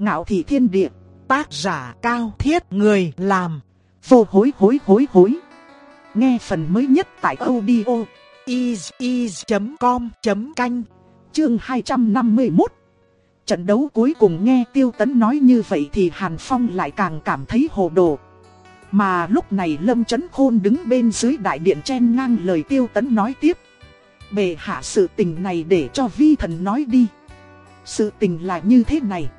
Ngạo thị thiên địa, tác giả cao thiết người làm, vô hối hối hối hối. Nghe phần mới nhất tại audio is.com.canh, chương 251. Trận đấu cuối cùng nghe Tiêu Tấn nói như vậy thì Hàn Phong lại càng cảm thấy hồ đồ. Mà lúc này Lâm Chấn Khôn đứng bên dưới đại điện chen ngang lời Tiêu Tấn nói tiếp. Bề hạ sự tình này để cho vi thần nói đi. Sự tình là như thế này.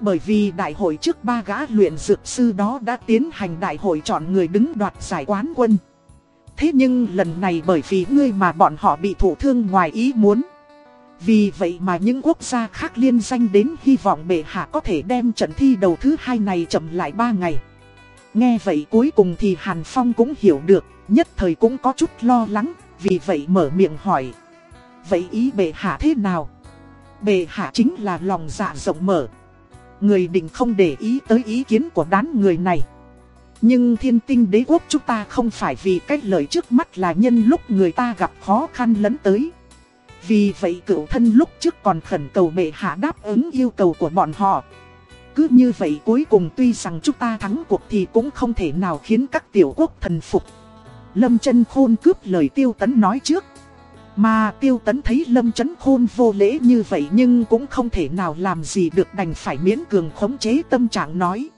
Bởi vì đại hội trước ba gã luyện dược sư đó đã tiến hành đại hội chọn người đứng đoạt giải quán quân. Thế nhưng lần này bởi vì ngươi mà bọn họ bị thủ thương ngoài ý muốn. Vì vậy mà những quốc gia khác liên danh đến hy vọng bệ hạ có thể đem trận thi đầu thứ hai này chậm lại ba ngày. Nghe vậy cuối cùng thì Hàn Phong cũng hiểu được, nhất thời cũng có chút lo lắng, vì vậy mở miệng hỏi. Vậy ý bệ hạ thế nào? Bệ hạ chính là lòng dạ rộng mở. Người định không để ý tới ý kiến của đám người này. Nhưng thiên tinh đế quốc chúng ta không phải vì cách lợi trước mắt là nhân lúc người ta gặp khó khăn lấn tới. Vì vậy cựu thân lúc trước còn khẩn cầu bệ hạ đáp ứng yêu cầu của bọn họ. Cứ như vậy cuối cùng tuy rằng chúng ta thắng cuộc thì cũng không thể nào khiến các tiểu quốc thần phục. Lâm chân khôn cướp lời tiêu tấn nói trước. Mà tiêu tấn thấy lâm chấn khôn vô lễ như vậy nhưng cũng không thể nào làm gì được đành phải miễn cường khống chế tâm trạng nói.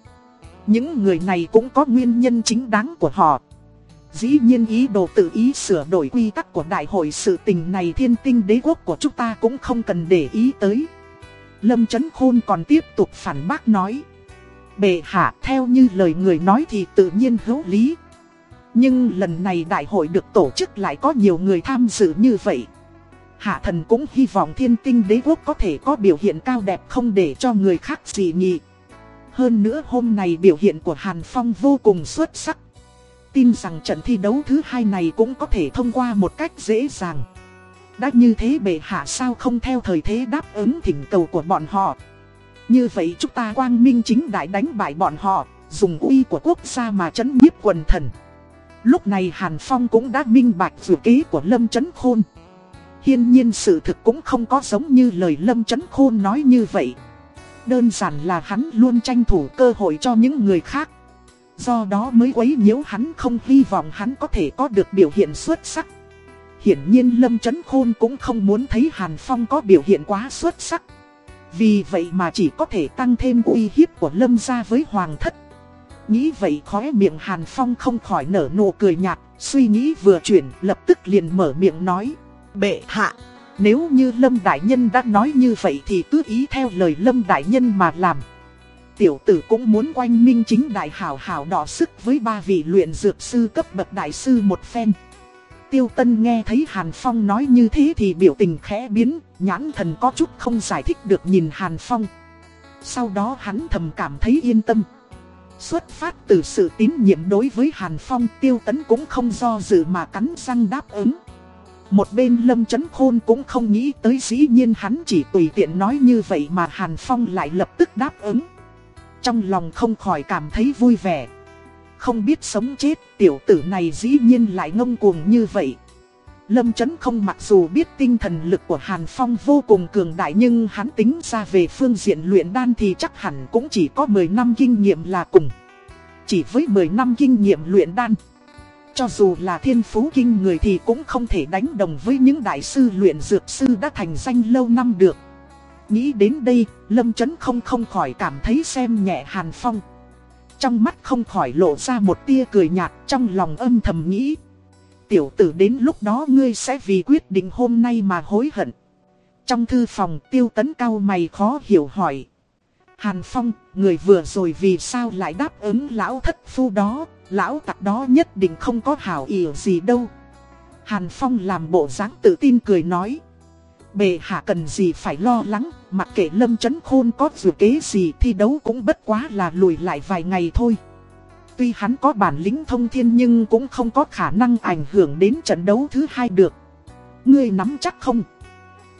Những người này cũng có nguyên nhân chính đáng của họ. Dĩ nhiên ý đồ tự ý sửa đổi quy tắc của đại hội sự tình này thiên tinh đế quốc của chúng ta cũng không cần để ý tới. Lâm Chấn Khôn còn tiếp tục phản bác nói. Bệ hạ, theo như lời người nói thì tự nhiên hữu lý. Nhưng lần này đại hội được tổ chức lại có nhiều người tham dự như vậy. Hạ thần cũng hy vọng thiên tinh đế quốc có thể có biểu hiện cao đẹp không để cho người khác dị nghị. Hơn nữa hôm nay biểu hiện của Hàn Phong vô cùng xuất sắc. Tin rằng trận thi đấu thứ hai này cũng có thể thông qua một cách dễ dàng. Đã như thế bệ hạ sao không theo thời thế đáp ứng thỉnh cầu của bọn họ. Như vậy chúng ta quang minh chính đại đánh bại bọn họ, dùng uy của quốc gia mà chấn nhiếp quần thần. Lúc này Hàn Phong cũng đã minh bạch dự ký của Lâm Chấn Khôn. Hiên nhiên sự thực cũng không có giống như lời Lâm Chấn Khôn nói như vậy. Đơn giản là hắn luôn tranh thủ cơ hội cho những người khác. Do đó mới quấy nhiễu hắn không hy vọng hắn có thể có được biểu hiện xuất sắc. Hiển nhiên Lâm Chấn Khôn cũng không muốn thấy Hàn Phong có biểu hiện quá xuất sắc. Vì vậy mà chỉ có thể tăng thêm uy hiếp của Lâm gia với Hoàng thất. Nghĩ vậy khóe miệng Hàn Phong không khỏi nở nụ cười nhạt, suy nghĩ vừa chuyển lập tức liền mở miệng nói. Bệ hạ, nếu như Lâm Đại Nhân đã nói như vậy thì cứ ý theo lời Lâm Đại Nhân mà làm. Tiểu tử cũng muốn quanh minh chính đại hảo hảo đỏ sức với ba vị luyện dược sư cấp bậc đại sư một phen. Tiêu Tân nghe thấy Hàn Phong nói như thế thì biểu tình khẽ biến, nhãn thần có chút không giải thích được nhìn Hàn Phong. Sau đó hắn thầm cảm thấy yên tâm. Xuất phát từ sự tín nhiệm đối với Hàn Phong Tiêu Tấn cũng không do dự mà cắn răng đáp ứng. Một bên Lâm Chấn Khôn cũng không nghĩ tới dĩ nhiên hắn chỉ tùy tiện nói như vậy mà Hàn Phong lại lập tức đáp ứng. Trong lòng không khỏi cảm thấy vui vẻ. Không biết sống chết, tiểu tử này dĩ nhiên lại ngông cuồng như vậy. Lâm Chấn không mặc dù biết tinh thần lực của Hàn Phong vô cùng cường đại nhưng hắn tính ra về phương diện luyện đan thì chắc hẳn cũng chỉ có 10 năm kinh nghiệm là cùng. Chỉ với 10 năm kinh nghiệm luyện đan. Cho dù là thiên phú kinh người thì cũng không thể đánh đồng với những đại sư luyện dược sư đã thành danh lâu năm được. Nghĩ đến đây, Lâm Chấn không không khỏi cảm thấy xem nhẹ Hàn Phong. Trong mắt không khỏi lộ ra một tia cười nhạt trong lòng âm thầm nghĩ. Tiểu tử đến lúc đó ngươi sẽ vì quyết định hôm nay mà hối hận. Trong thư phòng tiêu tấn cao mày khó hiểu hỏi. Hàn Phong, người vừa rồi vì sao lại đáp ứng lão thất phu đó, lão tặc đó nhất định không có hảo ý gì đâu. Hàn Phong làm bộ dáng tự tin cười nói. Bề hạ cần gì phải lo lắng, mặc kệ lâm chấn khôn có dù kế gì thi đấu cũng bất quá là lùi lại vài ngày thôi. Tuy hắn có bản lĩnh thông thiên nhưng cũng không có khả năng ảnh hưởng đến trận đấu thứ hai được. Ngươi nắm chắc không?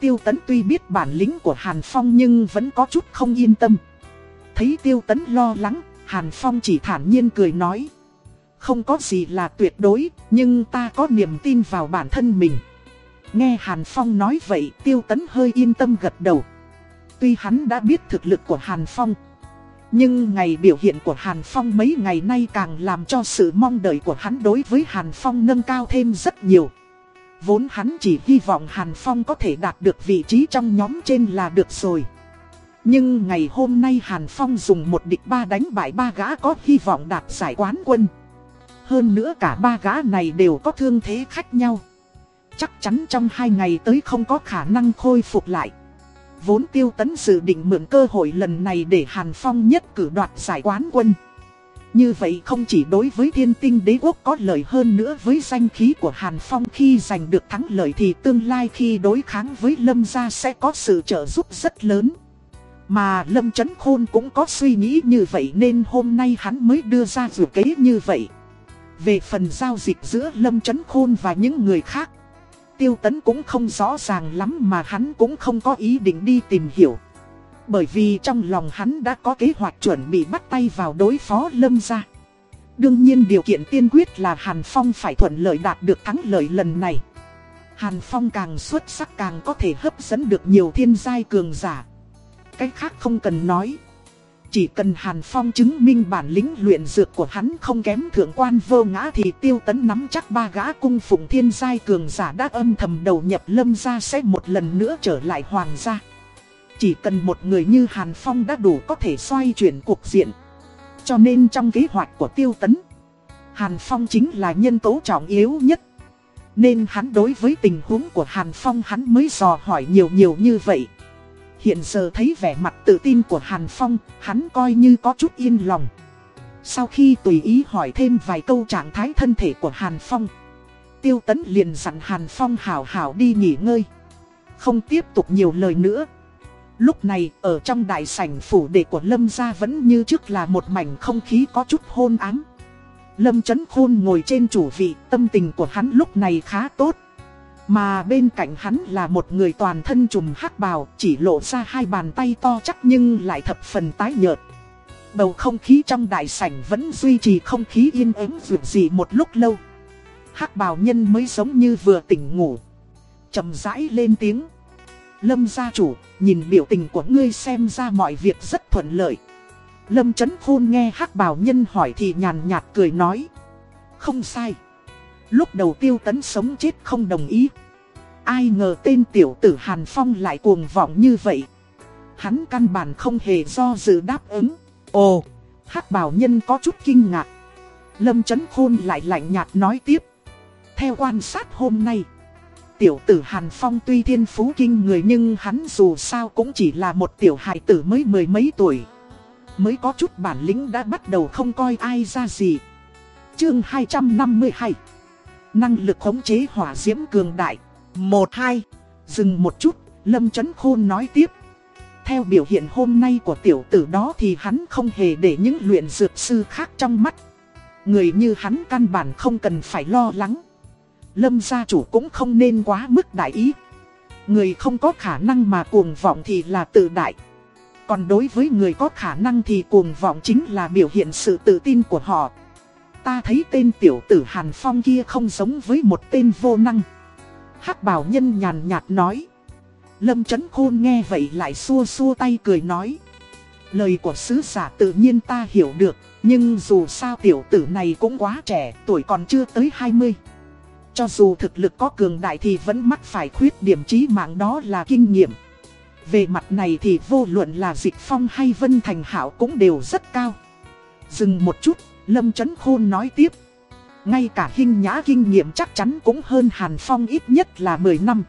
Tiêu tấn tuy biết bản lĩnh của Hàn Phong nhưng vẫn có chút không yên tâm. Thấy tiêu tấn lo lắng, Hàn Phong chỉ thản nhiên cười nói. Không có gì là tuyệt đối, nhưng ta có niềm tin vào bản thân mình. Nghe Hàn Phong nói vậy, tiêu tấn hơi yên tâm gật đầu. Tuy hắn đã biết thực lực của Hàn Phong nhưng ngày biểu hiện của Hàn Phong mấy ngày nay càng làm cho sự mong đợi của hắn đối với Hàn Phong nâng cao thêm rất nhiều. Vốn hắn chỉ hy vọng Hàn Phong có thể đạt được vị trí trong nhóm trên là được rồi. Nhưng ngày hôm nay Hàn Phong dùng một địch ba đánh bại ba gã có hy vọng đạt giải quán quân. Hơn nữa cả ba gã này đều có thương thế khác nhau. Chắc chắn trong hai ngày tới không có khả năng khôi phục lại. Vốn tiêu tấn dự định mượn cơ hội lần này để Hàn Phong nhất cử đoạt giải quán quân. Như vậy không chỉ đối với thiên tinh đế quốc có lợi hơn nữa với danh khí của Hàn Phong khi giành được thắng lợi thì tương lai khi đối kháng với Lâm gia sẽ có sự trợ giúp rất lớn. Mà Lâm Trấn Khôn cũng có suy nghĩ như vậy nên hôm nay hắn mới đưa ra dự kế như vậy. Về phần giao dịch giữa Lâm Trấn Khôn và những người khác Tiêu Tấn cũng không rõ ràng lắm mà hắn cũng không có ý định đi tìm hiểu. Bởi vì trong lòng hắn đã có kế hoạch chuẩn bị bắt tay vào đối phó Lâm gia. Đương nhiên điều kiện tiên quyết là Hàn Phong phải thuận lợi đạt được thắng lợi lần này. Hàn Phong càng xuất sắc càng có thể hấp dẫn được nhiều thiên giai cường giả. Cách khác không cần nói. Chỉ cần Hàn Phong chứng minh bản lĩnh luyện dược của hắn không kém thượng quan vô ngã thì tiêu tấn nắm chắc ba gã cung phụng thiên giai cường giả đã âm thầm đầu nhập lâm gia sẽ một lần nữa trở lại hoàng gia. Chỉ cần một người như Hàn Phong đã đủ có thể xoay chuyển cuộc diện. Cho nên trong kế hoạch của tiêu tấn, Hàn Phong chính là nhân tố trọng yếu nhất. Nên hắn đối với tình huống của Hàn Phong hắn mới dò hỏi nhiều nhiều như vậy. Hiện giờ thấy vẻ mặt tự tin của Hàn Phong, hắn coi như có chút yên lòng. Sau khi tùy ý hỏi thêm vài câu trạng thái thân thể của Hàn Phong, Tiêu Tấn liền dặn Hàn Phong hảo hảo đi nghỉ ngơi. Không tiếp tục nhiều lời nữa. Lúc này, ở trong đại sảnh phủ đệ của Lâm gia vẫn như trước là một mảnh không khí có chút hôn ám. Lâm Chấn Khôn ngồi trên chủ vị, tâm tình của hắn lúc này khá tốt. Mà bên cạnh hắn là một người toàn thân trùm hắc bào, chỉ lộ ra hai bàn tay to chắc nhưng lại thập phần tái nhợt. Bầu không khí trong đại sảnh vẫn duy trì không khí yên ắng vượt gì một lúc lâu. hắc bào nhân mới giống như vừa tỉnh ngủ. trầm rãi lên tiếng. Lâm gia chủ, nhìn biểu tình của ngươi xem ra mọi việc rất thuận lợi. Lâm chấn khôn nghe hắc bào nhân hỏi thì nhàn nhạt cười nói. Không sai. Lúc đầu tiêu tấn sống chết không đồng ý. Ai ngờ tên tiểu tử Hàn Phong lại cuồng vọng như vậy. Hắn căn bản không hề do dự đáp ứng. Ồ, hắc bảo nhân có chút kinh ngạc. Lâm Trấn Khôn lại lạnh nhạt nói tiếp. Theo quan sát hôm nay, tiểu tử Hàn Phong tuy thiên phú kinh người nhưng hắn dù sao cũng chỉ là một tiểu hài tử mới mười mấy tuổi. Mới có chút bản lĩnh đã bắt đầu không coi ai ra gì. Chương 252 Năng lực khống chế hỏa diễm cường đại. Một hai. Dừng một chút, Lâm Trấn Khôn nói tiếp. Theo biểu hiện hôm nay của tiểu tử đó thì hắn không hề để những luyện dược sư khác trong mắt. Người như hắn căn bản không cần phải lo lắng. Lâm gia chủ cũng không nên quá mức đại ý. Người không có khả năng mà cuồng vọng thì là tự đại. Còn đối với người có khả năng thì cuồng vọng chính là biểu hiện sự tự tin của họ. Ta thấy tên tiểu tử Hàn Phong kia không giống với một tên vô năng. hắc bảo nhân nhàn nhạt nói. Lâm Trấn Khôn nghe vậy lại xua xua tay cười nói. Lời của sứ giả tự nhiên ta hiểu được, nhưng dù sao tiểu tử này cũng quá trẻ, tuổi còn chưa tới 20. Cho dù thực lực có cường đại thì vẫn mắc phải khuyết điểm trí mạng đó là kinh nghiệm. Về mặt này thì vô luận là Dịch Phong hay Vân Thành Hảo cũng đều rất cao. Dừng một chút, Lâm Trấn Khôn nói tiếp. Ngay cả hình nhã kinh nghiệm chắc chắn cũng hơn Hàn Phong ít nhất là 10 năm.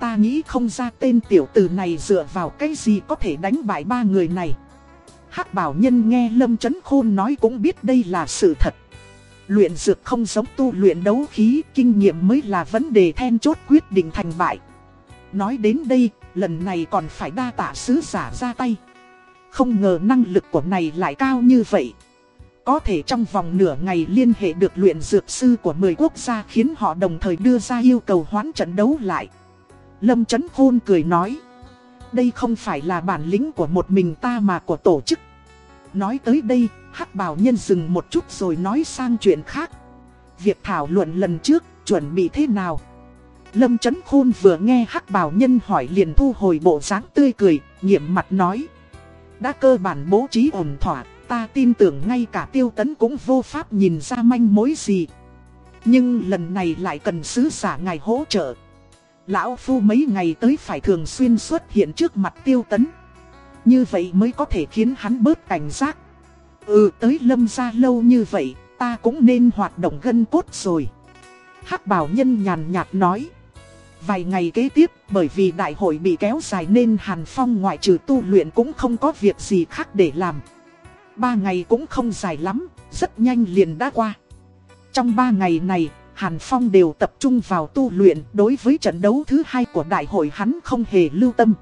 Ta nghĩ không ra tên tiểu tử này dựa vào cái gì có thể đánh bại ba người này. hắc bảo nhân nghe Lâm Trấn Khôn nói cũng biết đây là sự thật. Luyện dược không giống tu luyện đấu khí, kinh nghiệm mới là vấn đề then chốt quyết định thành bại. Nói đến đây, lần này còn phải đa tạ sứ giả ra tay. Không ngờ năng lực của này lại cao như vậy. Có thể trong vòng nửa ngày liên hệ được luyện dược sư của 10 quốc gia khiến họ đồng thời đưa ra yêu cầu hoãn trận đấu lại. Lâm Trấn Khôn cười nói. Đây không phải là bản lĩnh của một mình ta mà của tổ chức. Nói tới đây, hắc bào nhân dừng một chút rồi nói sang chuyện khác. Việc thảo luận lần trước, chuẩn bị thế nào? Lâm Chấn Khôn vừa nghe hắc bảo nhân hỏi liền thu hồi bộ dáng tươi cười, nghiệm mặt nói. Đã cơ bản bố trí ổn thỏa, ta tin tưởng ngay cả tiêu tấn cũng vô pháp nhìn ra manh mối gì. Nhưng lần này lại cần sứ giả ngài hỗ trợ. Lão Phu mấy ngày tới phải thường xuyên xuất hiện trước mặt tiêu tấn. Như vậy mới có thể khiến hắn bớt cảnh giác. Ừ tới lâm gia lâu như vậy, ta cũng nên hoạt động gân cốt rồi. hắc bảo nhân nhàn nhạt nói. Vài ngày kế tiếp, bởi vì đại hội bị kéo dài nên Hàn Phong ngoại trừ tu luyện cũng không có việc gì khác để làm. Ba ngày cũng không dài lắm, rất nhanh liền đã qua. Trong ba ngày này, Hàn Phong đều tập trung vào tu luyện đối với trận đấu thứ hai của đại hội hắn không hề lưu tâm.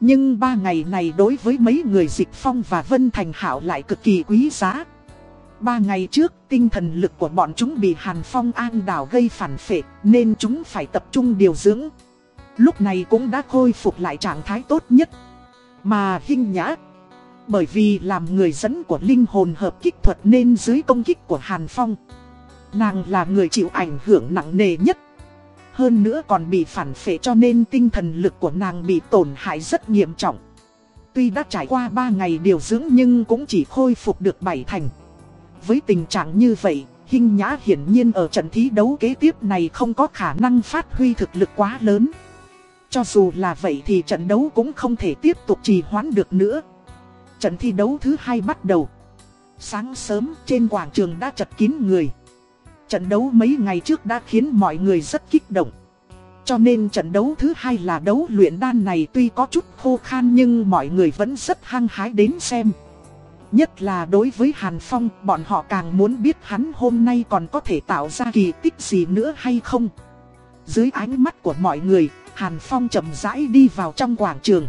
Nhưng ba ngày này đối với mấy người Dịch Phong và Vân Thành Hảo lại cực kỳ quý giá. Ba ngày trước, tinh thần lực của bọn chúng bị Hàn Phong an đảo gây phản phệ, nên chúng phải tập trung điều dưỡng. Lúc này cũng đã khôi phục lại trạng thái tốt nhất. Mà Hinh Nhã, bởi vì làm người dẫn của linh hồn hợp kích thuật nên dưới công kích của Hàn Phong. Nàng là người chịu ảnh hưởng nặng nề nhất. Hơn nữa còn bị phản phệ cho nên tinh thần lực của nàng bị tổn hại rất nghiêm trọng. Tuy đã trải qua 3 ngày điều dưỡng nhưng cũng chỉ khôi phục được 7 thành. Với tình trạng như vậy, Hinh Nhã hiển nhiên ở trận thí đấu kế tiếp này không có khả năng phát huy thực lực quá lớn. Cho dù là vậy thì trận đấu cũng không thể tiếp tục trì hoãn được nữa. Trận thi đấu thứ hai bắt đầu. Sáng sớm trên quảng trường đã chật kín người. Trận đấu mấy ngày trước đã khiến mọi người rất kích động. Cho nên trận đấu thứ hai là đấu luyện đan này tuy có chút khô khan nhưng mọi người vẫn rất hăng hái đến xem. Nhất là đối với Hàn Phong, bọn họ càng muốn biết hắn hôm nay còn có thể tạo ra kỳ tích gì nữa hay không. Dưới ánh mắt của mọi người, Hàn Phong chậm rãi đi vào trong quảng trường.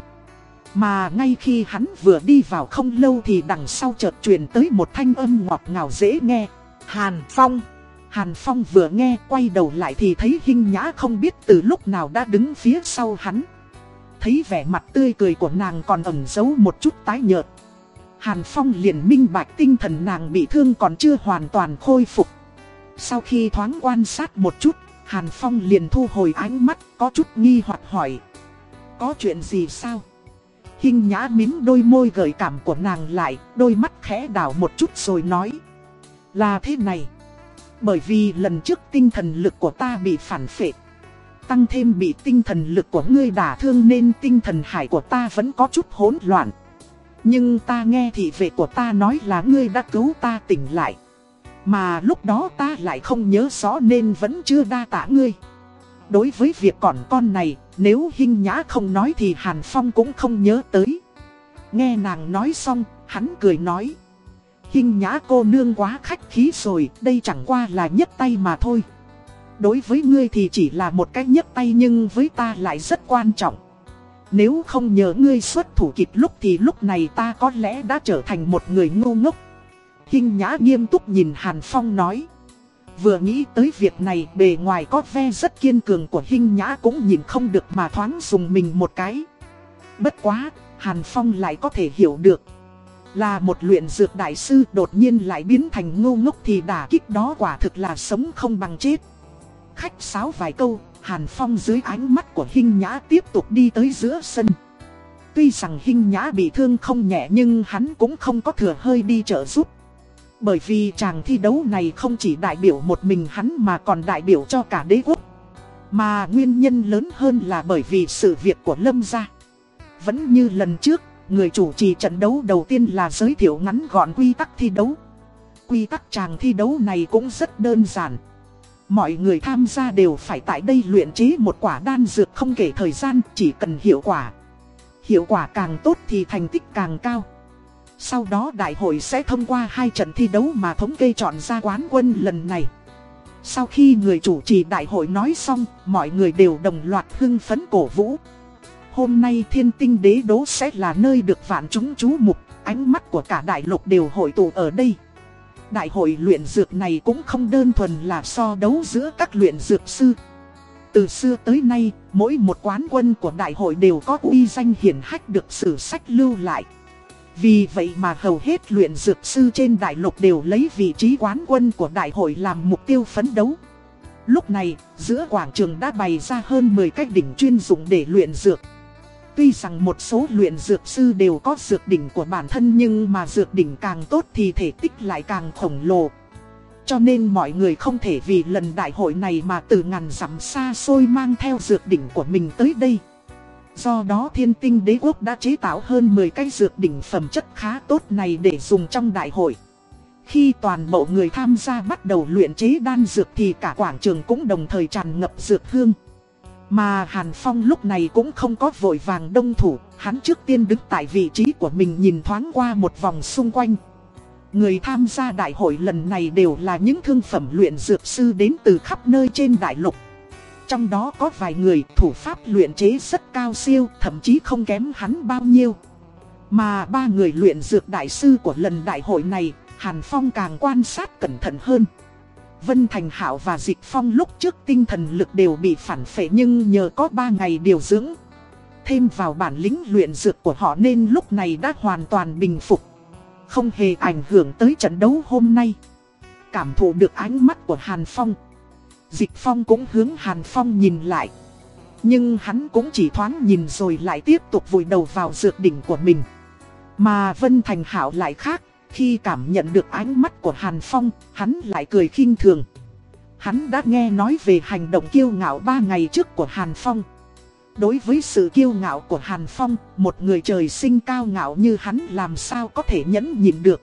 Mà ngay khi hắn vừa đi vào không lâu thì đằng sau chợt truyền tới một thanh âm ngọt ngào dễ nghe. Hàn Phong! Hàn Phong vừa nghe quay đầu lại thì thấy Hinh Nhã không biết từ lúc nào đã đứng phía sau hắn. Thấy vẻ mặt tươi cười của nàng còn ẩn giấu một chút tái nhợt. Hàn Phong liền minh bạch tinh thần nàng bị thương còn chưa hoàn toàn khôi phục. Sau khi thoáng quan sát một chút, Hàn Phong liền thu hồi ánh mắt có chút nghi hoặc hỏi. Có chuyện gì sao? Hinh nhã mím đôi môi gợi cảm của nàng lại, đôi mắt khẽ đảo một chút rồi nói. Là thế này. Bởi vì lần trước tinh thần lực của ta bị phản phệ. Tăng thêm bị tinh thần lực của ngươi đả thương nên tinh thần hải của ta vẫn có chút hỗn loạn. Nhưng ta nghe thị vệ của ta nói là ngươi đã cứu ta tỉnh lại. Mà lúc đó ta lại không nhớ rõ nên vẫn chưa đa tạ ngươi. Đối với việc còn con này, nếu Hinh Nhã không nói thì Hàn Phong cũng không nhớ tới. Nghe nàng nói xong, hắn cười nói. Hinh Nhã cô nương quá khách khí rồi, đây chẳng qua là nhất tay mà thôi. Đối với ngươi thì chỉ là một cái nhất tay nhưng với ta lại rất quan trọng. Nếu không nhờ ngươi xuất thủ kịp lúc thì lúc này ta có lẽ đã trở thành một người ngu ngốc. Hinh Nhã nghiêm túc nhìn Hàn Phong nói. Vừa nghĩ tới việc này bề ngoài có vẻ rất kiên cường của Hinh Nhã cũng nhìn không được mà thoáng dùng mình một cái. Bất quá, Hàn Phong lại có thể hiểu được. Là một luyện dược đại sư đột nhiên lại biến thành ngu ngốc thì đả kích đó quả thực là sống không bằng chết. Khách sáo vài câu, Hàn Phong dưới ánh mắt của Hinh Nhã tiếp tục đi tới giữa sân. Tuy rằng Hinh Nhã bị thương không nhẹ nhưng hắn cũng không có thừa hơi đi trợ giúp. Bởi vì chàng thi đấu này không chỉ đại biểu một mình hắn mà còn đại biểu cho cả đế quốc. Mà nguyên nhân lớn hơn là bởi vì sự việc của Lâm gia. Vẫn như lần trước, người chủ trì trận đấu đầu tiên là giới thiệu ngắn gọn quy tắc thi đấu. Quy tắc chàng thi đấu này cũng rất đơn giản. Mọi người tham gia đều phải tại đây luyện chế một quả đan dược không kể thời gian, chỉ cần hiệu quả. Hiệu quả càng tốt thì thành tích càng cao. Sau đó đại hội sẽ thông qua hai trận thi đấu mà thống kê chọn ra quán quân lần này. Sau khi người chủ trì đại hội nói xong, mọi người đều đồng loạt hưng phấn cổ vũ. Hôm nay thiên tinh đế đố sẽ là nơi được vạn chúng chú mục, ánh mắt của cả đại lục đều hội tụ ở đây. Đại hội luyện dược này cũng không đơn thuần là so đấu giữa các luyện dược sư. Từ xưa tới nay, mỗi một quán quân của đại hội đều có uy danh hiển hách được sử sách lưu lại. Vì vậy mà hầu hết luyện dược sư trên đại lục đều lấy vị trí quán quân của đại hội làm mục tiêu phấn đấu. Lúc này, giữa quảng trường đã bày ra hơn 10 cách đỉnh chuyên dụng để luyện dược. Tuy rằng một số luyện dược sư đều có dược đỉnh của bản thân nhưng mà dược đỉnh càng tốt thì thể tích lại càng khổng lồ. Cho nên mọi người không thể vì lần đại hội này mà từ ngàn dặm xa xôi mang theo dược đỉnh của mình tới đây. Do đó thiên tinh đế quốc đã chế tạo hơn 10 cái dược đỉnh phẩm chất khá tốt này để dùng trong đại hội. Khi toàn bộ người tham gia bắt đầu luyện chế đan dược thì cả quảng trường cũng đồng thời tràn ngập dược hương. Mà Hàn Phong lúc này cũng không có vội vàng đông thủ, hắn trước tiên đứng tại vị trí của mình nhìn thoáng qua một vòng xung quanh. Người tham gia đại hội lần này đều là những thương phẩm luyện dược sư đến từ khắp nơi trên đại lục. Trong đó có vài người thủ pháp luyện chế rất cao siêu, thậm chí không kém hắn bao nhiêu. Mà ba người luyện dược đại sư của lần đại hội này, Hàn Phong càng quan sát cẩn thận hơn. Vân Thành Hảo và Dịch Phong lúc trước tinh thần lực đều bị phản phệ nhưng nhờ có 3 ngày điều dưỡng. Thêm vào bản lĩnh luyện dược của họ nên lúc này đã hoàn toàn bình phục. Không hề ảnh hưởng tới trận đấu hôm nay. Cảm thụ được ánh mắt của Hàn Phong. Dịch Phong cũng hướng Hàn Phong nhìn lại. Nhưng hắn cũng chỉ thoáng nhìn rồi lại tiếp tục vùi đầu vào dược đỉnh của mình. Mà Vân Thành Hảo lại khác, khi cảm nhận được ánh mắt của Hàn Phong, hắn lại cười khinh thường. Hắn đã nghe nói về hành động kiêu ngạo ba ngày trước của Hàn Phong. Đối với sự kiêu ngạo của Hàn Phong, một người trời sinh cao ngạo như hắn làm sao có thể nhẫn nhịn được.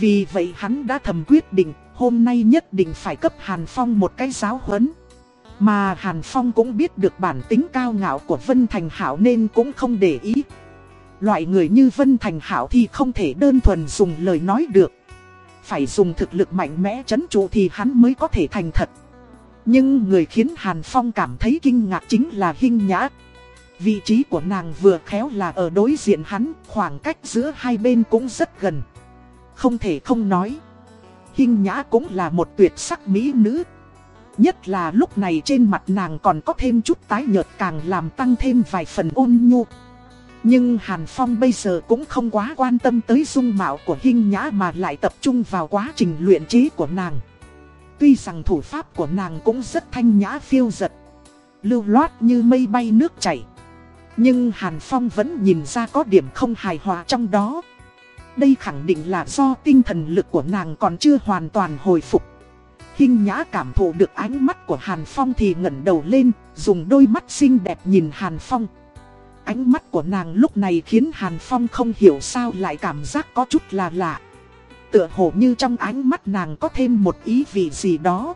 Vì vậy hắn đã thầm quyết định, hôm nay nhất định phải cấp Hàn Phong một cái giáo huấn. Mà Hàn Phong cũng biết được bản tính cao ngạo của Vân Thành Hảo nên cũng không để ý. Loại người như Vân Thành Hảo thì không thể đơn thuần dùng lời nói được. Phải dùng thực lực mạnh mẽ chấn trụ thì hắn mới có thể thành thật. Nhưng người khiến Hàn Phong cảm thấy kinh ngạc chính là Hinh Nhã. Vị trí của nàng vừa khéo là ở đối diện hắn, khoảng cách giữa hai bên cũng rất gần. Không thể không nói. Hinh Nhã cũng là một tuyệt sắc mỹ nữ. Nhất là lúc này trên mặt nàng còn có thêm chút tái nhợt càng làm tăng thêm vài phần ôn nhu. Nhưng Hàn Phong bây giờ cũng không quá quan tâm tới dung mạo của Hinh Nhã mà lại tập trung vào quá trình luyện trí của nàng. Tuy rằng thủ pháp của nàng cũng rất thanh nhã phiêu giật, lưu loát như mây bay nước chảy. Nhưng Hàn Phong vẫn nhìn ra có điểm không hài hòa trong đó. Đây khẳng định là do tinh thần lực của nàng còn chưa hoàn toàn hồi phục. Hinh Nhã cảm thụ được ánh mắt của Hàn Phong thì ngẩng đầu lên, dùng đôi mắt xinh đẹp nhìn Hàn Phong. Ánh mắt của nàng lúc này khiến Hàn Phong không hiểu sao lại cảm giác có chút là lạ. Tựa hồ như trong ánh mắt nàng có thêm một ý vị gì đó.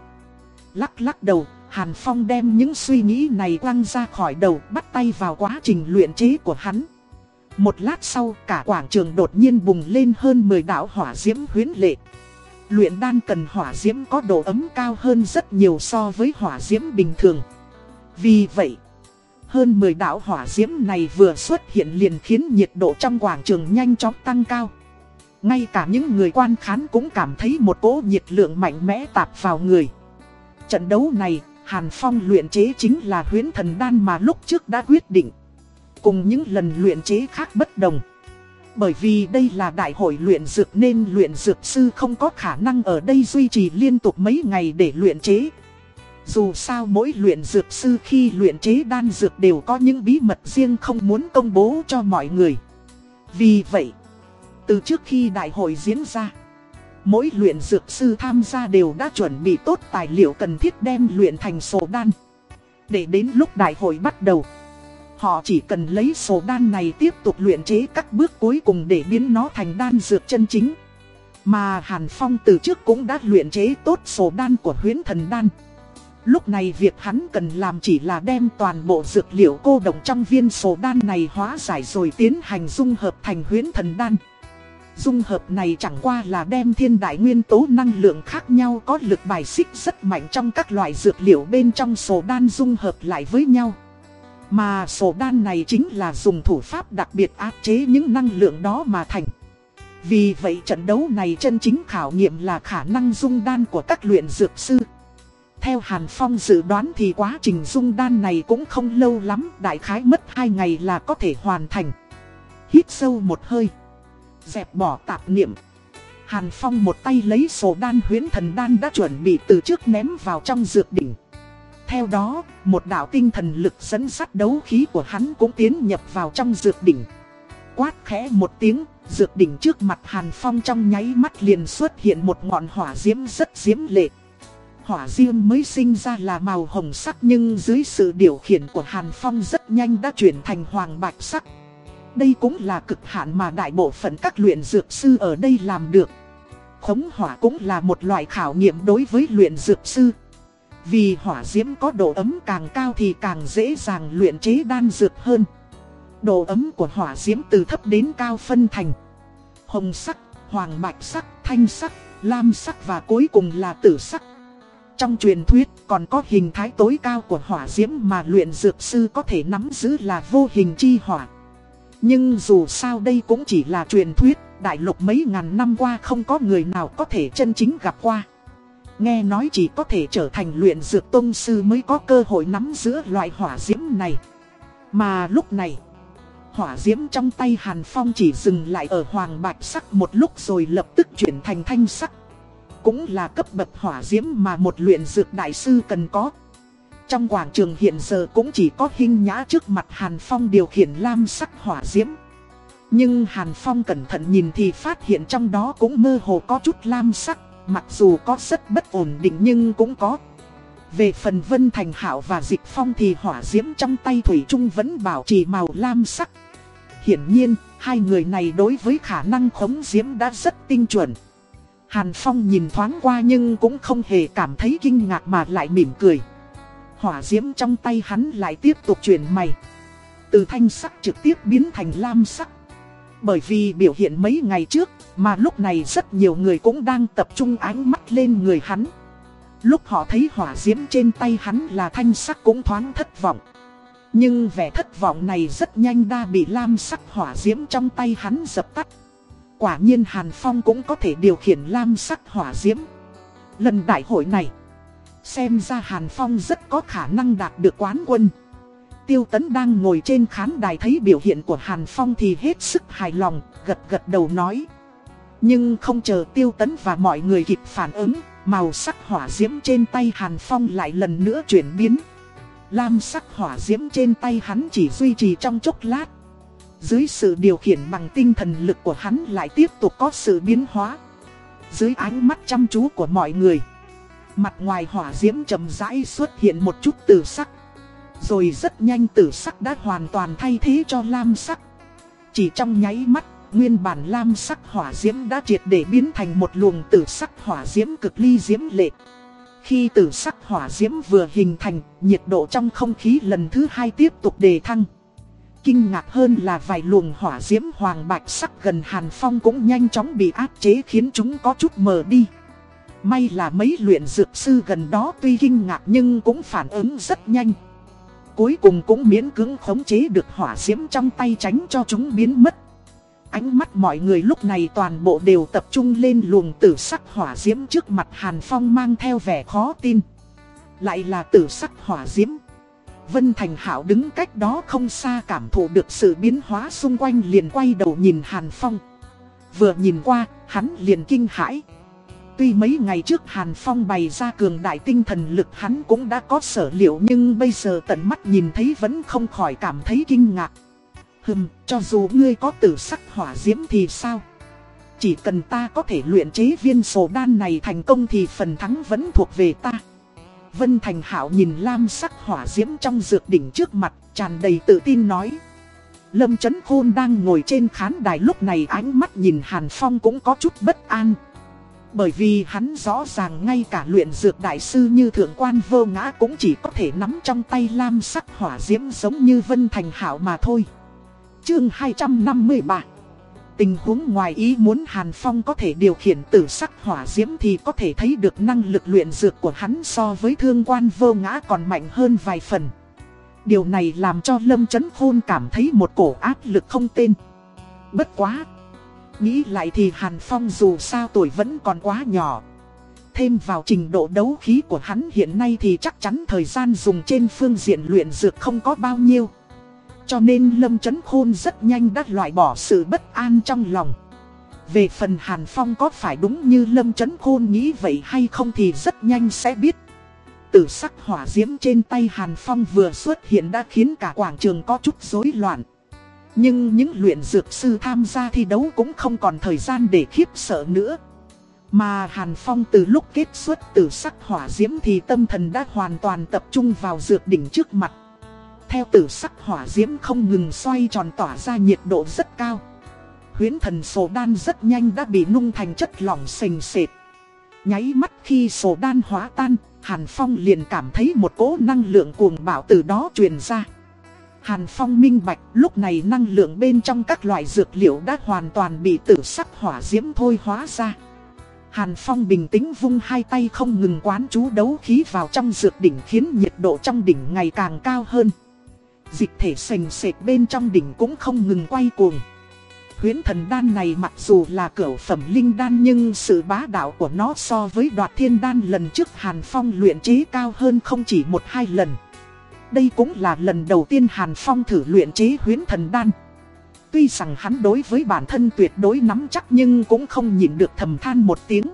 Lắc lắc đầu, Hàn Phong đem những suy nghĩ này quăng ra khỏi đầu bắt tay vào quá trình luyện chế của hắn. Một lát sau cả quảng trường đột nhiên bùng lên hơn 10 đạo hỏa diễm huyến lệ. Luyện đan cần hỏa diễm có độ ấm cao hơn rất nhiều so với hỏa diễm bình thường. Vì vậy, hơn 10 đạo hỏa diễm này vừa xuất hiện liền khiến nhiệt độ trong quảng trường nhanh chóng tăng cao. Ngay cả những người quan khán cũng cảm thấy một cỗ nhiệt lượng mạnh mẽ tạp vào người. Trận đấu này, Hàn Phong luyện chế chính là huyến thần đan mà lúc trước đã quyết định. Cùng những lần luyện chế khác bất đồng. Bởi vì đây là đại hội luyện dược nên luyện dược sư không có khả năng ở đây duy trì liên tục mấy ngày để luyện chế. Dù sao mỗi luyện dược sư khi luyện chế đan dược đều có những bí mật riêng không muốn công bố cho mọi người. Vì vậy, từ trước khi đại hội diễn ra, mỗi luyện dược sư tham gia đều đã chuẩn bị tốt tài liệu cần thiết đem luyện thành sổ đan. Để đến lúc đại hội bắt đầu, họ chỉ cần lấy sổ đan này tiếp tục luyện chế các bước cuối cùng để biến nó thành đan dược chân chính. Mà Hàn Phong từ trước cũng đã luyện chế tốt sổ đan của huyến thần đan. Lúc này việc hắn cần làm chỉ là đem toàn bộ dược liệu cô động trong viên sổ đan này hóa giải rồi tiến hành dung hợp thành huyến thần đan. Dung hợp này chẳng qua là đem thiên đại nguyên tố năng lượng khác nhau có lực bài xích rất mạnh trong các loại dược liệu bên trong sổ đan dung hợp lại với nhau. Mà sổ đan này chính là dùng thủ pháp đặc biệt áp chế những năng lượng đó mà thành. Vì vậy trận đấu này chân chính khảo nghiệm là khả năng dung đan của các luyện dược sư. Theo Hàn Phong dự đoán thì quá trình dung đan này cũng không lâu lắm, đại khái mất 2 ngày là có thể hoàn thành. Hít sâu một hơi, dẹp bỏ tạp niệm. Hàn Phong một tay lấy sổ đan huyến thần đan đã chuẩn bị từ trước ném vào trong dược đỉnh. Theo đó, một đạo tinh thần lực dẫn sắt đấu khí của hắn cũng tiến nhập vào trong dược đỉnh. Quát khẽ một tiếng, dược đỉnh trước mặt Hàn Phong trong nháy mắt liền xuất hiện một ngọn hỏa diễm rất diễm lệ. Hỏa diễm mới sinh ra là màu hồng sắc nhưng dưới sự điều khiển của Hàn Phong rất nhanh đã chuyển thành hoàng bạch sắc. Đây cũng là cực hạn mà đại bộ phận các luyện dược sư ở đây làm được. Khống hỏa cũng là một loại khảo nghiệm đối với luyện dược sư. Vì hỏa diễm có độ ấm càng cao thì càng dễ dàng luyện chế đan dược hơn. Độ ấm của hỏa diễm từ thấp đến cao phân thành. Hồng sắc, hoàng bạch sắc, thanh sắc, lam sắc và cuối cùng là tử sắc. Trong truyền thuyết còn có hình thái tối cao của hỏa diễm mà luyện dược sư có thể nắm giữ là vô hình chi hỏa. Nhưng dù sao đây cũng chỉ là truyền thuyết Đại lục mấy ngàn năm qua không có người nào có thể chân chính gặp qua. Nghe nói chỉ có thể trở thành luyện dược tôn sư mới có cơ hội nắm giữ loại hỏa diễm này Mà lúc này Hỏa diễm trong tay Hàn Phong chỉ dừng lại ở hoàng bạch sắc một lúc rồi lập tức chuyển thành thanh sắc. Cũng là cấp bậc hỏa diễm mà một luyện dược đại sư cần có. Trong quảng trường hiện giờ cũng chỉ có hình nhã trước mặt Hàn Phong điều khiển lam sắc hỏa diễm. Nhưng Hàn Phong cẩn thận nhìn thì phát hiện trong đó cũng mơ hồ có chút lam sắc, mặc dù có rất bất ổn định nhưng cũng có. Về phần Vân Thành Hảo và Dịch Phong thì hỏa diễm trong tay Thủy Trung vẫn bảo trì màu lam sắc. Hiển nhiên, hai người này đối với khả năng khống diễm đã rất tinh chuẩn. Hàn Phong nhìn thoáng qua nhưng cũng không hề cảm thấy kinh ngạc mà lại mỉm cười. Hỏa diễm trong tay hắn lại tiếp tục chuyển mày. Từ thanh sắc trực tiếp biến thành lam sắc. Bởi vì biểu hiện mấy ngày trước mà lúc này rất nhiều người cũng đang tập trung ánh mắt lên người hắn. Lúc họ thấy hỏa diễm trên tay hắn là thanh sắc cũng thoáng thất vọng. Nhưng vẻ thất vọng này rất nhanh đã bị lam sắc hỏa diễm trong tay hắn dập tắt. Quả nhiên Hàn Phong cũng có thể điều khiển lam sắc hỏa diễm. Lần đại hội này, xem ra Hàn Phong rất có khả năng đạt được quán quân. Tiêu Tấn đang ngồi trên khán đài thấy biểu hiện của Hàn Phong thì hết sức hài lòng, gật gật đầu nói. Nhưng không chờ Tiêu Tấn và mọi người kịp phản ứng, màu sắc hỏa diễm trên tay Hàn Phong lại lần nữa chuyển biến. Lam sắc hỏa diễm trên tay hắn chỉ duy trì trong chốc lát. Dưới sự điều khiển bằng tinh thần lực của hắn lại tiếp tục có sự biến hóa. Dưới ánh mắt chăm chú của mọi người, mặt ngoài hỏa diễm chậm rãi xuất hiện một chút tử sắc. Rồi rất nhanh tử sắc đã hoàn toàn thay thế cho lam sắc. Chỉ trong nháy mắt, nguyên bản lam sắc hỏa diễm đã triệt để biến thành một luồng tử sắc hỏa diễm cực ly diễm lệ. Khi tử sắc hỏa diễm vừa hình thành, nhiệt độ trong không khí lần thứ hai tiếp tục đề thăng. Kinh ngạc hơn là vài luồng hỏa diễm hoàng bạch sắc gần Hàn Phong cũng nhanh chóng bị áp chế khiến chúng có chút mờ đi. May là mấy luyện dược sư gần đó tuy kinh ngạc nhưng cũng phản ứng rất nhanh. Cuối cùng cũng miễn cưỡng khống chế được hỏa diễm trong tay tránh cho chúng biến mất. Ánh mắt mọi người lúc này toàn bộ đều tập trung lên luồng tử sắc hỏa diễm trước mặt Hàn Phong mang theo vẻ khó tin. Lại là tử sắc hỏa diễm. Vân Thành Hảo đứng cách đó không xa cảm thụ được sự biến hóa xung quanh liền quay đầu nhìn Hàn Phong. Vừa nhìn qua, hắn liền kinh hãi. Tuy mấy ngày trước Hàn Phong bày ra cường đại tinh thần lực hắn cũng đã có sở liệu nhưng bây giờ tận mắt nhìn thấy vẫn không khỏi cảm thấy kinh ngạc. Hừm, cho dù ngươi có tử sắc hỏa diễm thì sao? Chỉ cần ta có thể luyện chế viên sổ đan này thành công thì phần thắng vẫn thuộc về ta. Vân Thành Hảo nhìn lam sắc hỏa diễm trong dược đỉnh trước mặt, tràn đầy tự tin nói. Lâm Trấn Khôn đang ngồi trên khán đài lúc này ánh mắt nhìn Hàn Phong cũng có chút bất an. Bởi vì hắn rõ ràng ngay cả luyện dược đại sư như thượng quan vô ngã cũng chỉ có thể nắm trong tay lam sắc hỏa diễm giống như Vân Thành Hảo mà thôi. Chương 253 Tình huống ngoài ý muốn Hàn Phong có thể điều khiển tử sắc hỏa diễm thì có thể thấy được năng lực luyện dược của hắn so với thương quan vô ngã còn mạnh hơn vài phần. Điều này làm cho Lâm Chấn Khôn cảm thấy một cổ áp lực không tên. Bất quá! Nghĩ lại thì Hàn Phong dù sao tuổi vẫn còn quá nhỏ. Thêm vào trình độ đấu khí của hắn hiện nay thì chắc chắn thời gian dùng trên phương diện luyện dược không có bao nhiêu. Cho nên Lâm Chấn Khôn rất nhanh đã loại bỏ sự bất an trong lòng. Về phần Hàn Phong có phải đúng như Lâm Trấn Khôn nghĩ vậy hay không thì rất nhanh sẽ biết. Tử sắc hỏa diễm trên tay Hàn Phong vừa xuất hiện đã khiến cả quảng trường có chút rối loạn. Nhưng những luyện dược sư tham gia thi đấu cũng không còn thời gian để khiếp sợ nữa. Mà Hàn Phong từ lúc kết xuất tử sắc hỏa diễm thì tâm thần đã hoàn toàn tập trung vào dược đỉnh trước mặt. Theo tử sắc hỏa diễm không ngừng xoay tròn tỏa ra nhiệt độ rất cao. Huyến thần sổ đan rất nhanh đã bị nung thành chất lỏng sình sệt. Nháy mắt khi sổ đan hóa tan, Hàn Phong liền cảm thấy một cỗ năng lượng cuồng bạo từ đó truyền ra. Hàn Phong minh bạch lúc này năng lượng bên trong các loại dược liệu đã hoàn toàn bị tử sắc hỏa diễm thôi hóa ra. Hàn Phong bình tĩnh vung hai tay không ngừng quán chú đấu khí vào trong dược đỉnh khiến nhiệt độ trong đỉnh ngày càng cao hơn. Dịch thể sành sệt bên trong đỉnh cũng không ngừng quay cuồng. Huyến thần đan này mặc dù là cửu phẩm linh đan nhưng sự bá đạo của nó so với đoạt thiên đan lần trước Hàn Phong luyện chế cao hơn không chỉ một hai lần. Đây cũng là lần đầu tiên Hàn Phong thử luyện chế huyến thần đan. Tuy rằng hắn đối với bản thân tuyệt đối nắm chắc nhưng cũng không nhìn được thầm than một tiếng.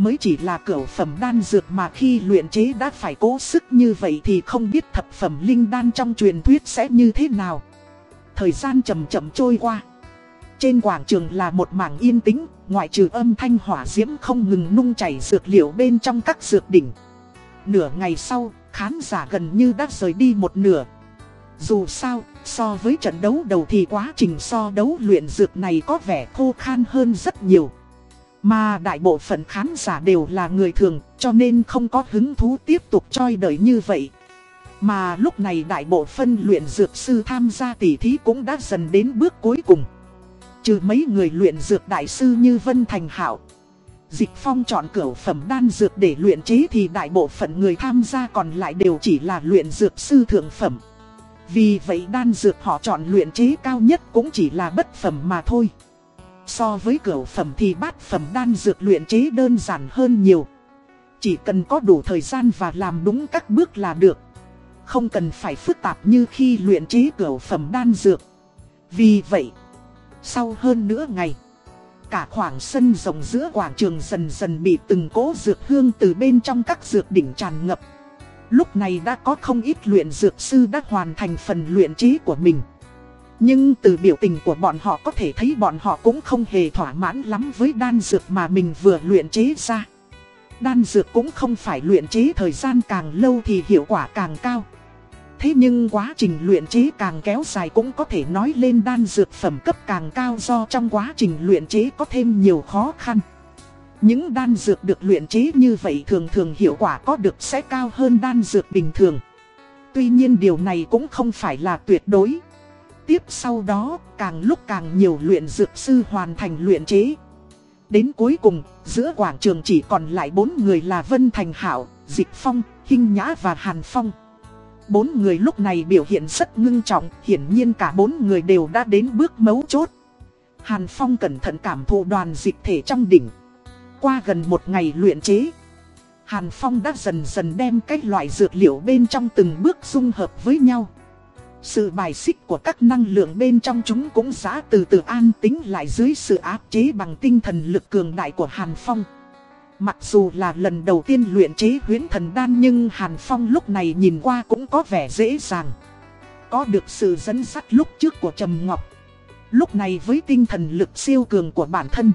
Mới chỉ là cửu phẩm đan dược mà khi luyện chế đã phải cố sức như vậy thì không biết thập phẩm linh đan trong truyền thuyết sẽ như thế nào. Thời gian chậm chậm trôi qua. Trên quảng trường là một mảng yên tĩnh, ngoại trừ âm thanh hỏa diễm không ngừng nung chảy dược liệu bên trong các dược đỉnh. Nửa ngày sau, khán giả gần như đã rời đi một nửa. Dù sao, so với trận đấu đầu thì quá trình so đấu luyện dược này có vẻ khô khan hơn rất nhiều. Mà đại bộ phận khán giả đều là người thường, cho nên không có hứng thú tiếp tục choi đợi như vậy. Mà lúc này đại bộ phân luyện dược sư tham gia tỉ thí cũng đã dần đến bước cuối cùng. Trừ mấy người luyện dược đại sư như Vân Thành hảo, Dịch Phong chọn cửu phẩm đan dược để luyện chế thì đại bộ phận người tham gia còn lại đều chỉ là luyện dược sư thượng phẩm. Vì vậy đan dược họ chọn luyện chế cao nhất cũng chỉ là bất phẩm mà thôi. So với cửu phẩm thì bát phẩm đan dược luyện chế đơn giản hơn nhiều. Chỉ cần có đủ thời gian và làm đúng các bước là được. Không cần phải phức tạp như khi luyện chế cửu phẩm đan dược. Vì vậy, sau hơn nửa ngày, cả khoảng sân rộng giữa quảng trường dần dần bị từng cỗ dược hương từ bên trong các dược đỉnh tràn ngập. Lúc này đã có không ít luyện dược sư đã hoàn thành phần luyện chế của mình. Nhưng từ biểu tình của bọn họ có thể thấy bọn họ cũng không hề thỏa mãn lắm với đan dược mà mình vừa luyện chế ra. Đan dược cũng không phải luyện chế thời gian càng lâu thì hiệu quả càng cao. Thế nhưng quá trình luyện chế càng kéo dài cũng có thể nói lên đan dược phẩm cấp càng cao do trong quá trình luyện chế có thêm nhiều khó khăn. Những đan dược được luyện chế như vậy thường thường hiệu quả có được sẽ cao hơn đan dược bình thường. Tuy nhiên điều này cũng không phải là tuyệt đối. Tiếp sau đó, càng lúc càng nhiều luyện dược sư hoàn thành luyện chế. Đến cuối cùng, giữa quảng trường chỉ còn lại bốn người là Vân Thành Hảo, Dịch Phong, Hinh Nhã và Hàn Phong. Bốn người lúc này biểu hiện rất ngưng trọng, hiển nhiên cả bốn người đều đã đến bước mấu chốt. Hàn Phong cẩn thận cảm thụ đoàn dịch thể trong đỉnh. Qua gần một ngày luyện chế, Hàn Phong đã dần dần đem các loại dược liệu bên trong từng bước dung hợp với nhau. Sự bài xích của các năng lượng bên trong chúng cũng giã từ từ an tính lại dưới sự áp chế bằng tinh thần lực cường đại của Hàn Phong. Mặc dù là lần đầu tiên luyện chế huyến thần đan nhưng Hàn Phong lúc này nhìn qua cũng có vẻ dễ dàng. Có được sự dẫn dắt lúc trước của Trầm Ngọc. Lúc này với tinh thần lực siêu cường của bản thân.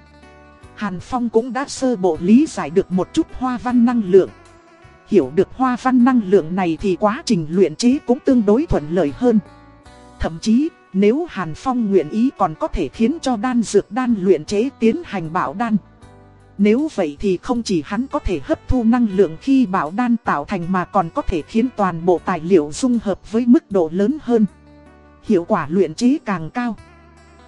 Hàn Phong cũng đã sơ bộ lý giải được một chút hoa văn năng lượng. Hiểu được hoa văn năng lượng này thì quá trình luyện chế cũng tương đối thuận lợi hơn. Thậm chí, nếu Hàn Phong nguyện ý còn có thể khiến cho đan dược đan luyện chế tiến hành bảo đan. Nếu vậy thì không chỉ hắn có thể hấp thu năng lượng khi bảo đan tạo thành mà còn có thể khiến toàn bộ tài liệu dung hợp với mức độ lớn hơn. Hiệu quả luyện chế càng cao.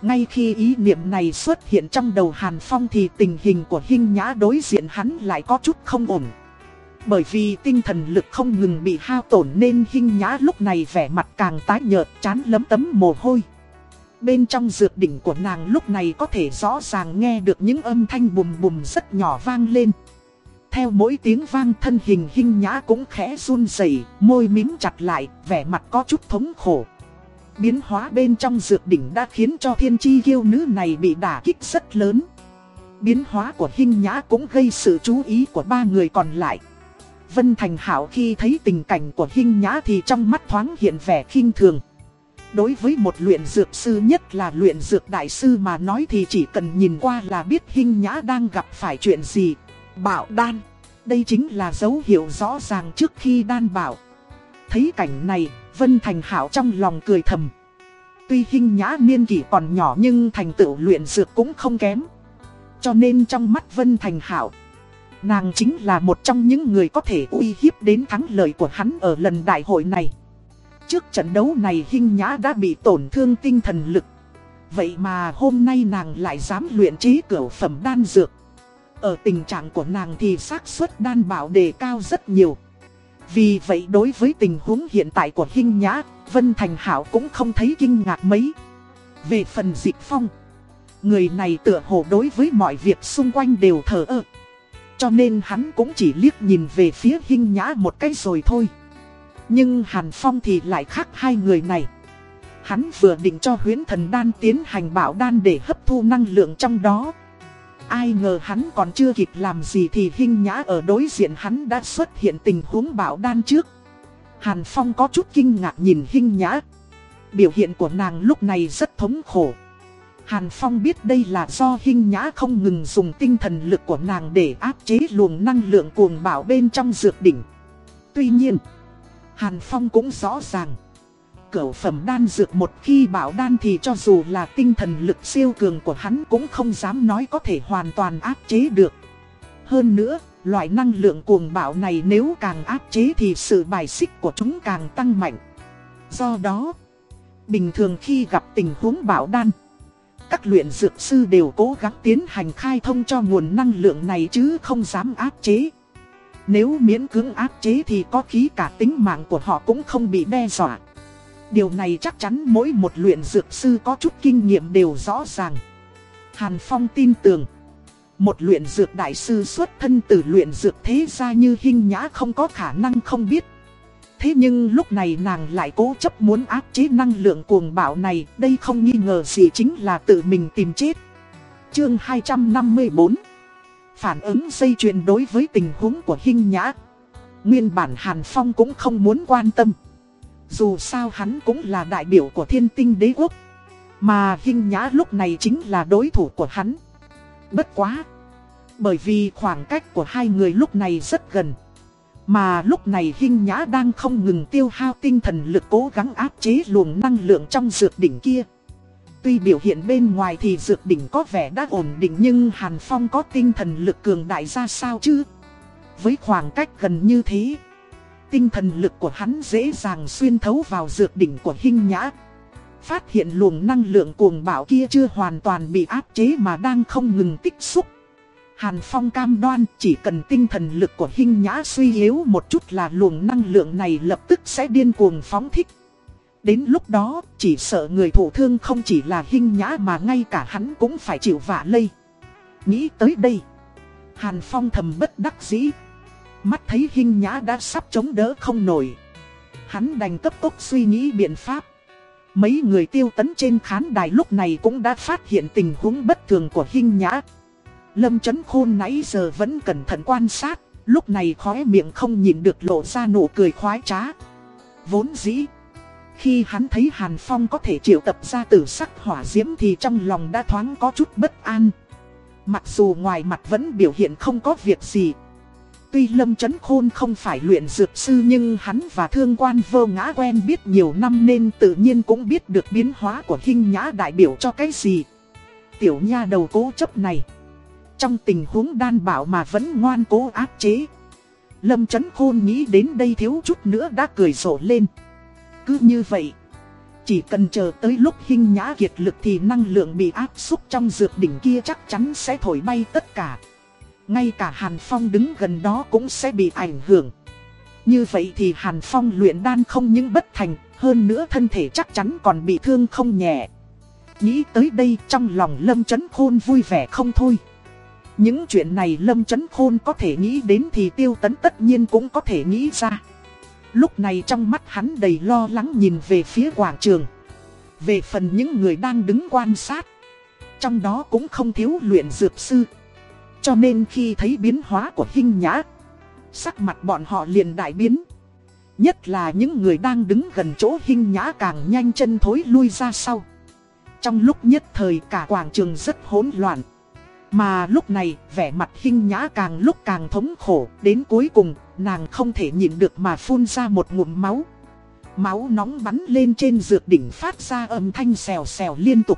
Ngay khi ý niệm này xuất hiện trong đầu Hàn Phong thì tình hình của Hinh Nhã đối diện hắn lại có chút không ổn. Bởi vì tinh thần lực không ngừng bị hao tổn nên Hinh Nhã lúc này vẻ mặt càng tái nhợt chán lấm tấm mồ hôi. Bên trong dược đỉnh của nàng lúc này có thể rõ ràng nghe được những âm thanh bùm bùm rất nhỏ vang lên. Theo mỗi tiếng vang thân hình Hinh Nhã cũng khẽ run rẩy, môi mím chặt lại, vẻ mặt có chút thống khổ. Biến hóa bên trong dược đỉnh đã khiến cho thiên chi kiêu nữ này bị đả kích rất lớn. Biến hóa của Hinh Nhã cũng gây sự chú ý của ba người còn lại. Vân Thành Hảo khi thấy tình cảnh của Hinh Nhã thì trong mắt thoáng hiện vẻ khinh thường. Đối với một luyện dược sư nhất là luyện dược đại sư mà nói thì chỉ cần nhìn qua là biết Hinh Nhã đang gặp phải chuyện gì. Bảo đan. Đây chính là dấu hiệu rõ ràng trước khi đan bảo. Thấy cảnh này, Vân Thành Hảo trong lòng cười thầm. Tuy Hinh Nhã niên kỷ còn nhỏ nhưng thành tựu luyện dược cũng không kém. Cho nên trong mắt Vân Thành Hảo, nàng chính là một trong những người có thể uy hiếp đến thắng lợi của hắn ở lần đại hội này. Trước trận đấu này Hinh Nhã đã bị tổn thương tinh thần lực. Vậy mà hôm nay nàng lại dám luyện trí cửa phẩm đan dược. Ở tình trạng của nàng thì xác suất đan bảo đề cao rất nhiều. Vì vậy đối với tình huống hiện tại của Hinh Nhã, Vân Thành Hảo cũng không thấy kinh ngạc mấy. Về phần dịch phong, người này tựa hồ đối với mọi việc xung quanh đều thờ ơ. Cho nên hắn cũng chỉ liếc nhìn về phía Hinh Nhã một cái rồi thôi. Nhưng Hàn Phong thì lại khác hai người này. Hắn vừa định cho huyến thần đan tiến hành bảo đan để hấp thu năng lượng trong đó. Ai ngờ hắn còn chưa kịp làm gì thì Hinh Nhã ở đối diện hắn đã xuất hiện tình huống bảo đan trước. Hàn Phong có chút kinh ngạc nhìn Hinh Nhã. Biểu hiện của nàng lúc này rất thống khổ. Hàn Phong biết đây là do Hinh Nhã không ngừng dùng tinh thần lực của nàng để áp chế luồng năng lượng cuồng bạo bên trong dược đỉnh. Tuy nhiên, Hàn Phong cũng rõ ràng. Cửu phẩm đan dược một khi bảo đan thì cho dù là tinh thần lực siêu cường của hắn cũng không dám nói có thể hoàn toàn áp chế được. Hơn nữa, loại năng lượng cuồng bạo này nếu càng áp chế thì sự bài xích của chúng càng tăng mạnh. Do đó, bình thường khi gặp tình huống bảo đan, các luyện dược sư đều cố gắng tiến hành khai thông cho nguồn năng lượng này chứ không dám áp chế. Nếu miễn cưỡng áp chế thì có khí cả tính mạng của họ cũng không bị đe dọa. Điều này chắc chắn mỗi một luyện dược sư có chút kinh nghiệm đều rõ ràng. Hàn Phong tin tưởng. Một luyện dược đại sư xuất thân từ luyện dược thế gia như Hinh Nhã không có khả năng không biết. Thế nhưng lúc này nàng lại cố chấp muốn áp chế năng lượng cuồng bạo này, đây không nghi ngờ gì chính là tự mình tìm chết. Chương 254 Phản ứng dây chuyền đối với tình huống của Hinh Nhã. Nguyên bản Hàn Phong cũng không muốn quan tâm. Dù sao hắn cũng là đại biểu của thiên tinh đế quốc. Mà Hinh Nhã lúc này chính là đối thủ của hắn. Bất quá. Bởi vì khoảng cách của hai người lúc này rất gần. Mà lúc này Hinh Nhã đang không ngừng tiêu hao tinh thần lực cố gắng áp chế luồng năng lượng trong dược đỉnh kia. Tuy biểu hiện bên ngoài thì dược đỉnh có vẻ đã ổn định nhưng Hàn Phong có tinh thần lực cường đại ra sao chứ? Với khoảng cách gần như thế, tinh thần lực của hắn dễ dàng xuyên thấu vào dược đỉnh của Hinh Nhã. Phát hiện luồng năng lượng cuồng bạo kia chưa hoàn toàn bị áp chế mà đang không ngừng tích xúc. Hàn Phong cam đoan chỉ cần tinh thần lực của Hinh Nhã suy yếu một chút là luồng năng lượng này lập tức sẽ điên cuồng phóng thích. Đến lúc đó, chỉ sợ người thụ thương không chỉ là Hinh Nhã mà ngay cả hắn cũng phải chịu vạ lây. Nghĩ tới đây, Hàn Phong thầm bất đắc dĩ. Mắt thấy Hinh Nhã đã sắp chống đỡ không nổi. Hắn đành cấp tốc suy nghĩ biện pháp. Mấy người tiêu tấn trên khán đài lúc này cũng đã phát hiện tình huống bất thường của Hinh Nhã. Lâm Chấn Khôn nãy giờ vẫn cẩn thận quan sát, lúc này khóe miệng không nhìn được lộ ra nụ cười khoái trá. Vốn dĩ, khi hắn thấy Hàn Phong có thể triệu tập ra tử sắc hỏa diễm thì trong lòng đã thoáng có chút bất an. Mặc dù ngoài mặt vẫn biểu hiện không có việc gì. Tuy Lâm Chấn Khôn không phải luyện dược sư nhưng hắn và thương quan vô ngã quen biết nhiều năm nên tự nhiên cũng biết được biến hóa của hình nhã đại biểu cho cái gì. Tiểu nha đầu cố chấp này. Trong tình huống đan bảo mà vẫn ngoan cố áp chế. Lâm Chấn Khôn nghĩ đến đây thiếu chút nữa đã cười rộ lên. Cứ như vậy, chỉ cần chờ tới lúc hình nhã kiệt lực thì năng lượng bị áp xúc trong dược đỉnh kia chắc chắn sẽ thổi bay tất cả. Ngay cả Hàn Phong đứng gần đó cũng sẽ bị ảnh hưởng. Như vậy thì Hàn Phong luyện đan không những bất thành, hơn nữa thân thể chắc chắn còn bị thương không nhẹ. Nghĩ tới đây trong lòng Lâm Chấn Khôn vui vẻ không thôi. Những chuyện này Lâm Chấn Khôn có thể nghĩ đến thì Tiêu Tấn tất nhiên cũng có thể nghĩ ra. Lúc này trong mắt hắn đầy lo lắng nhìn về phía quảng trường. Về phần những người đang đứng quan sát. Trong đó cũng không thiếu luyện dược sư. Cho nên khi thấy biến hóa của hình nhã, Sắc mặt bọn họ liền đại biến Nhất là những người đang đứng gần chỗ hình nhã càng nhanh chân thối lui ra sau Trong lúc nhất thời cả quảng trường rất hỗn loạn mà lúc này, vẻ mặt hinh nhã càng lúc càng thống khổ Đến cuối cùng, nàng không thể nhịn được mà phun ra một ngụm máu Máu nóng bắn lên trên dược đỉnh phát ra âm thanh xèo xèo liên tục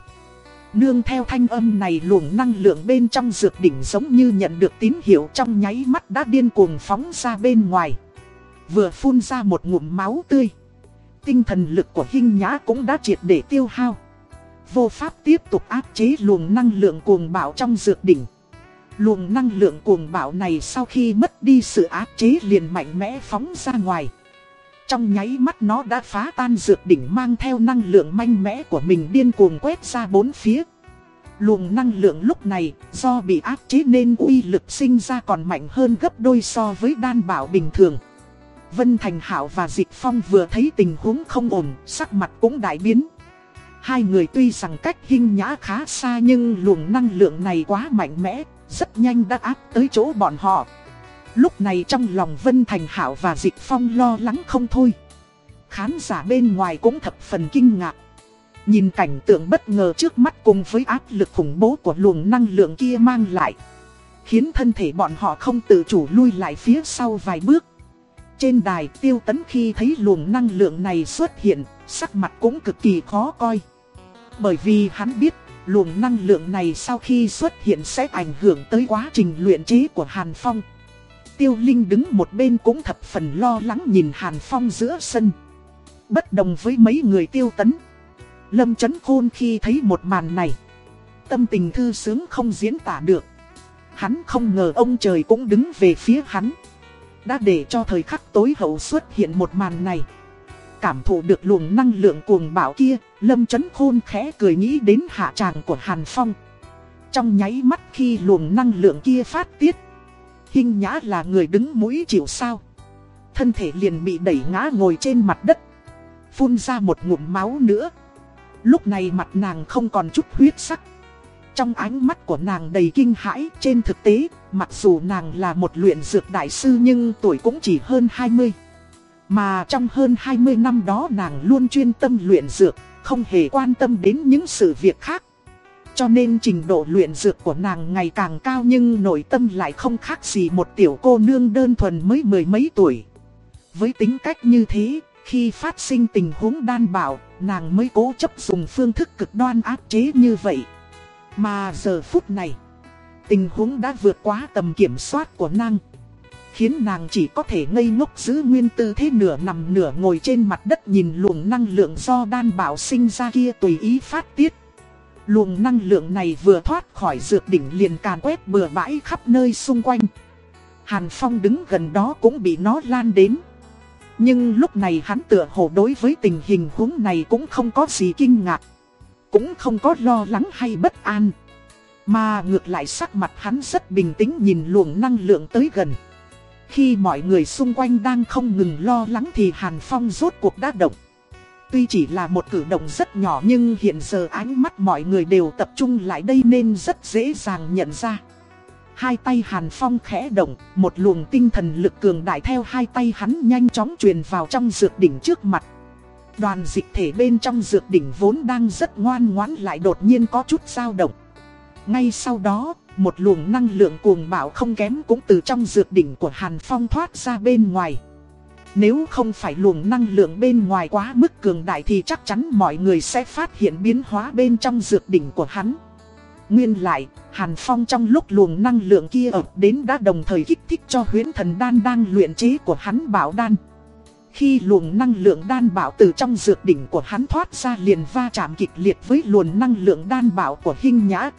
Nương theo thanh âm này luồng năng lượng bên trong dược đỉnh giống như nhận được tín hiệu trong nháy mắt đã điên cuồng phóng ra bên ngoài. Vừa phun ra một ngụm máu tươi. Tinh thần lực của Hinh Nhã cũng đã triệt để tiêu hao. Vô pháp tiếp tục áp chế luồng năng lượng cuồng bạo trong dược đỉnh. Luồng năng lượng cuồng bạo này sau khi mất đi sự áp chế liền mạnh mẽ phóng ra ngoài. Trong nháy mắt nó đã phá tan dược đỉnh mang theo năng lượng mạnh mẽ của mình điên cuồng quét ra bốn phía. Luồng năng lượng lúc này do bị áp chế nên uy lực sinh ra còn mạnh hơn gấp đôi so với đan bảo bình thường. Vân Thành Hảo và Dịch Phong vừa thấy tình huống không ổn, sắc mặt cũng đại biến. Hai người tuy rằng cách hình nhã khá xa nhưng luồng năng lượng này quá mạnh mẽ, rất nhanh đã áp tới chỗ bọn họ. Lúc này trong lòng Vân Thành Hảo và Dịch Phong lo lắng không thôi. Khán giả bên ngoài cũng thập phần kinh ngạc. Nhìn cảnh tượng bất ngờ trước mắt cùng với áp lực khủng bố của luồng năng lượng kia mang lại. Khiến thân thể bọn họ không tự chủ lui lại phía sau vài bước. Trên đài tiêu tấn khi thấy luồng năng lượng này xuất hiện, sắc mặt cũng cực kỳ khó coi. Bởi vì hắn biết, luồng năng lượng này sau khi xuất hiện sẽ ảnh hưởng tới quá trình luyện chế của Hàn Phong. Tiêu Linh đứng một bên cũng thập phần lo lắng nhìn Hàn Phong giữa sân. Bất đồng với mấy người tiêu tấn. Lâm Chấn Khôn khi thấy một màn này. Tâm tình thư sướng không diễn tả được. Hắn không ngờ ông trời cũng đứng về phía hắn. Đã để cho thời khắc tối hậu xuất hiện một màn này. Cảm thụ được luồng năng lượng cuồng bạo kia, Lâm Chấn Khôn khẽ cười nghĩ đến hạ tràng của Hàn Phong. Trong nháy mắt khi luồng năng lượng kia phát tiết, Hinh nhã là người đứng mũi chịu sao. Thân thể liền bị đẩy ngã ngồi trên mặt đất. Phun ra một ngụm máu nữa. Lúc này mặt nàng không còn chút huyết sắc. Trong ánh mắt của nàng đầy kinh hãi trên thực tế, mặc dù nàng là một luyện dược đại sư nhưng tuổi cũng chỉ hơn 20. Mà trong hơn 20 năm đó nàng luôn chuyên tâm luyện dược, không hề quan tâm đến những sự việc khác. Cho nên trình độ luyện dược của nàng ngày càng cao nhưng nội tâm lại không khác gì một tiểu cô nương đơn thuần mới mười mấy tuổi. Với tính cách như thế, khi phát sinh tình huống đan bảo, nàng mới cố chấp dùng phương thức cực đoan áp chế như vậy. Mà giờ phút này, tình huống đã vượt quá tầm kiểm soát của nàng. Khiến nàng chỉ có thể ngây ngốc giữ nguyên tư thế nửa nằm nửa ngồi trên mặt đất nhìn luồng năng lượng do đan bảo sinh ra kia tùy ý phát tiết. Luồng năng lượng này vừa thoát khỏi dược đỉnh liền càn quét bừa bãi khắp nơi xung quanh. Hàn Phong đứng gần đó cũng bị nó lan đến. Nhưng lúc này hắn tựa hồ đối với tình hình huống này cũng không có gì kinh ngạc. Cũng không có lo lắng hay bất an. Mà ngược lại sắc mặt hắn rất bình tĩnh nhìn luồng năng lượng tới gần. Khi mọi người xung quanh đang không ngừng lo lắng thì Hàn Phong rốt cuộc đã động. Tuy chỉ là một cử động rất nhỏ nhưng hiện giờ ánh mắt mọi người đều tập trung lại đây nên rất dễ dàng nhận ra. Hai tay Hàn Phong khẽ động, một luồng tinh thần lực cường đại theo hai tay hắn nhanh chóng truyền vào trong dược đỉnh trước mặt. Đoàn dịch thể bên trong dược đỉnh vốn đang rất ngoan ngoãn lại đột nhiên có chút dao động. Ngay sau đó, một luồng năng lượng cuồng bạo không kém cũng từ trong dược đỉnh của Hàn Phong thoát ra bên ngoài. Nếu không phải luồng năng lượng bên ngoài quá mức cường đại thì chắc chắn mọi người sẽ phát hiện biến hóa bên trong dược đỉnh của hắn. Nguyên lại, Hàn Phong trong lúc luồng năng lượng kia ập đến đã đồng thời kích thích cho Huyễn thần đan đang luyện chế của hắn bảo đan. Khi luồng năng lượng đan bảo từ trong dược đỉnh của hắn thoát ra liền va chạm kịch liệt với luồng năng lượng đan bảo của Hinh Nhã.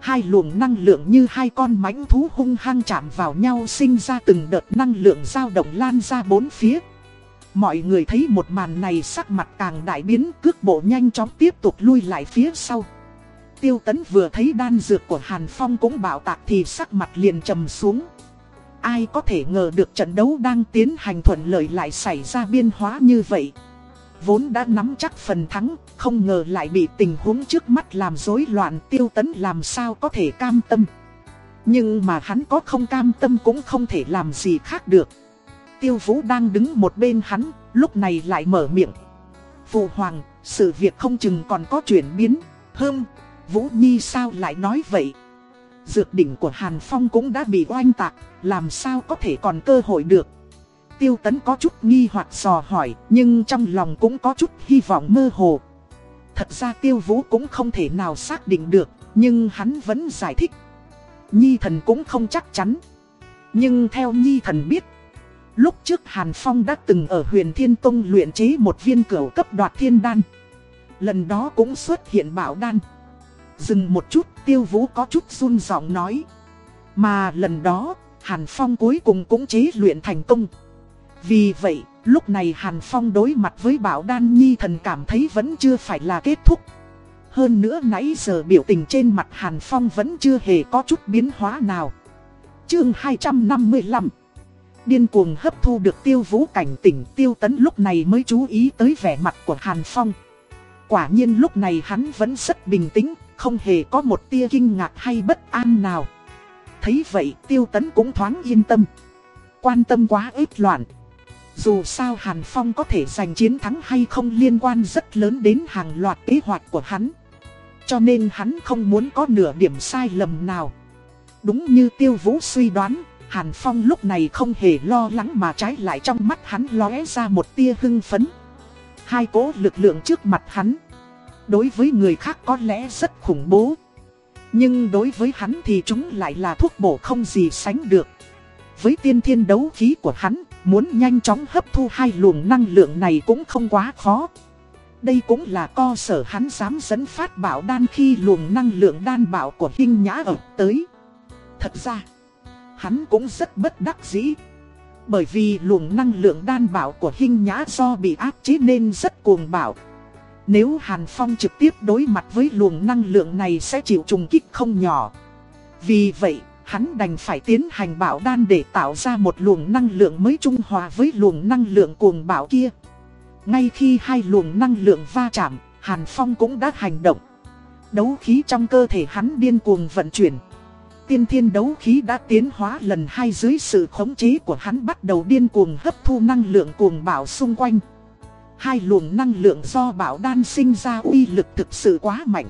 Hai luồng năng lượng như hai con mãnh thú hung hăng chạm vào nhau sinh ra từng đợt năng lượng dao động lan ra bốn phía. Mọi người thấy một màn này sắc mặt càng đại biến, cước bộ nhanh chóng tiếp tục lui lại phía sau. Tiêu tấn vừa thấy đan dược của Hàn Phong cũng bảo tạc thì sắc mặt liền trầm xuống. Ai có thể ngờ được trận đấu đang tiến hành thuận lợi lại xảy ra biên hóa như vậy. Vốn đã nắm chắc phần thắng, không ngờ lại bị tình huống trước mắt làm rối loạn tiêu tấn làm sao có thể cam tâm. Nhưng mà hắn có không cam tâm cũng không thể làm gì khác được. Tiêu Vũ đang đứng một bên hắn, lúc này lại mở miệng. Phụ hoàng, sự việc không chừng còn có chuyển biến. Hơm, Vũ Nhi sao lại nói vậy? Dược đỉnh của Hàn Phong cũng đã bị oanh tạc, làm sao có thể còn cơ hội được? Tiêu Tấn có chút nghi hoặc dò hỏi, nhưng trong lòng cũng có chút hy vọng mơ hồ. Thật ra Tiêu Vũ cũng không thể nào xác định được, nhưng hắn vẫn giải thích. Nhi thần cũng không chắc chắn. Nhưng theo Nhi thần biết, lúc trước Hàn Phong đã từng ở huyền Thiên Tông luyện chế một viên cửu cấp đoạt thiên đan. Lần đó cũng xuất hiện bảo đan. Dừng một chút, Tiêu Vũ có chút run giọng nói. Mà lần đó, Hàn Phong cuối cùng cũng chế luyện thành công. Vì vậy, lúc này Hàn Phong đối mặt với Bảo Đan Nhi thần cảm thấy vẫn chưa phải là kết thúc. Hơn nữa nãy giờ biểu tình trên mặt Hàn Phong vẫn chưa hề có chút biến hóa nào. Chương 255 Điên cuồng hấp thu được tiêu vũ cảnh tỉnh tiêu tấn lúc này mới chú ý tới vẻ mặt của Hàn Phong. Quả nhiên lúc này hắn vẫn rất bình tĩnh, không hề có một tia kinh ngạc hay bất an nào. Thấy vậy tiêu tấn cũng thoáng yên tâm. Quan tâm quá ít loạn. Dù sao Hàn Phong có thể giành chiến thắng hay không liên quan rất lớn đến hàng loạt kế hoạch của hắn. Cho nên hắn không muốn có nửa điểm sai lầm nào. Đúng như Tiêu Vũ suy đoán, Hàn Phong lúc này không hề lo lắng mà trái lại trong mắt hắn lóe ra một tia hưng phấn. Hai cố lực lượng trước mặt hắn. Đối với người khác có lẽ rất khủng bố. Nhưng đối với hắn thì chúng lại là thuốc bổ không gì sánh được. Với tiên thiên đấu khí của hắn, muốn nhanh chóng hấp thu hai luồng năng lượng này cũng không quá khó. Đây cũng là co sở hắn dám dẫn phát bảo đan khi luồng năng lượng đan bảo của hình nhã ở tới. Thật ra, hắn cũng rất bất đắc dĩ. Bởi vì luồng năng lượng đan bảo của hình nhã do bị áp chế nên rất cuồng bảo. Nếu Hàn Phong trực tiếp đối mặt với luồng năng lượng này sẽ chịu trùng kích không nhỏ. Vì vậy, hắn đành phải tiến hành bảo đan để tạo ra một luồng năng lượng mới trung hòa với luồng năng lượng cuồng bảo kia. Ngay khi hai luồng năng lượng va chạm, Hàn Phong cũng đã hành động. Đấu khí trong cơ thể hắn điên cuồng vận chuyển. Tiên thiên đấu khí đã tiến hóa lần hai dưới sự khống chế của hắn bắt đầu điên cuồng hấp thu năng lượng cuồng bảo xung quanh. Hai luồng năng lượng do bảo đan sinh ra uy lực thực sự quá mạnh.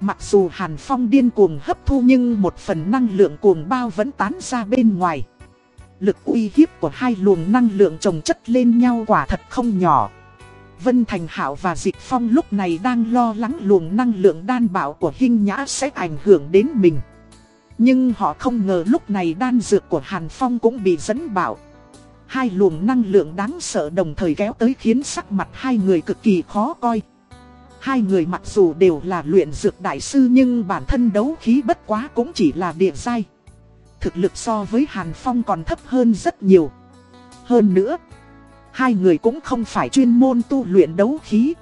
Mặc dù Hàn Phong điên cuồng hấp thu nhưng một phần năng lượng cuồng bao vẫn tán ra bên ngoài. Lực uy hiếp của hai luồng năng lượng chồng chất lên nhau quả thật không nhỏ. Vân Thành Hảo và Dịch Phong lúc này đang lo lắng luồng năng lượng đan bảo của Hinh Nhã sẽ ảnh hưởng đến mình. Nhưng họ không ngờ lúc này đan dược của Hàn Phong cũng bị dẫn bảo. Hai luồng năng lượng đáng sợ đồng thời kéo tới khiến sắc mặt hai người cực kỳ khó coi. Hai người mặc dù đều là luyện dược đại sư nhưng bản thân đấu khí bất quá cũng chỉ là địa giai. Thực lực so với Hàn Phong còn thấp hơn rất nhiều. Hơn nữa, hai người cũng không phải chuyên môn tu luyện đấu khí.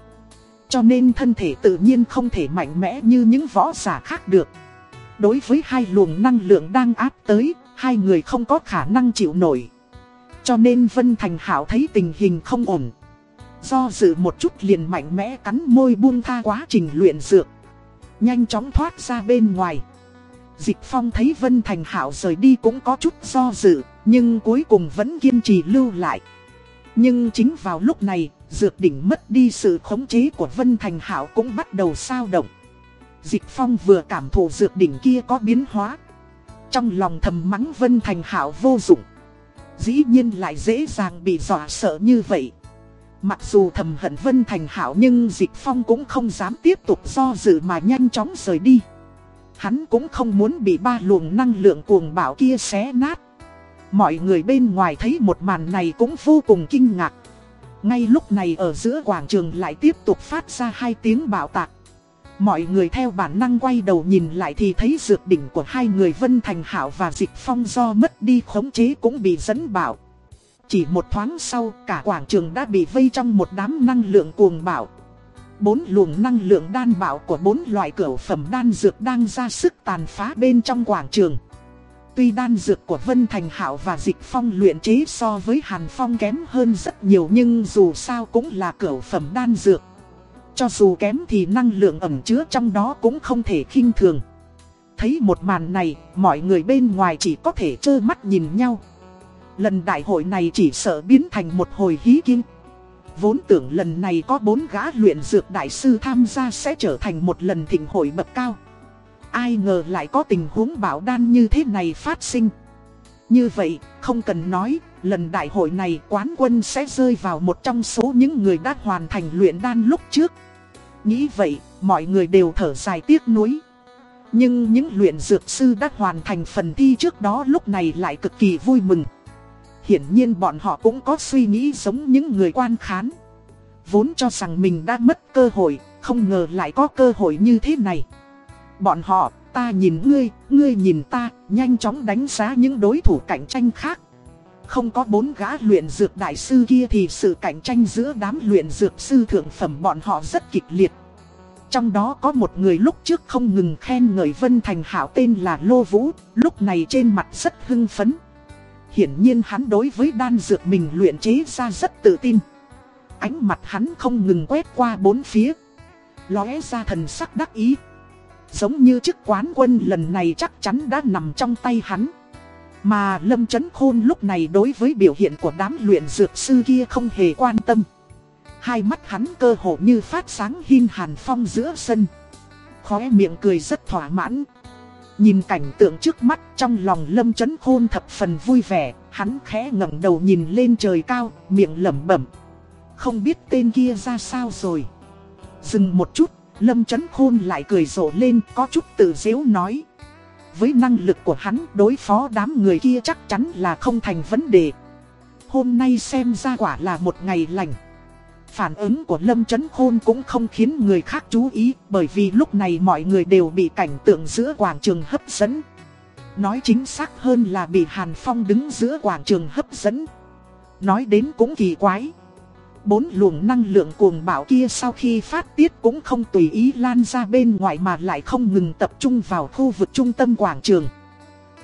Cho nên thân thể tự nhiên không thể mạnh mẽ như những võ giả khác được. Đối với hai luồng năng lượng đang áp tới, hai người không có khả năng chịu nổi. Cho nên Vân Thành Hảo thấy tình hình không ổn. Do dự một chút liền mạnh mẽ cắn môi buông tha quá trình luyện dược. Nhanh chóng thoát ra bên ngoài. Dịch Phong thấy Vân Thành Hảo rời đi cũng có chút do dự, nhưng cuối cùng vẫn kiên trì lưu lại. Nhưng chính vào lúc này, dược đỉnh mất đi sự khống chế của Vân Thành Hảo cũng bắt đầu sao động. Dịch Phong vừa cảm thụ dược đỉnh kia có biến hóa. Trong lòng thầm mắng Vân Thành Hảo vô dụng. Dĩ nhiên lại dễ dàng bị dọa sợ như vậy. Mặc dù thầm hận Vân Thành Hảo nhưng Dịch Phong cũng không dám tiếp tục do dự mà nhanh chóng rời đi. Hắn cũng không muốn bị ba luồng năng lượng cuồng bạo kia xé nát. Mọi người bên ngoài thấy một màn này cũng vô cùng kinh ngạc. Ngay lúc này ở giữa quảng trường lại tiếp tục phát ra hai tiếng bạo tạc. Mọi người theo bản năng quay đầu nhìn lại thì thấy dược đỉnh của hai người Vân Thành Hảo và Dịch Phong do mất đi khống chế cũng bị dẫn bảo. Chỉ một thoáng sau, cả quảng trường đã bị vây trong một đám năng lượng cuồng bạo. Bốn luồng năng lượng đan bạo của bốn loại cửu phẩm đan dược đang ra sức tàn phá bên trong quảng trường. Tuy đan dược của Vân Thành Hảo và Dịch Phong luyện chế so với Hàn Phong kém hơn rất nhiều nhưng dù sao cũng là cửu phẩm đan dược. Cho dù kém thì năng lượng ẩm chứa trong đó cũng không thể khinh thường. Thấy một màn này, mọi người bên ngoài chỉ có thể trơ mắt nhìn nhau. Lần đại hội này chỉ sợ biến thành một hồi hí kinh. Vốn tưởng lần này có bốn gã luyện dược đại sư tham gia sẽ trở thành một lần thịnh hội bậc cao. Ai ngờ lại có tình huống bảo đan như thế này phát sinh. Như vậy, không cần nói, lần đại hội này quán quân sẽ rơi vào một trong số những người đã hoàn thành luyện đan lúc trước. Nghĩ vậy, mọi người đều thở dài tiếc nuối. Nhưng những luyện dược sư đã hoàn thành phần thi trước đó lúc này lại cực kỳ vui mừng. Hiển nhiên bọn họ cũng có suy nghĩ giống những người quan khán. Vốn cho rằng mình đã mất cơ hội, không ngờ lại có cơ hội như thế này. Bọn họ, ta nhìn ngươi, ngươi nhìn ta, nhanh chóng đánh giá những đối thủ cạnh tranh khác. Không có bốn gã luyện dược đại sư kia thì sự cạnh tranh giữa đám luyện dược sư thượng phẩm bọn họ rất kịch liệt. Trong đó có một người lúc trước không ngừng khen ngợi Vân Thành Hảo tên là Lô Vũ, lúc này trên mặt rất hưng phấn. Hiển nhiên hắn đối với đan dược mình luyện chế ra rất tự tin. Ánh mặt hắn không ngừng quét qua bốn phía. Lóe ra thần sắc đắc ý. Giống như chức quán quân lần này chắc chắn đã nằm trong tay hắn. Mà Lâm Chấn Khôn lúc này đối với biểu hiện của đám luyện dược sư kia không hề quan tâm. Hai mắt hắn cơ hồ như phát sáng hin hàn phong giữa sân. Khóe miệng cười rất thỏa mãn. Nhìn cảnh tượng trước mắt trong lòng Lâm Chấn Khôn thập phần vui vẻ, hắn khẽ ngẩng đầu nhìn lên trời cao, miệng lẩm bẩm. Không biết tên kia ra sao rồi. Dừng một chút, Lâm Chấn Khôn lại cười rộ lên có chút tự dễu nói. Với năng lực của hắn đối phó đám người kia chắc chắn là không thành vấn đề. Hôm nay xem ra quả là một ngày lành. Phản ứng của Lâm Chấn Khôn cũng không khiến người khác chú ý, bởi vì lúc này mọi người đều bị cảnh tượng giữa quảng trường hấp dẫn. Nói chính xác hơn là bị Hàn Phong đứng giữa quảng trường hấp dẫn. Nói đến cũng kỳ quái. Bốn luồng năng lượng cuồng bạo kia sau khi phát tiết cũng không tùy ý lan ra bên ngoài mà lại không ngừng tập trung vào khu vực trung tâm quảng trường.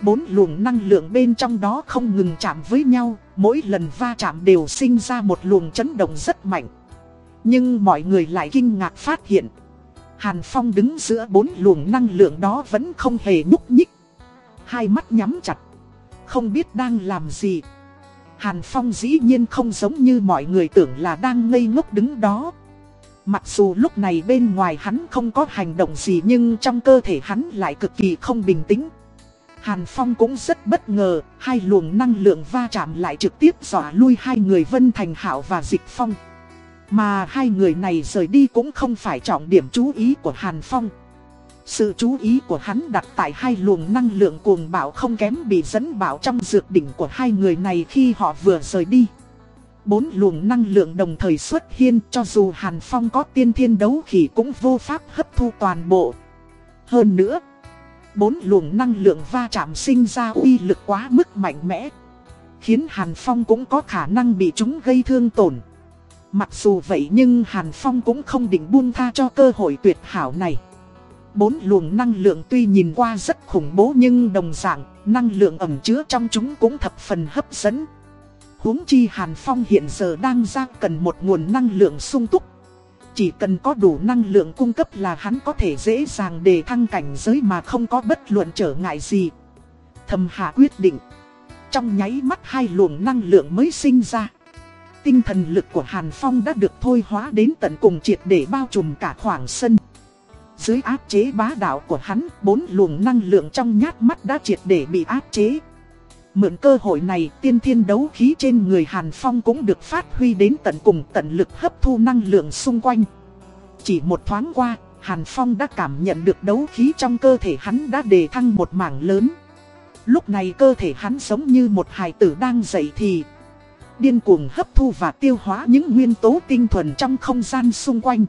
Bốn luồng năng lượng bên trong đó không ngừng chạm với nhau, mỗi lần va chạm đều sinh ra một luồng chấn động rất mạnh. Nhưng mọi người lại kinh ngạc phát hiện. Hàn Phong đứng giữa bốn luồng năng lượng đó vẫn không hề nhúc nhích. Hai mắt nhắm chặt. Không biết đang làm gì. Hàn Phong dĩ nhiên không giống như mọi người tưởng là đang ngây ngốc đứng đó. Mặc dù lúc này bên ngoài hắn không có hành động gì nhưng trong cơ thể hắn lại cực kỳ không bình tĩnh. Hàn Phong cũng rất bất ngờ, hai luồng năng lượng va chạm lại trực tiếp dọa lui hai người Vân Thành Hảo và Dịch Phong. Mà hai người này rời đi cũng không phải trọng điểm chú ý của Hàn Phong. Sự chú ý của hắn đặt tại hai luồng năng lượng cuồng bạo không kém bị dẫn bạo trong dược đỉnh của hai người này khi họ vừa rời đi. Bốn luồng năng lượng đồng thời xuất hiện cho dù Hàn Phong có tiên thiên đấu khí cũng vô pháp hấp thu toàn bộ. Hơn nữa, bốn luồng năng lượng va chạm sinh ra uy lực quá mức mạnh mẽ. Khiến Hàn Phong cũng có khả năng bị chúng gây thương tổn. Mặc dù vậy nhưng Hàn Phong cũng không định buông tha cho cơ hội tuyệt hảo này. Bốn luồng năng lượng tuy nhìn qua rất khủng bố nhưng đồng dạng, năng lượng ẩm chứa trong chúng cũng thập phần hấp dẫn. huống chi Hàn Phong hiện giờ đang ra cần một nguồn năng lượng sung túc. Chỉ cần có đủ năng lượng cung cấp là hắn có thể dễ dàng đề thăng cảnh giới mà không có bất luận trở ngại gì. Thầm hạ quyết định. Trong nháy mắt hai luồng năng lượng mới sinh ra. Tinh thần lực của Hàn Phong đã được thôi hóa đến tận cùng triệt để bao trùm cả khoảng sân. Dưới áp chế bá đạo của hắn, bốn luồng năng lượng trong nhát mắt đã triệt để bị áp chế. Mượn cơ hội này, tiên thiên đấu khí trên người Hàn Phong cũng được phát huy đến tận cùng tận lực hấp thu năng lượng xung quanh. Chỉ một thoáng qua, Hàn Phong đã cảm nhận được đấu khí trong cơ thể hắn đã đề thăng một mảng lớn. Lúc này cơ thể hắn giống như một hài tử đang dậy thì điên cuồng hấp thu và tiêu hóa những nguyên tố tinh thuần trong không gian xung quanh.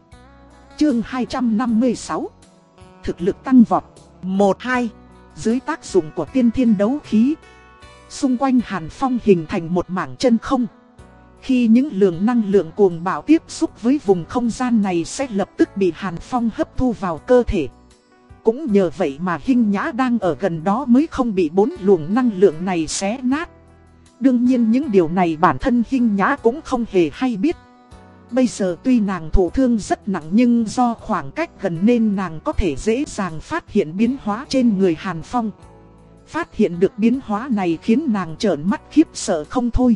Chương 256 Thực lực tăng vọt. 1-2 Dưới tác dụng của tiên thiên đấu khí. Xung quanh Hàn Phong hình thành một mảng chân không. Khi những lượng năng lượng cuồng bạo tiếp xúc với vùng không gian này sẽ lập tức bị Hàn Phong hấp thu vào cơ thể. Cũng nhờ vậy mà Hinh Nhã đang ở gần đó mới không bị bốn luồng năng lượng này xé nát. Đương nhiên những điều này bản thân Hinh Nhã cũng không hề hay biết. Bây giờ tuy nàng thổ thương rất nặng nhưng do khoảng cách gần nên nàng có thể dễ dàng phát hiện biến hóa trên người Hàn Phong. Phát hiện được biến hóa này khiến nàng trợn mắt khiếp sợ không thôi.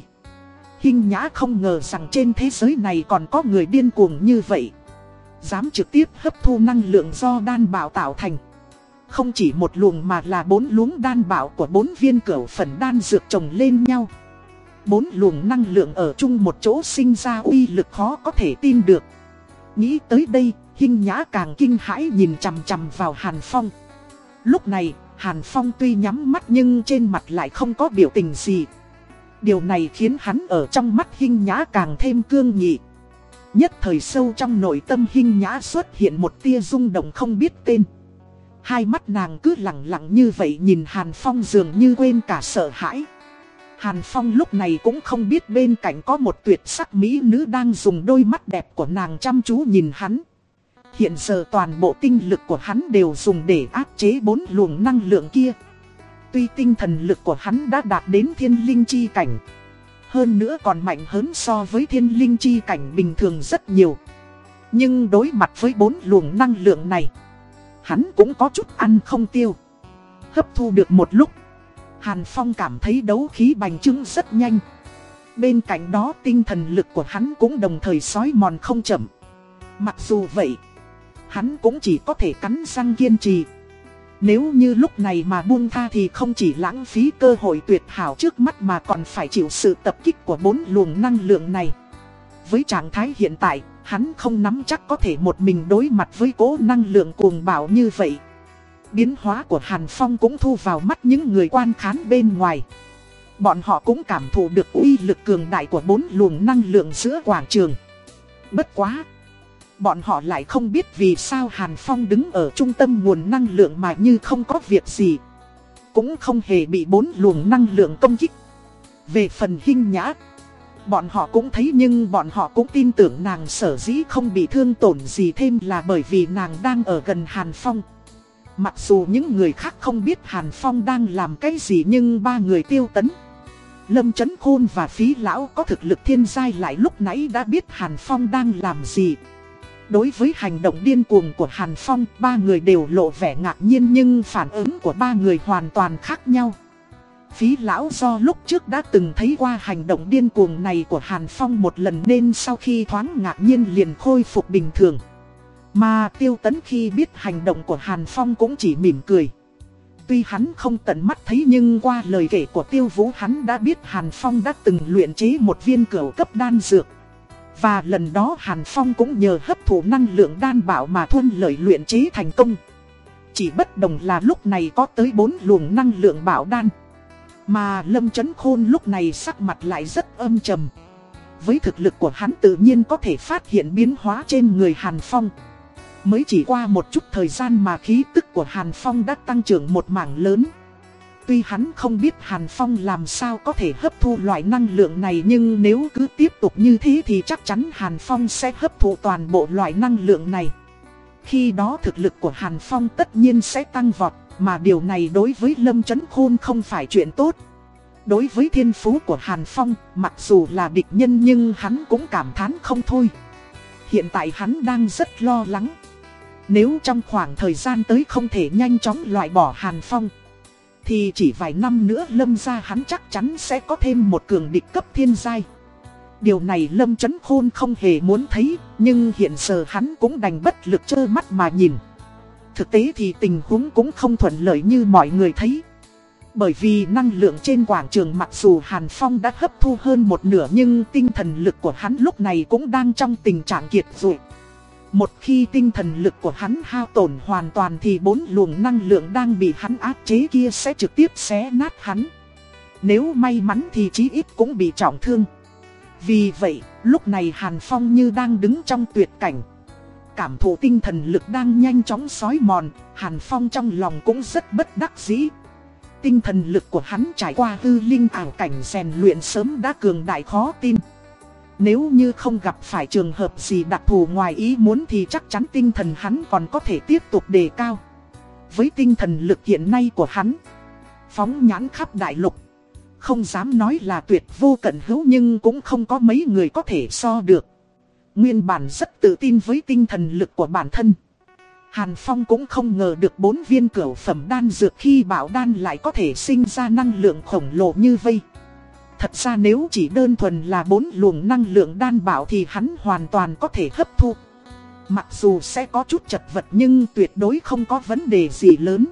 Hinh nhã không ngờ rằng trên thế giới này còn có người điên cuồng như vậy. Dám trực tiếp hấp thu năng lượng do đan bảo tạo thành. Không chỉ một luồng mà là bốn luống đan bảo của bốn viên cửa phần đan dược chồng lên nhau. Bốn luồng năng lượng ở chung một chỗ sinh ra uy lực khó có thể tin được. Nghĩ tới đây, Hinh Nhã càng kinh hãi nhìn chằm chằm vào Hàn Phong. Lúc này, Hàn Phong tuy nhắm mắt nhưng trên mặt lại không có biểu tình gì. Điều này khiến hắn ở trong mắt Hinh Nhã càng thêm cương nghị. Nhất thời sâu trong nội tâm Hinh Nhã xuất hiện một tia rung động không biết tên. Hai mắt nàng cứ lặng lặng như vậy nhìn Hàn Phong dường như quên cả sợ hãi. Hàn Phong lúc này cũng không biết bên cạnh có một tuyệt sắc mỹ nữ đang dùng đôi mắt đẹp của nàng chăm chú nhìn hắn. Hiện giờ toàn bộ tinh lực của hắn đều dùng để áp chế bốn luồng năng lượng kia. Tuy tinh thần lực của hắn đã đạt đến thiên linh chi cảnh. Hơn nữa còn mạnh hơn so với thiên linh chi cảnh bình thường rất nhiều. Nhưng đối mặt với bốn luồng năng lượng này, hắn cũng có chút ăn không tiêu. Hấp thu được một lúc. Hàn Phong cảm thấy đấu khí bành trướng rất nhanh. Bên cạnh đó tinh thần lực của hắn cũng đồng thời sói mòn không chậm. Mặc dù vậy, hắn cũng chỉ có thể cắn răng kiên trì. Nếu như lúc này mà buông tha thì không chỉ lãng phí cơ hội tuyệt hảo trước mắt mà còn phải chịu sự tập kích của bốn luồng năng lượng này. Với trạng thái hiện tại, hắn không nắm chắc có thể một mình đối mặt với cố năng lượng cuồng bạo như vậy. Biến hóa của Hàn Phong cũng thu vào mắt những người quan khán bên ngoài. Bọn họ cũng cảm thụ được uy lực cường đại của bốn luồng năng lượng giữa quảng trường. Bất quá! Bọn họ lại không biết vì sao Hàn Phong đứng ở trung tâm nguồn năng lượng mà như không có việc gì. Cũng không hề bị bốn luồng năng lượng công kích. Về phần hình nhã, bọn họ cũng thấy nhưng bọn họ cũng tin tưởng nàng sở dĩ không bị thương tổn gì thêm là bởi vì nàng đang ở gần Hàn Phong. Mặc dù những người khác không biết Hàn Phong đang làm cái gì nhưng ba người tiêu tấn. Lâm Chấn Khôn và Phí Lão có thực lực thiên giai lại lúc nãy đã biết Hàn Phong đang làm gì. Đối với hành động điên cuồng của Hàn Phong, ba người đều lộ vẻ ngạc nhiên nhưng phản ứng của ba người hoàn toàn khác nhau. Phí lão do lúc trước đã từng thấy qua hành động điên cuồng này của Hàn Phong một lần nên sau khi thoáng ngạc nhiên liền khôi phục bình thường. Mà tiêu tấn khi biết hành động của Hàn Phong cũng chỉ mỉm cười. Tuy hắn không tận mắt thấy nhưng qua lời kể của tiêu vũ hắn đã biết Hàn Phong đã từng luyện chế một viên cửu cấp đan dược. Và lần đó Hàn Phong cũng nhờ hấp thụ năng lượng đan bảo mà thuân lợi luyện chế thành công. Chỉ bất đồng là lúc này có tới 4 luồng năng lượng bảo đan. Mà Lâm Chấn Khôn lúc này sắc mặt lại rất âm trầm. Với thực lực của hắn tự nhiên có thể phát hiện biến hóa trên người Hàn Phong. Mới chỉ qua một chút thời gian mà khí tức của Hàn Phong đã tăng trưởng một mảng lớn. Tuy hắn không biết Hàn Phong làm sao có thể hấp thu loại năng lượng này nhưng nếu cứ tiếp tục như thế thì chắc chắn Hàn Phong sẽ hấp thụ toàn bộ loại năng lượng này. Khi đó thực lực của Hàn Phong tất nhiên sẽ tăng vọt, mà điều này đối với Lâm Chấn Khôn không phải chuyện tốt. Đối với thiên phú của Hàn Phong, mặc dù là địch nhân nhưng hắn cũng cảm thán không thôi. Hiện tại hắn đang rất lo lắng. Nếu trong khoảng thời gian tới không thể nhanh chóng loại bỏ Hàn Phong, thì chỉ vài năm nữa Lâm gia hắn chắc chắn sẽ có thêm một cường địch cấp thiên giai. Điều này Lâm Chấn Khôn không hề muốn thấy, Nhưng hiện giờ hắn cũng đành bất lực trơ mắt mà nhìn. Thực tế thì tình huống cũng không thuận lợi như mọi người thấy. Bởi vì năng lượng trên quảng trường mặc dù Hàn Phong đã hấp thu hơn một nửa Nhưng tinh thần lực của hắn lúc này cũng đang trong tình trạng kiệt rụi một khi tinh thần lực của hắn hao tổn hoàn toàn thì bốn luồng năng lượng đang bị hắn áp chế kia sẽ trực tiếp xé nát hắn. Nếu may mắn thì chí ít cũng bị trọng thương. Vì vậy, lúc này Hàn Phong như đang đứng trong tuyệt cảnh. Cảm thụ tinh thần lực đang nhanh chóng xói mòn, Hàn Phong trong lòng cũng rất bất đắc dĩ. Tinh thần lực của hắn trải qua hư linh ảo cảnh rèn luyện sớm đã cường đại khó tin. Nếu như không gặp phải trường hợp gì đặc thù ngoài ý muốn thì chắc chắn tinh thần hắn còn có thể tiếp tục đề cao. Với tinh thần lực hiện nay của hắn, phóng nhãn khắp đại lục. Không dám nói là tuyệt vô cận hữu nhưng cũng không có mấy người có thể so được. Nguyên bản rất tự tin với tinh thần lực của bản thân. Hàn Phong cũng không ngờ được bốn viên cửa phẩm đan dược khi bảo đan lại có thể sinh ra năng lượng khổng lồ như vây. Thật ra nếu chỉ đơn thuần là bốn luồng năng lượng đan bảo thì hắn hoàn toàn có thể hấp thu. Mặc dù sẽ có chút chật vật nhưng tuyệt đối không có vấn đề gì lớn.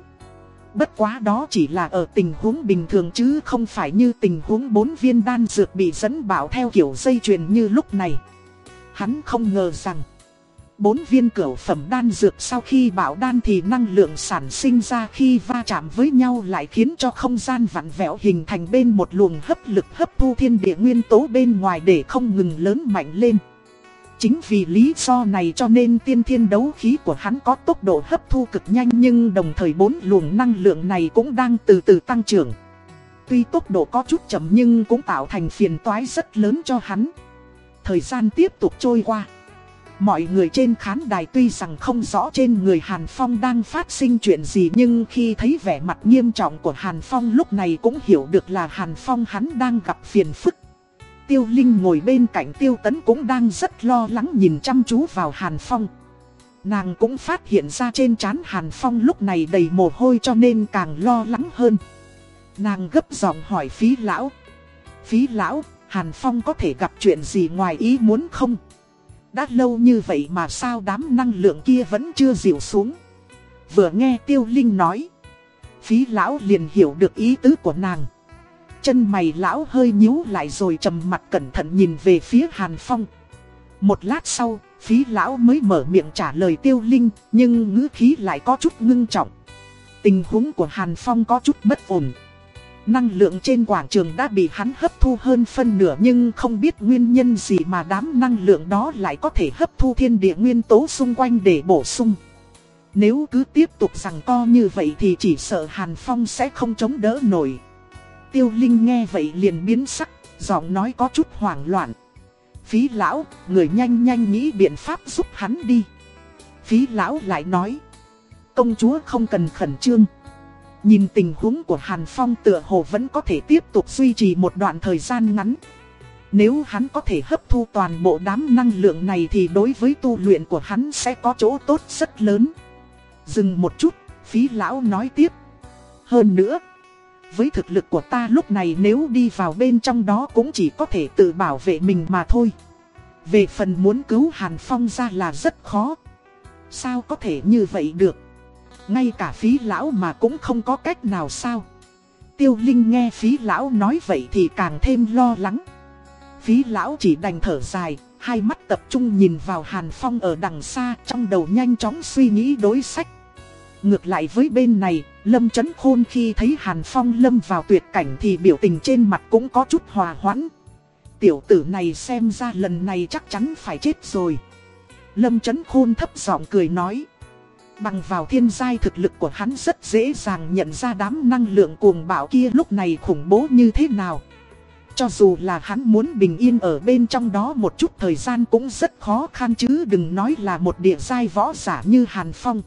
Bất quá đó chỉ là ở tình huống bình thường chứ không phải như tình huống bốn viên đan dược bị dẫn bảo theo kiểu dây chuyền như lúc này. Hắn không ngờ rằng bốn viên cửu phẩm đan dược sau khi bảo đan thì năng lượng sản sinh ra khi va chạm với nhau lại khiến cho không gian vặn vẹo hình thành bên một luồng hấp lực hấp thu thiên địa nguyên tố bên ngoài để không ngừng lớn mạnh lên. Chính vì lý do này cho nên tiên thiên đấu khí của hắn có tốc độ hấp thu cực nhanh nhưng đồng thời bốn luồng năng lượng này cũng đang từ từ tăng trưởng. Tuy tốc độ có chút chậm nhưng cũng tạo thành phiền toái rất lớn cho hắn. Thời gian tiếp tục trôi qua. Mọi người trên khán đài tuy rằng không rõ trên người Hàn Phong đang phát sinh chuyện gì nhưng khi thấy vẻ mặt nghiêm trọng của Hàn Phong lúc này cũng hiểu được là Hàn Phong hắn đang gặp phiền phức. Tiêu Linh ngồi bên cạnh Tiêu Tấn cũng đang rất lo lắng nhìn chăm chú vào Hàn Phong. Nàng cũng phát hiện ra trên trán Hàn Phong lúc này đầy mồ hôi cho nên càng lo lắng hơn. Nàng gấp giọng hỏi phí lão. Phí lão, Hàn Phong có thể gặp chuyện gì ngoài ý muốn không? Đã lâu như vậy mà sao đám năng lượng kia vẫn chưa dịu xuống. Vừa nghe Tiêu Linh nói. Phí lão liền hiểu được ý tứ của nàng. Chân mày lão hơi nhíu lại rồi trầm mặt cẩn thận nhìn về phía Hàn Phong. Một lát sau, phí lão mới mở miệng trả lời tiêu linh, nhưng ngữ khí lại có chút ngưng trọng. Tình huống của Hàn Phong có chút bất ổn. Năng lượng trên quảng trường đã bị hắn hấp thu hơn phân nửa nhưng không biết nguyên nhân gì mà đám năng lượng đó lại có thể hấp thu thiên địa nguyên tố xung quanh để bổ sung. Nếu cứ tiếp tục rằng co như vậy thì chỉ sợ Hàn Phong sẽ không chống đỡ nổi. Tiêu Linh nghe vậy liền biến sắc, giọng nói có chút hoảng loạn. Phí lão, người nhanh nhanh nghĩ biện pháp giúp hắn đi. Phí lão lại nói. Công chúa không cần khẩn trương. Nhìn tình huống của Hàn Phong tựa hồ vẫn có thể tiếp tục duy trì một đoạn thời gian ngắn. Nếu hắn có thể hấp thu toàn bộ đám năng lượng này thì đối với tu luyện của hắn sẽ có chỗ tốt rất lớn. Dừng một chút, phí lão nói tiếp. Hơn nữa với thực lực của ta lúc này nếu đi vào bên trong đó cũng chỉ có thể tự bảo vệ mình mà thôi. Về phần muốn cứu Hàn Phong ra là rất khó. Sao có thể như vậy được? Ngay cả phí lão mà cũng không có cách nào sao? Tiêu Linh nghe phí lão nói vậy thì càng thêm lo lắng. Phí lão chỉ đành thở dài, hai mắt tập trung nhìn vào Hàn Phong ở đằng xa trong đầu nhanh chóng suy nghĩ đối sách. Ngược lại với bên này, Lâm Chấn Khôn khi thấy Hàn Phong lâm vào tuyệt cảnh thì biểu tình trên mặt cũng có chút hòa hoãn. Tiểu tử này xem ra lần này chắc chắn phải chết rồi. Lâm Chấn Khôn thấp giọng cười nói. Bằng vào thiên giai thực lực của hắn rất dễ dàng nhận ra đám năng lượng cuồng bạo kia lúc này khủng bố như thế nào. Cho dù là hắn muốn bình yên ở bên trong đó một chút thời gian cũng rất khó khăn chứ đừng nói là một địa giai võ giả như Hàn Phong.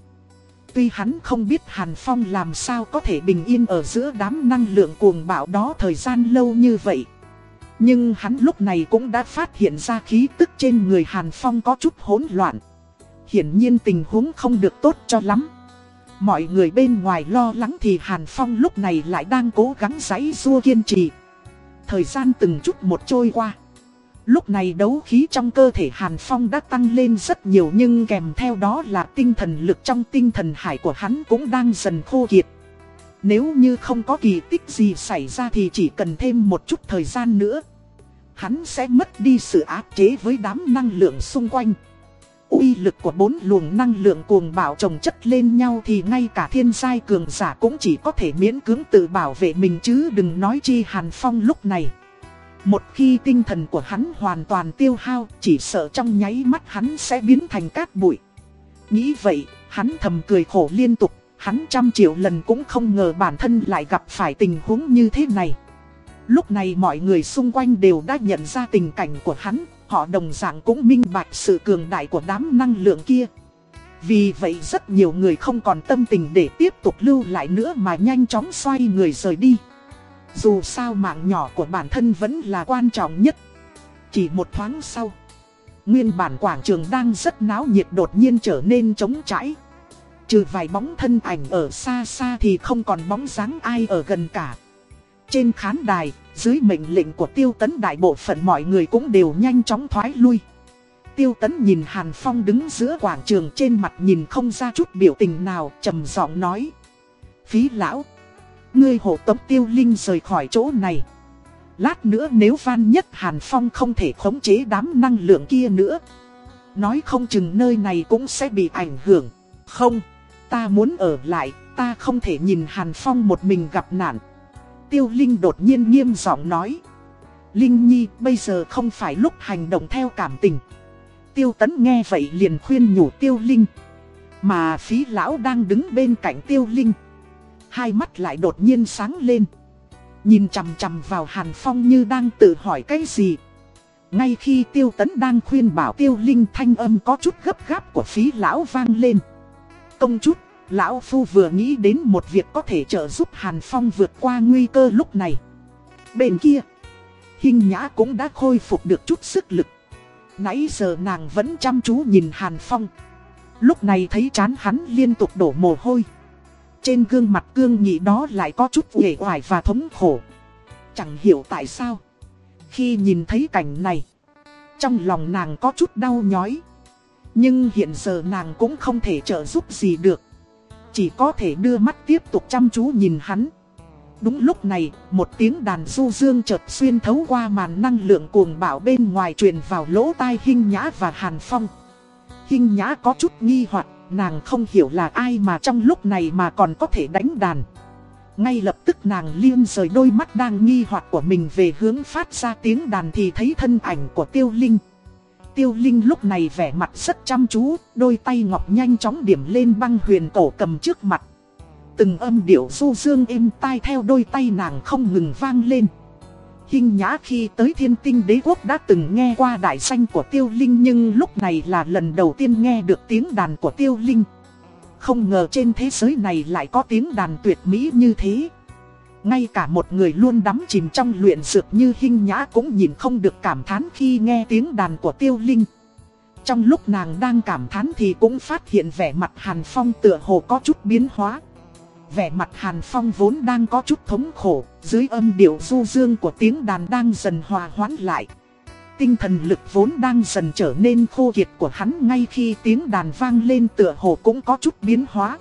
Tuy hắn không biết Hàn Phong làm sao có thể bình yên ở giữa đám năng lượng cuồng bạo đó thời gian lâu như vậy. Nhưng hắn lúc này cũng đã phát hiện ra khí tức trên người Hàn Phong có chút hỗn loạn. Hiển nhiên tình huống không được tốt cho lắm. Mọi người bên ngoài lo lắng thì Hàn Phong lúc này lại đang cố gắng giãy rua kiên trì. Thời gian từng chút một trôi qua. Lúc này đấu khí trong cơ thể Hàn Phong đã tăng lên rất nhiều nhưng kèm theo đó là tinh thần lực trong tinh thần hải của hắn cũng đang dần khô kiệt. Nếu như không có kỳ tích gì xảy ra thì chỉ cần thêm một chút thời gian nữa. Hắn sẽ mất đi sự áp chế với đám năng lượng xung quanh uy lực của bốn luồng năng lượng cuồng bạo chồng chất lên nhau thì ngay cả thiên giai cường giả cũng chỉ có thể miễn cưỡng tự bảo vệ mình chứ đừng nói chi Hàn Phong lúc này. Một khi tinh thần của hắn hoàn toàn tiêu hao, chỉ sợ trong nháy mắt hắn sẽ biến thành cát bụi. Nghĩ vậy, hắn thầm cười khổ liên tục, hắn trăm triệu lần cũng không ngờ bản thân lại gặp phải tình huống như thế này. Lúc này mọi người xung quanh đều đã nhận ra tình cảnh của hắn, họ đồng dạng cũng minh bạch sự cường đại của đám năng lượng kia. Vì vậy rất nhiều người không còn tâm tình để tiếp tục lưu lại nữa mà nhanh chóng xoay người rời đi. Dù sao mạng nhỏ của bản thân vẫn là quan trọng nhất. Chỉ một thoáng sau, Nguyên bản quảng trường đang rất náo nhiệt đột nhiên trở nên trống trải. Trừ vài bóng thân ảnh ở xa xa thì không còn bóng dáng ai ở gần cả. Trên khán đài, dưới mệnh lệnh của tiêu tấn đại bộ phận mọi người cũng đều nhanh chóng thoái lui. Tiêu tấn nhìn Hàn Phong đứng giữa quảng trường trên mặt nhìn không ra chút biểu tình nào, trầm giọng nói. Phí lão, ngươi hộ tống tiêu linh rời khỏi chỗ này. Lát nữa nếu van nhất Hàn Phong không thể khống chế đám năng lượng kia nữa. Nói không chừng nơi này cũng sẽ bị ảnh hưởng. Không, ta muốn ở lại, ta không thể nhìn Hàn Phong một mình gặp nạn. Tiêu Linh đột nhiên nghiêm giọng nói. Linh Nhi, bây giờ không phải lúc hành động theo cảm tình. Tiêu Tấn nghe vậy liền khuyên nhủ Tiêu Linh. Mà phí lão đang đứng bên cạnh Tiêu Linh. Hai mắt lại đột nhiên sáng lên. Nhìn chằm chằm vào Hàn Phong như đang tự hỏi cái gì. Ngay khi Tiêu Tấn đang khuyên bảo Tiêu Linh thanh âm có chút gấp gáp của phí lão vang lên. Công chút, Lão Phu vừa nghĩ đến một việc có thể trợ giúp Hàn Phong vượt qua nguy cơ lúc này. Bên kia, Hinh Nhã cũng đã khôi phục được chút sức lực. Nãy giờ nàng vẫn chăm chú nhìn Hàn Phong. Lúc này thấy chán hắn liên tục đổ mồ hôi. Trên gương mặt cương nghị đó lại có chút uể oải và thống khổ. Chẳng hiểu tại sao. Khi nhìn thấy cảnh này, trong lòng nàng có chút đau nhói. Nhưng hiện giờ nàng cũng không thể trợ giúp gì được. Chỉ có thể đưa mắt tiếp tục chăm chú nhìn hắn. Đúng lúc này, một tiếng đàn du dương chợt xuyên thấu qua màn năng lượng cuồng bạo bên ngoài truyền vào lỗ tai Hinh Nhã và Hàn Phong. Hinh Nhã có chút nghi hoặc, nàng không hiểu là ai mà trong lúc này mà còn có thể đánh đàn. Ngay lập tức nàng liêng rời đôi mắt đang nghi hoặc của mình về hướng phát ra tiếng đàn thì thấy thân ảnh của Tiêu Linh. Tiêu Linh lúc này vẻ mặt rất chăm chú, đôi tay ngọc nhanh chóng điểm lên băng huyền cổ cầm trước mặt. Từng âm điệu du dương êm tai theo đôi tay nàng không ngừng vang lên. Hình nhã khi tới thiên tinh đế quốc đã từng nghe qua đại danh của Tiêu Linh nhưng lúc này là lần đầu tiên nghe được tiếng đàn của Tiêu Linh. Không ngờ trên thế giới này lại có tiếng đàn tuyệt mỹ như thế. Ngay cả một người luôn đắm chìm trong luyện dược như Hinh Nhã cũng nhìn không được cảm thán khi nghe tiếng đàn của Tiêu Linh. Trong lúc nàng đang cảm thán thì cũng phát hiện vẻ mặt Hàn Phong tựa hồ có chút biến hóa. Vẻ mặt Hàn Phong vốn đang có chút thống khổ, dưới âm điệu du dương của tiếng đàn đang dần hòa hoãn lại. Tinh thần lực vốn đang dần trở nên khô kiệt của hắn ngay khi tiếng đàn vang lên tựa hồ cũng có chút biến hóa.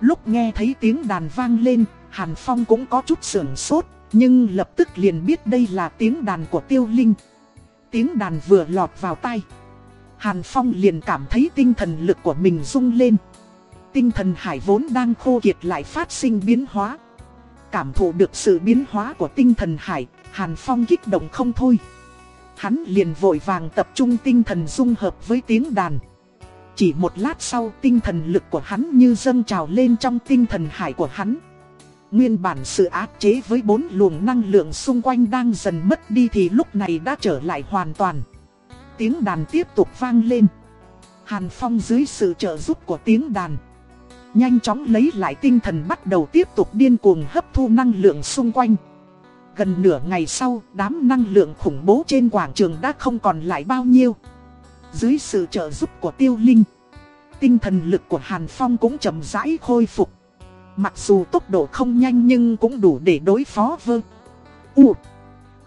Lúc nghe thấy tiếng đàn vang lên, Hàn Phong cũng có chút sưởng sốt, nhưng lập tức liền biết đây là tiếng đàn của Tiêu Linh. Tiếng đàn vừa lọt vào tai, Hàn Phong liền cảm thấy tinh thần lực của mình rung lên. Tinh thần hải vốn đang khô kiệt lại phát sinh biến hóa. Cảm thụ được sự biến hóa của tinh thần hải, Hàn Phong kích động không thôi. Hắn liền vội vàng tập trung tinh thần dung hợp với tiếng đàn. Chỉ một lát sau tinh thần lực của hắn như dâng trào lên trong tinh thần hải của hắn. Nguyên bản sự áp chế với bốn luồng năng lượng xung quanh đang dần mất đi thì lúc này đã trở lại hoàn toàn. Tiếng đàn tiếp tục vang lên. Hàn Phong dưới sự trợ giúp của tiếng đàn. Nhanh chóng lấy lại tinh thần bắt đầu tiếp tục điên cuồng hấp thu năng lượng xung quanh. Gần nửa ngày sau, đám năng lượng khủng bố trên quảng trường đã không còn lại bao nhiêu. Dưới sự trợ giúp của Tiêu Linh, tinh thần lực của Hàn Phong cũng chậm rãi khôi phục. Mặc dù tốc độ không nhanh nhưng cũng đủ để đối phó vơ. U.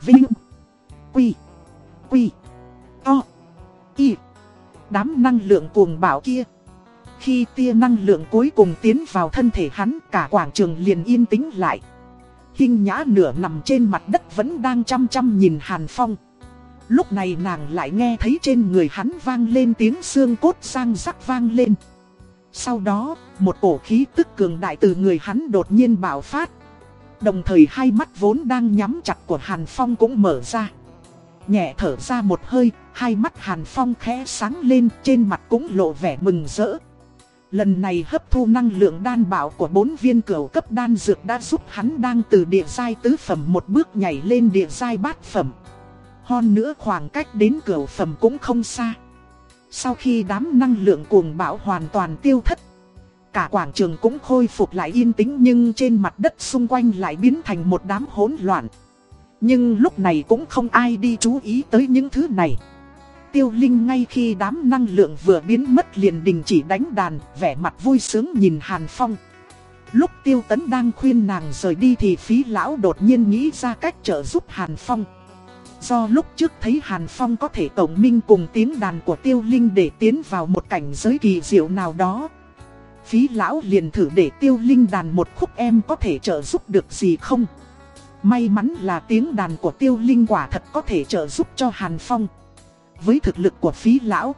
Vinh. Quy. Quy. To. Y. Đám năng lượng cuồng bạo kia. Khi tia năng lượng cuối cùng tiến vào thân thể hắn, cả quảng trường liền yên tĩnh lại. Hình nhã nửa nằm trên mặt đất vẫn đang chăm chăm nhìn Hàn Phong. Lúc này nàng lại nghe thấy trên người hắn vang lên tiếng xương cốt sang rắc vang lên. Sau đó, một cổ khí tức cường đại từ người hắn đột nhiên bạo phát. Đồng thời hai mắt vốn đang nhắm chặt của Hàn Phong cũng mở ra. Nhẹ thở ra một hơi, hai mắt Hàn Phong khẽ sáng lên trên mặt cũng lộ vẻ mừng rỡ. Lần này hấp thu năng lượng đan bảo của bốn viên cửu cấp đan dược đã giúp hắn đang từ địa giai tứ phẩm một bước nhảy lên địa giai bát phẩm. Hơn nữa khoảng cách đến cửu phẩm cũng không xa. Sau khi đám năng lượng cuồng bão hoàn toàn tiêu thất, cả quảng trường cũng khôi phục lại yên tĩnh nhưng trên mặt đất xung quanh lại biến thành một đám hỗn loạn. Nhưng lúc này cũng không ai đi chú ý tới những thứ này. Tiêu Linh ngay khi đám năng lượng vừa biến mất liền đình chỉ đánh đàn, vẻ mặt vui sướng nhìn Hàn Phong. Lúc Tiêu Tấn đang khuyên nàng rời đi thì phí lão đột nhiên nghĩ ra cách trợ giúp Hàn Phong. Do lúc trước thấy Hàn Phong có thể tổng minh cùng tiếng đàn của Tiêu Linh để tiến vào một cảnh giới kỳ diệu nào đó. Phí lão liền thử để Tiêu Linh đàn một khúc em có thể trợ giúp được gì không. May mắn là tiếng đàn của Tiêu Linh quả thật có thể trợ giúp cho Hàn Phong. Với thực lực của phí lão,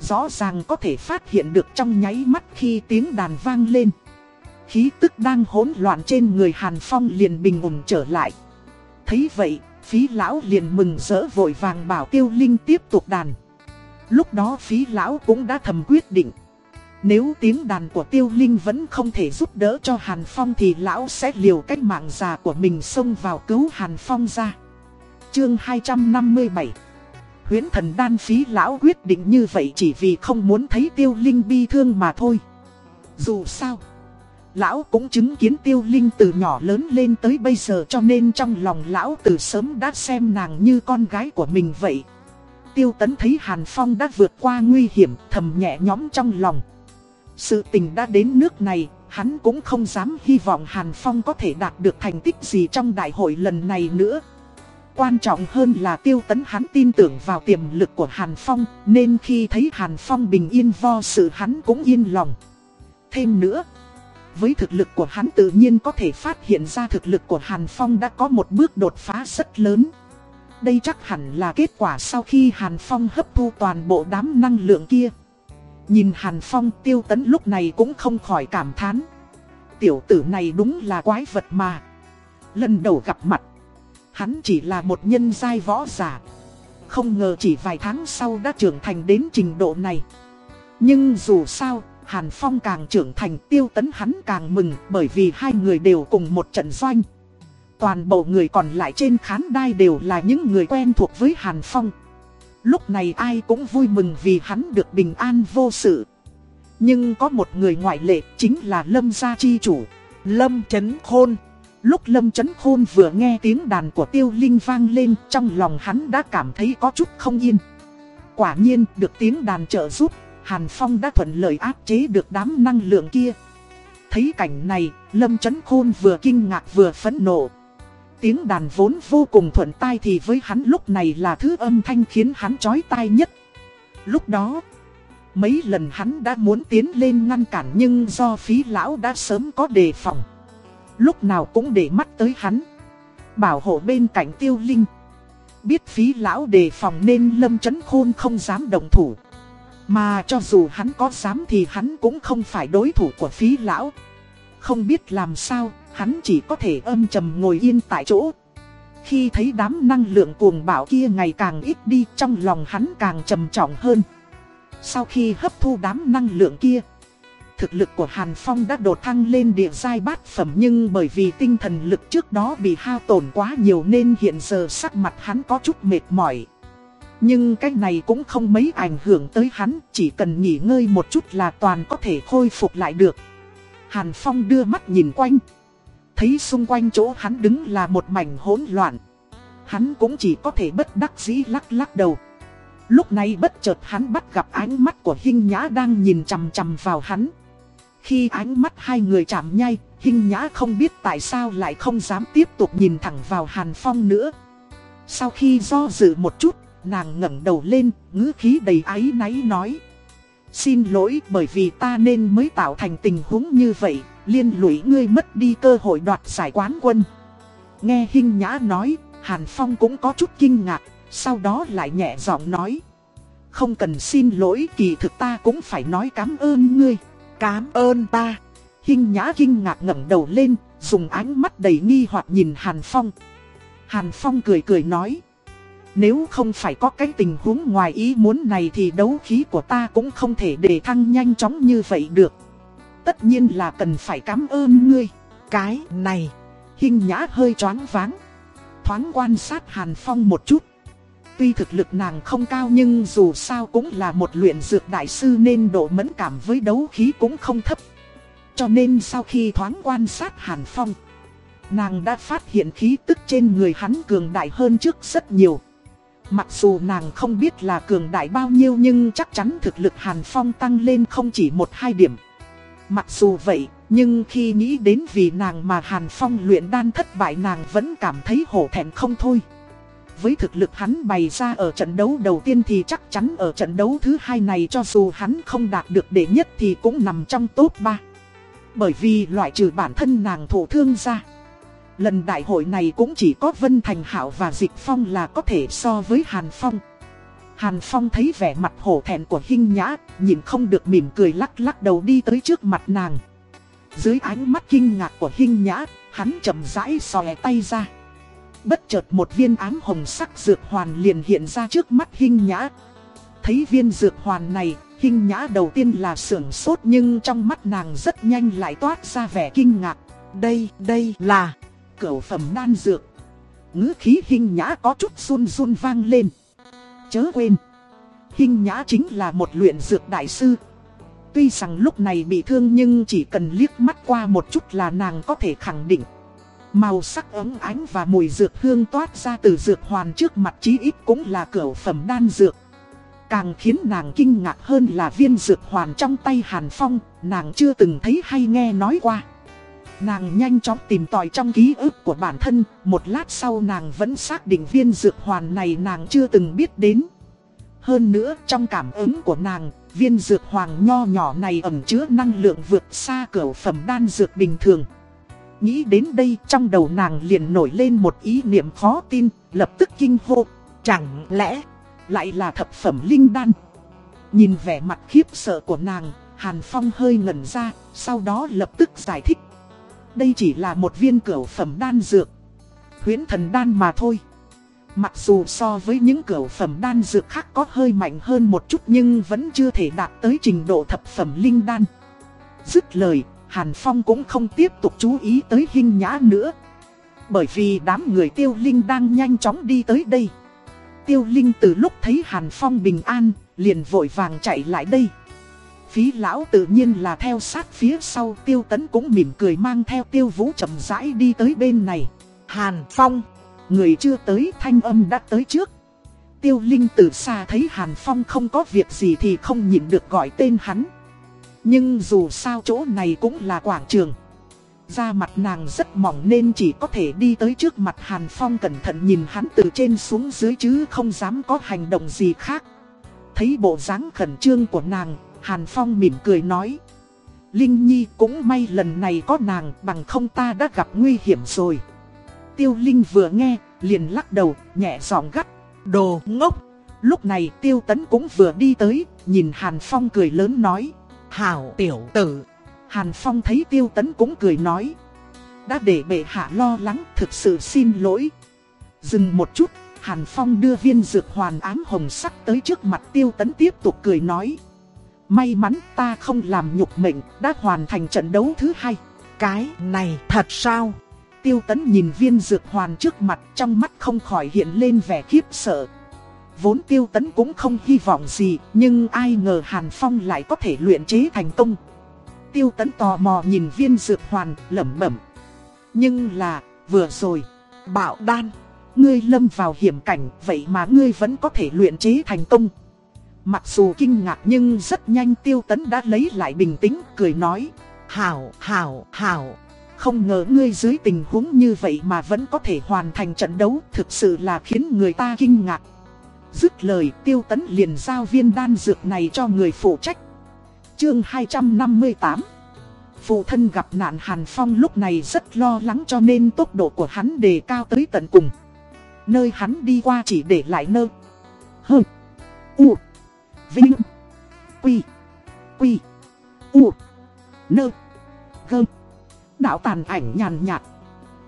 rõ ràng có thể phát hiện được trong nháy mắt khi tiếng đàn vang lên. Khí tức đang hỗn loạn trên người Hàn Phong liền bình ổn trở lại. Thấy vậy, phí lão liền mừng rỡ vội vàng bảo tiêu linh tiếp tục đàn. Lúc đó phí lão cũng đã thầm quyết định. Nếu tiếng đàn của tiêu linh vẫn không thể giúp đỡ cho Hàn Phong thì lão sẽ liều cách mạng già của mình xông vào cứu Hàn Phong ra. Chương 257 Huyễn thần đan phí lão quyết định như vậy chỉ vì không muốn thấy tiêu linh bi thương mà thôi. Dù sao Lão cũng chứng kiến tiêu linh từ nhỏ lớn lên tới bây giờ cho nên trong lòng lão từ sớm đã xem nàng như con gái của mình vậy. Tiêu tấn thấy Hàn Phong đã vượt qua nguy hiểm thầm nhẹ nhõm trong lòng. Sự tình đã đến nước này, hắn cũng không dám hy vọng Hàn Phong có thể đạt được thành tích gì trong đại hội lần này nữa. Quan trọng hơn là tiêu tấn hắn tin tưởng vào tiềm lực của Hàn Phong, nên khi thấy Hàn Phong bình yên vo sự hắn cũng yên lòng. Thêm nữa, với thực lực của hắn tự nhiên có thể phát hiện ra thực lực của Hàn Phong đã có một bước đột phá rất lớn. Đây chắc hẳn là kết quả sau khi Hàn Phong hấp thu toàn bộ đám năng lượng kia. Nhìn Hàn Phong tiêu tấn lúc này cũng không khỏi cảm thán. Tiểu tử này đúng là quái vật mà. Lần đầu gặp mặt, hắn chỉ là một nhân giai võ giả. Không ngờ chỉ vài tháng sau đã trưởng thành đến trình độ này. Nhưng dù sao, Hàn Phong càng trưởng thành tiêu tấn hắn càng mừng bởi vì hai người đều cùng một trận doanh. Toàn bộ người còn lại trên khán đai đều là những người quen thuộc với Hàn Phong. Lúc này ai cũng vui mừng vì hắn được bình an vô sự. Nhưng có một người ngoại lệ chính là Lâm Gia Chi Chủ, Lâm Trấn Khôn. Lúc Lâm Trấn Khôn vừa nghe tiếng đàn của Tiêu Linh vang lên trong lòng hắn đã cảm thấy có chút không yên. Quả nhiên được tiếng đàn trợ giúp Hàn Phong đã thuận lợi áp chế được đám năng lượng kia. Thấy cảnh này, Lâm Chấn Khôn vừa kinh ngạc vừa phẫn nộ. Tiếng đàn vốn vô cùng thuận tai thì với hắn lúc này là thứ âm thanh khiến hắn chói tai nhất. Lúc đó, mấy lần hắn đã muốn tiến lên ngăn cản nhưng do phí lão đã sớm có đề phòng. Lúc nào cũng để mắt tới hắn. Bảo hộ bên cạnh tiêu linh. Biết phí lão đề phòng nên Lâm Chấn Khôn không dám đồng thủ. Mà cho dù hắn có dám thì hắn cũng không phải đối thủ của phí lão. Không biết làm sao, hắn chỉ có thể âm trầm ngồi yên tại chỗ. Khi thấy đám năng lượng cuồng bạo kia ngày càng ít đi trong lòng hắn càng trầm trọng hơn. Sau khi hấp thu đám năng lượng kia, thực lực của Hàn Phong đã đột thăng lên địa giai bát phẩm nhưng bởi vì tinh thần lực trước đó bị hao tổn quá nhiều nên hiện giờ sắc mặt hắn có chút mệt mỏi. Nhưng cái này cũng không mấy ảnh hưởng tới hắn, chỉ cần nghỉ ngơi một chút là toàn có thể khôi phục lại được. Hàn Phong đưa mắt nhìn quanh. Thấy xung quanh chỗ hắn đứng là một mảnh hỗn loạn. Hắn cũng chỉ có thể bất đắc dĩ lắc lắc đầu. Lúc này bất chợt hắn bắt gặp ánh mắt của Hinh Nhã đang nhìn chằm chằm vào hắn. Khi ánh mắt hai người chạm nhai, Hinh Nhã không biết tại sao lại không dám tiếp tục nhìn thẳng vào Hàn Phong nữa. Sau khi do dự một chút, Nàng ngẩng đầu lên, ngữ khí đầy áy náy nói. Xin lỗi bởi vì ta nên mới tạo thành tình huống như vậy, liên lụy ngươi mất đi cơ hội đoạt giải quán quân. Nghe Hinh Nhã nói, Hàn Phong cũng có chút kinh ngạc, sau đó lại nhẹ giọng nói. Không cần xin lỗi kỳ thực ta cũng phải nói cảm ơn ngươi. Cảm ơn ta. Hinh Nhã kinh ngạc ngẩng đầu lên, dùng ánh mắt đầy nghi hoặc nhìn Hàn Phong. Hàn Phong cười cười nói. Nếu không phải có cái tình huống ngoài ý muốn này thì đấu khí của ta cũng không thể để thăng nhanh chóng như vậy được. Tất nhiên là cần phải cảm ơn ngươi. Cái này, hình nhã hơi choáng váng. Thoáng quan sát Hàn Phong một chút. Tuy thực lực nàng không cao nhưng dù sao cũng là một luyện dược đại sư nên độ mẫn cảm với đấu khí cũng không thấp. Cho nên sau khi thoáng quan sát Hàn Phong, nàng đã phát hiện khí tức trên người hắn cường đại hơn trước rất nhiều. Mặc dù nàng không biết là cường đại bao nhiêu nhưng chắc chắn thực lực Hàn Phong tăng lên không chỉ một hai điểm. Mặc dù vậy, nhưng khi nghĩ đến vì nàng mà Hàn Phong luyện đan thất bại nàng vẫn cảm thấy hổ thẹn không thôi. Với thực lực hắn bày ra ở trận đấu đầu tiên thì chắc chắn ở trận đấu thứ hai này cho dù hắn không đạt được đệ nhất thì cũng nằm trong top 3. Bởi vì loại trừ bản thân nàng thổ thương ra. Lần đại hội này cũng chỉ có Vân Thành Hảo và Dịch Phong là có thể so với Hàn Phong. Hàn Phong thấy vẻ mặt hổ thẹn của Hinh Nhã, nhìn không được mỉm cười lắc lắc đầu đi tới trước mặt nàng. Dưới ánh mắt kinh ngạc của Hinh Nhã, hắn chậm rãi xòe tay ra. Bất chợt một viên ám hồng sắc dược hoàn liền hiện ra trước mắt Hinh Nhã. Thấy viên dược hoàn này, Hinh Nhã đầu tiên là sưởng sốt nhưng trong mắt nàng rất nhanh lại toát ra vẻ kinh ngạc. Đây, đây là cửu phẩm đan dược. ngữ khí Hinh Nhã có chút run run vang lên. Chớ quên, Hinh Nhã chính là một luyện dược đại sư. Tuy rằng lúc này bị thương nhưng chỉ cần liếc mắt qua một chút là nàng có thể khẳng định. Màu sắc ấm ánh và mùi dược hương toát ra từ dược hoàn trước mặt chí ít cũng là cửu phẩm đan dược. Càng khiến nàng kinh ngạc hơn là viên dược hoàn trong tay Hàn Phong, nàng chưa từng thấy hay nghe nói qua. Nàng nhanh chóng tìm tòi trong ký ức của bản thân, một lát sau nàng vẫn xác định viên dược hoàn này nàng chưa từng biết đến. Hơn nữa trong cảm ứng của nàng, viên dược hoàng nho nhỏ này ẩn chứa năng lượng vượt xa cửa phẩm đan dược bình thường. Nghĩ đến đây trong đầu nàng liền nổi lên một ý niệm khó tin, lập tức kinh hô. Chẳng lẽ lại là thập phẩm linh đan? Nhìn vẻ mặt khiếp sợ của nàng, Hàn Phong hơi ngẩn ra, sau đó lập tức giải thích. Đây chỉ là một viên cửu phẩm đan dược. Huyễn thần đan mà thôi. Mặc dù so với những cửu phẩm đan dược khác có hơi mạnh hơn một chút nhưng vẫn chưa thể đạt tới trình độ thập phẩm linh đan. Dứt lời, Hàn Phong cũng không tiếp tục chú ý tới hình nhã nữa. Bởi vì đám người tiêu linh đang nhanh chóng đi tới đây. Tiêu linh từ lúc thấy Hàn Phong bình an, liền vội vàng chạy lại đây. Phí lão tự nhiên là theo sát phía sau tiêu tấn cũng mỉm cười mang theo tiêu vũ chậm rãi đi tới bên này. Hàn Phong, người chưa tới thanh âm đã tới trước. Tiêu Linh từ xa thấy Hàn Phong không có việc gì thì không nhịn được gọi tên hắn. Nhưng dù sao chỗ này cũng là quảng trường. Da mặt nàng rất mỏng nên chỉ có thể đi tới trước mặt Hàn Phong cẩn thận nhìn hắn từ trên xuống dưới chứ không dám có hành động gì khác. Thấy bộ dáng khẩn trương của nàng, Hàn Phong mỉm cười nói. Linh Nhi cũng may lần này có nàng bằng không ta đã gặp nguy hiểm rồi. Tiêu Linh vừa nghe, liền lắc đầu, nhẹ giọng gắt. Đồ ngốc! Lúc này Tiêu Tấn cũng vừa đi tới, nhìn Hàn Phong cười lớn nói. Hảo tiểu tử! Hàn Phong thấy Tiêu Tấn cũng cười nói. Đã để bệ hạ lo lắng, thực sự xin lỗi. Dừng một chút, Hàn Phong đưa viên dược hoàn ám hồng sắc tới trước mặt Tiêu Tấn tiếp tục cười nói. May mắn ta không làm nhục mệnh, đã hoàn thành trận đấu thứ hai. Cái này thật sao? Tiêu tấn nhìn viên dược hoàn trước mặt trong mắt không khỏi hiện lên vẻ khiếp sợ. Vốn tiêu tấn cũng không hy vọng gì, nhưng ai ngờ Hàn Phong lại có thể luyện chế thành công. Tiêu tấn tò mò nhìn viên dược hoàn, lẩm bẩm. Nhưng là, vừa rồi, bảo đan, ngươi lâm vào hiểm cảnh, vậy mà ngươi vẫn có thể luyện chế thành công. Mặc dù kinh ngạc nhưng rất nhanh tiêu tấn đã lấy lại bình tĩnh, cười nói. Hảo, hảo, hảo. Không ngờ ngươi dưới tình huống như vậy mà vẫn có thể hoàn thành trận đấu, thực sự là khiến người ta kinh ngạc. Dứt lời tiêu tấn liền giao viên đan dược này cho người phụ trách. Chương 258 Phụ thân gặp nạn Hàn Phong lúc này rất lo lắng cho nên tốc độ của hắn đề cao tới tận cùng. Nơi hắn đi qua chỉ để lại nơ. hừ U. Vinh. Quy. Quy. U. Nơ. Gơ. Đạo tàn ảnh nhàn nhạt.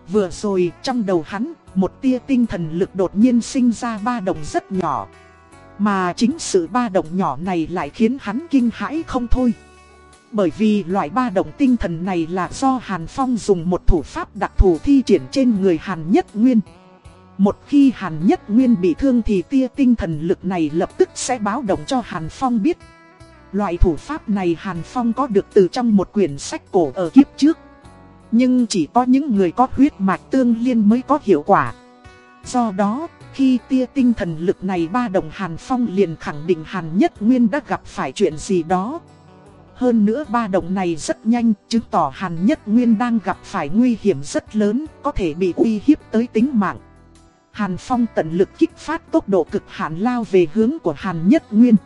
Vừa rồi trong đầu hắn, một tia tinh thần lực đột nhiên sinh ra ba đồng rất nhỏ. Mà chính sự ba động nhỏ này lại khiến hắn kinh hãi không thôi. Bởi vì loại ba động tinh thần này là do Hàn Phong dùng một thủ pháp đặc thù thi triển trên người Hàn Nhất Nguyên. Một khi Hàn Nhất Nguyên bị thương thì tia tinh thần lực này lập tức sẽ báo động cho Hàn Phong biết. Loại thủ pháp này Hàn Phong có được từ trong một quyển sách cổ ở kiếp trước. Nhưng chỉ có những người có huyết mạch tương liên mới có hiệu quả. Do đó, Khi tia tinh thần lực này ba đồng Hàn Phong liền khẳng định Hàn Nhất Nguyên đã gặp phải chuyện gì đó. Hơn nữa ba đồng này rất nhanh, chứng tỏ Hàn Nhất Nguyên đang gặp phải nguy hiểm rất lớn, có thể bị uy hiếp tới tính mạng. Hàn Phong tận lực kích phát tốc độ cực hạn lao về hướng của Hàn Nhất Nguyên.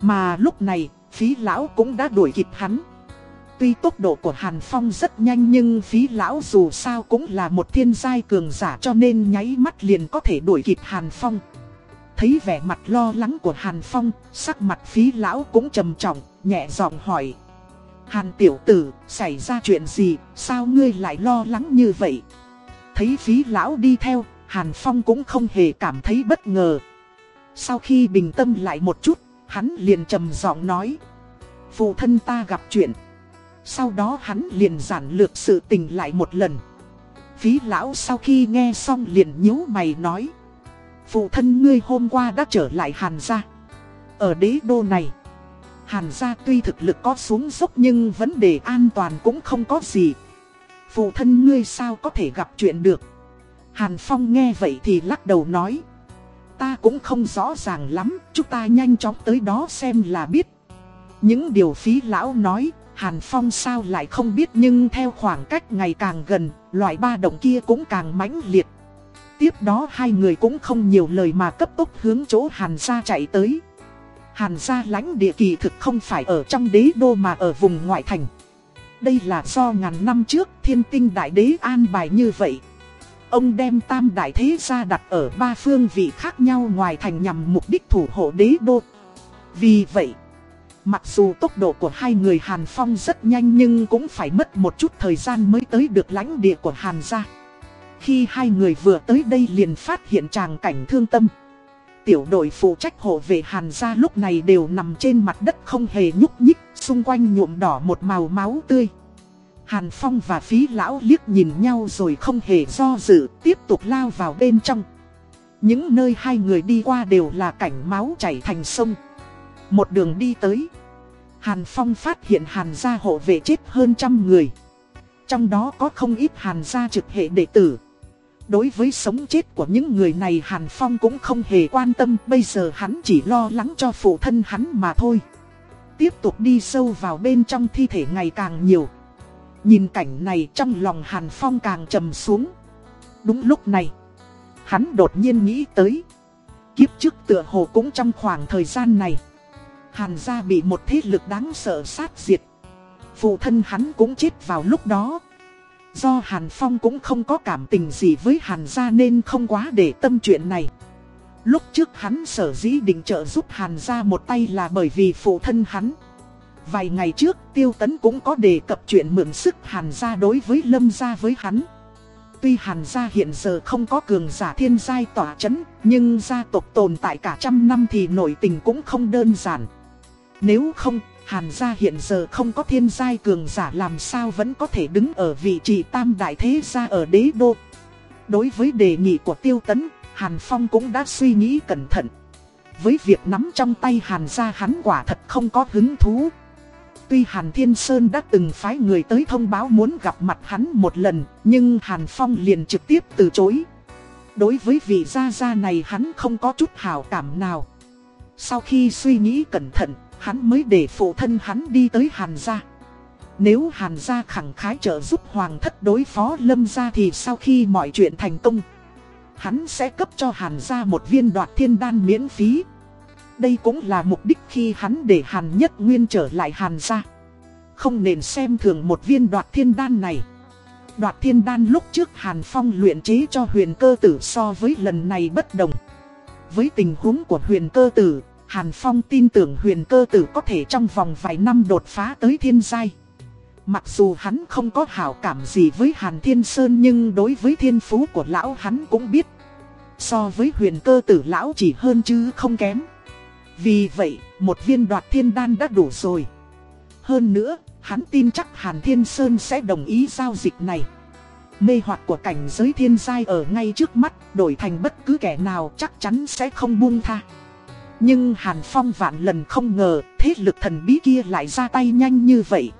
Mà lúc này, phí lão cũng đã đuổi kịp hắn. Tuy tốc độ của Hàn Phong rất nhanh nhưng phí lão dù sao cũng là một thiên giai cường giả cho nên nháy mắt liền có thể đuổi kịp Hàn Phong. Thấy vẻ mặt lo lắng của Hàn Phong, sắc mặt phí lão cũng trầm trọng, nhẹ giọng hỏi. Hàn tiểu tử, xảy ra chuyện gì, sao ngươi lại lo lắng như vậy? Thấy phí lão đi theo, Hàn Phong cũng không hề cảm thấy bất ngờ. Sau khi bình tâm lại một chút, hắn liền trầm giọng nói. Phụ thân ta gặp chuyện. Sau đó hắn liền giản lược sự tình lại một lần. Phí lão sau khi nghe xong liền nhíu mày nói. Phụ thân ngươi hôm qua đã trở lại Hàn gia. Ở đế đô này, Hàn gia tuy thực lực có xuống dốc nhưng vấn đề an toàn cũng không có gì. Phụ thân ngươi sao có thể gặp chuyện được. Hàn Phong nghe vậy thì lắc đầu nói. Ta cũng không rõ ràng lắm, chúng ta nhanh chóng tới đó xem là biết. Những điều phí lão nói, Hàn Phong sao lại không biết nhưng theo khoảng cách ngày càng gần, loại ba động kia cũng càng mãnh liệt. Tiếp đó hai người cũng không nhiều lời mà cấp tốc hướng chỗ Hàn gia chạy tới. Hàn gia lãnh địa kỳ thực không phải ở trong đế đô mà ở vùng ngoại thành. Đây là do ngàn năm trước thiên tinh đại đế an bài như vậy. Ông đem tam đại thế gia đặt ở ba phương vị khác nhau ngoài thành nhằm mục đích thủ hộ đế đô. Vì vậy, mặc dù tốc độ của hai người Hàn Phong rất nhanh nhưng cũng phải mất một chút thời gian mới tới được lãnh địa của Hàn gia. Khi hai người vừa tới đây liền phát hiện tràng cảnh thương tâm. Tiểu đội phụ trách hộ vệ Hàn gia lúc này đều nằm trên mặt đất không hề nhúc nhích, xung quanh nhuộm đỏ một màu máu tươi. Hàn Phong và phí lão liếc nhìn nhau rồi không hề do dự, tiếp tục lao vào bên trong. Những nơi hai người đi qua đều là cảnh máu chảy thành sông. Một đường đi tới. Hàn Phong phát hiện Hàn gia hộ vệ chết hơn trăm người. Trong đó có không ít Hàn gia trực hệ đệ tử. Đối với sống chết của những người này Hàn Phong cũng không hề quan tâm, bây giờ hắn chỉ lo lắng cho phụ thân hắn mà thôi. Tiếp tục đi sâu vào bên trong thi thể ngày càng nhiều. Nhìn cảnh này trong lòng Hàn Phong càng trầm xuống. Đúng lúc này, hắn đột nhiên nghĩ tới. Kiếp trước tựa hồ cũng trong khoảng thời gian này. Hàn gia bị một thế lực đáng sợ sát diệt. Phụ thân hắn cũng chết vào lúc đó. Do Hàn Phong cũng không có cảm tình gì với Hàn gia nên không quá để tâm chuyện này. Lúc trước hắn sở dĩ định trợ giúp Hàn gia một tay là bởi vì phụ thân hắn. Vài ngày trước Tiêu Tấn cũng có đề cập chuyện mượn sức Hàn gia đối với Lâm gia với hắn. Tuy Hàn gia hiện giờ không có cường giả thiên giai tỏa chấn, nhưng gia tộc tồn tại cả trăm năm thì nội tình cũng không đơn giản. Nếu không, Hàn gia hiện giờ không có thiên giai cường giả làm sao vẫn có thể đứng ở vị trí tam đại thế gia ở đế đô. Đối với đề nghị của Tiêu Tấn, Hàn Phong cũng đã suy nghĩ cẩn thận. Với việc nắm trong tay Hàn gia hắn quả thật không có hứng thú. Tuy Hàn Thiên Sơn đã từng phái người tới thông báo muốn gặp mặt hắn một lần, nhưng Hàn Phong liền trực tiếp từ chối. Đối với vị gia gia này hắn không có chút hảo cảm nào. Sau khi suy nghĩ cẩn thận, hắn mới để phụ thân hắn đi tới Hàn gia. Nếu Hàn gia khẳng khái trợ giúp Hoàng thất đối phó Lâm gia thì sau khi mọi chuyện thành công, hắn sẽ cấp cho Hàn gia một viên đoạt thiên đan miễn phí. Đây cũng là mục đích khi hắn để Hàn Nhất Nguyên trở lại Hàn ra Không nên xem thường một viên đoạt thiên đan này. Đoạt thiên đan lúc trước Hàn Phong luyện chế cho huyền cơ tử so với lần này bất đồng. Với tình huống của huyền cơ tử, Hàn Phong tin tưởng huyền cơ tử có thể trong vòng vài năm đột phá tới thiên giai. Mặc dù hắn không có hảo cảm gì với Hàn Thiên Sơn nhưng đối với thiên phú của lão hắn cũng biết. So với huyền cơ tử lão chỉ hơn chứ không kém. Vì vậy, một viên đoạt thiên đan đã đủ rồi. Hơn nữa, hắn tin chắc Hàn Thiên Sơn sẽ đồng ý giao dịch này. Mê hoặc của cảnh giới thiên giai ở ngay trước mắt, đổi thành bất cứ kẻ nào chắc chắn sẽ không buông tha. Nhưng Hàn Phong vạn lần không ngờ, thế lực thần bí kia lại ra tay nhanh như vậy.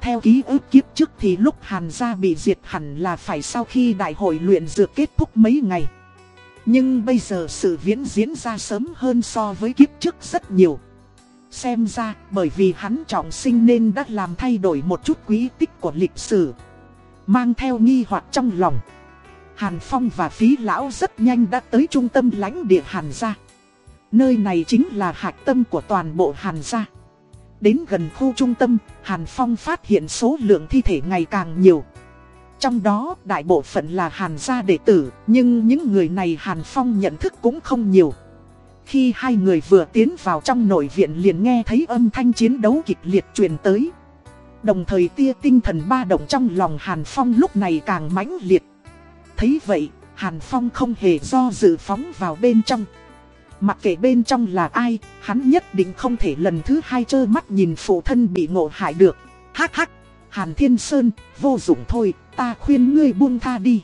Theo ký ức kiếp trước thì lúc Hàn gia bị diệt hẳn là phải sau khi đại hội luyện dược kết thúc mấy ngày. Nhưng bây giờ sự viễn diễn ra sớm hơn so với kiếp trước rất nhiều. Xem ra, bởi vì hắn trọng sinh nên đã làm thay đổi một chút quý tích của lịch sử. Mang theo nghi hoặc trong lòng. Hàn Phong và Phí Lão rất nhanh đã tới trung tâm lãnh địa Hàn gia. Nơi này chính là hạch tâm của toàn bộ Hàn gia. Đến gần khu trung tâm, Hàn Phong phát hiện số lượng thi thể ngày càng nhiều. Trong đó, đại bộ phận là Hàn gia đệ tử, nhưng những người này Hàn Phong nhận thức cũng không nhiều. Khi hai người vừa tiến vào trong nội viện liền nghe thấy âm thanh chiến đấu kịch liệt truyền tới. Đồng thời tia tinh thần ba động trong lòng Hàn Phong lúc này càng mãnh liệt. Thấy vậy, Hàn Phong không hề do dự phóng vào bên trong. Mặc kệ bên trong là ai, hắn nhất định không thể lần thứ hai trơ mắt nhìn phụ thân bị ngộ hại được. Hắc hắc, Hàn Thiên Sơn, vô dụng thôi, ta khuyên ngươi buông tha đi.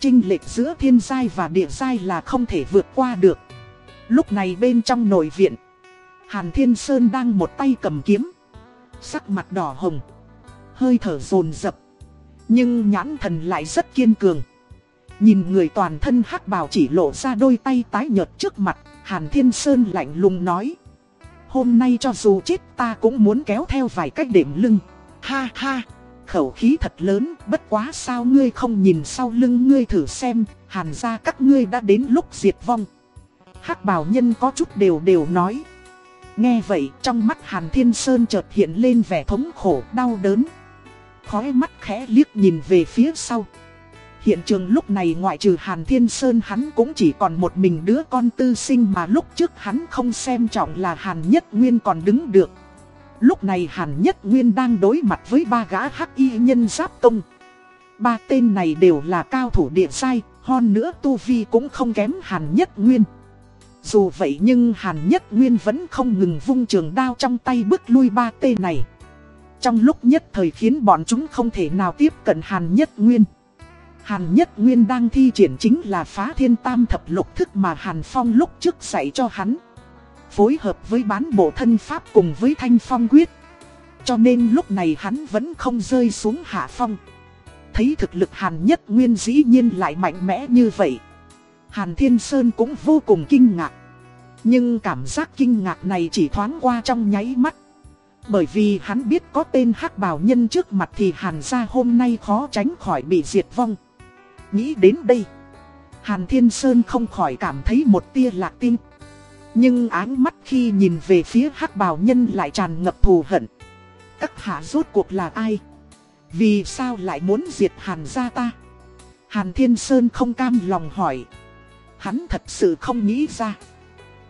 Trinh lệch giữa thiên giai và địa giai là không thể vượt qua được. Lúc này bên trong nội viện, Hàn Thiên Sơn đang một tay cầm kiếm. Sắc mặt đỏ hồng, hơi thở rồn rập, Nhưng nhãn thần lại rất kiên cường. Nhìn người toàn thân hắc bào chỉ lộ ra đôi tay tái nhợt trước mặt, Hàn Thiên Sơn lạnh lùng nói. Hôm nay cho dù chết ta cũng muốn kéo theo vài cách đệm lưng. Ha ha, khẩu khí thật lớn, bất quá sao ngươi không nhìn sau lưng ngươi thử xem, hàn ra các ngươi đã đến lúc diệt vong. hắc bào nhân có chút đều đều nói. Nghe vậy trong mắt Hàn Thiên Sơn chợt hiện lên vẻ thống khổ đau đớn. Khói mắt khẽ liếc nhìn về phía sau. Hiện trường lúc này ngoại trừ Hàn Thiên Sơn hắn cũng chỉ còn một mình đứa con tư sinh mà lúc trước hắn không xem trọng là Hàn Nhất Nguyên còn đứng được. Lúc này Hàn Nhất Nguyên đang đối mặt với ba gã hắc y nhân giáp công. Ba tên này đều là cao thủ địa sai, hơn nữa Tu Vi cũng không kém Hàn Nhất Nguyên. Dù vậy nhưng Hàn Nhất Nguyên vẫn không ngừng vung trường đao trong tay bước lui ba tên này. Trong lúc nhất thời khiến bọn chúng không thể nào tiếp cận Hàn Nhất Nguyên. Hàn Nhất Nguyên đang thi triển chính là phá thiên tam thập lục thức mà Hàn Phong lúc trước dạy cho hắn. Phối hợp với bán bộ thân pháp cùng với thanh phong quyết. Cho nên lúc này hắn vẫn không rơi xuống hạ phong. Thấy thực lực Hàn Nhất Nguyên dĩ nhiên lại mạnh mẽ như vậy. Hàn Thiên Sơn cũng vô cùng kinh ngạc. Nhưng cảm giác kinh ngạc này chỉ thoáng qua trong nháy mắt. Bởi vì hắn biết có tên hắc bào nhân trước mặt thì Hàn gia hôm nay khó tránh khỏi bị diệt vong. Nghĩ đến đây, Hàn Thiên Sơn không khỏi cảm thấy một tia lạc tim. Nhưng áng mắt khi nhìn về phía hắc bào nhân lại tràn ngập thù hận. Các hạ rốt cuộc là ai? Vì sao lại muốn diệt Hàn gia ta? Hàn Thiên Sơn không cam lòng hỏi. Hắn thật sự không nghĩ ra.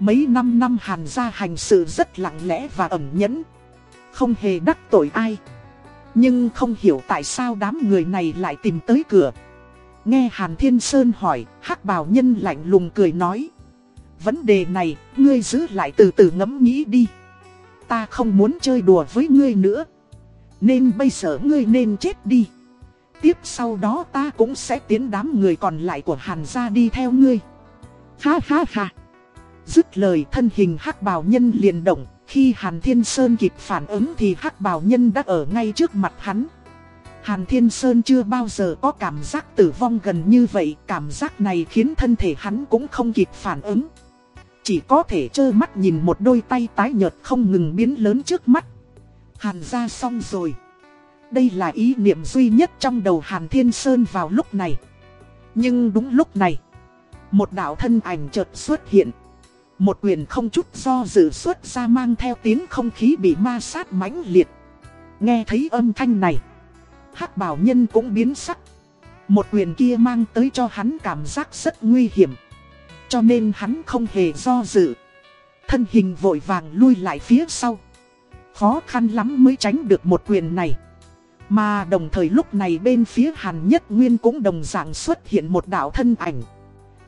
Mấy năm năm Hàn gia hành sự rất lặng lẽ và ẩn nhẫn. Không hề đắc tội ai. Nhưng không hiểu tại sao đám người này lại tìm tới cửa. Nghe Hàn Thiên Sơn hỏi, hắc bào nhân lạnh lùng cười nói. Vấn đề này, ngươi giữ lại từ từ ngẫm nghĩ đi. Ta không muốn chơi đùa với ngươi nữa. Nên bây giờ ngươi nên chết đi. Tiếp sau đó ta cũng sẽ tiến đám người còn lại của Hàn gia đi theo ngươi. Ha ha ha. Dứt lời thân hình hắc bào nhân liền động, khi Hàn Thiên Sơn kịp phản ứng thì hắc bào nhân đã ở ngay trước mặt hắn. Hàn Thiên Sơn chưa bao giờ có cảm giác tử vong gần như vậy, cảm giác này khiến thân thể hắn cũng không kịp phản ứng. Chỉ có thể trơ mắt nhìn một đôi tay tái nhợt không ngừng biến lớn trước mắt. Hàn ra xong rồi. Đây là ý niệm duy nhất trong đầu Hàn Thiên Sơn vào lúc này. Nhưng đúng lúc này, một đạo thân ảnh chợt xuất hiện. Một quyền không chút do dự xuất ra mang theo tiếng không khí bị ma sát mãnh liệt. Nghe thấy âm thanh này hắc bảo nhân cũng biến sắc. Một quyền kia mang tới cho hắn cảm giác rất nguy hiểm. Cho nên hắn không hề do dự. Thân hình vội vàng lui lại phía sau. Khó khăn lắm mới tránh được một quyền này. Mà đồng thời lúc này bên phía Hàn Nhất Nguyên cũng đồng dạng xuất hiện một đạo thân ảnh.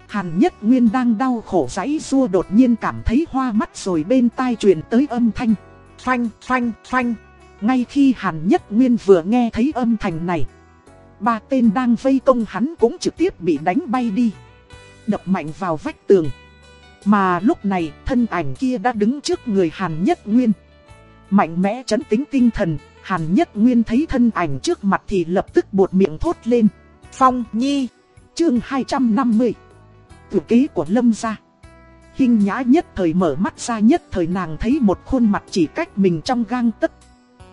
Hàn Nhất Nguyên đang đau khổ giấy rua đột nhiên cảm thấy hoa mắt rồi bên tai truyền tới âm thanh. Phanh, phanh, phanh. Ngay khi Hàn Nhất Nguyên vừa nghe thấy âm thanh này, ba tên đang vây công hắn cũng trực tiếp bị đánh bay đi. Đập mạnh vào vách tường. Mà lúc này thân ảnh kia đã đứng trước người Hàn Nhất Nguyên. Mạnh mẽ chấn tính tinh thần, Hàn Nhất Nguyên thấy thân ảnh trước mặt thì lập tức buột miệng thốt lên. Phong Nhi, chương 250. tử ký của Lâm gia. Hình nhã nhất thời mở mắt ra nhất thời nàng thấy một khuôn mặt chỉ cách mình trong gang tấc.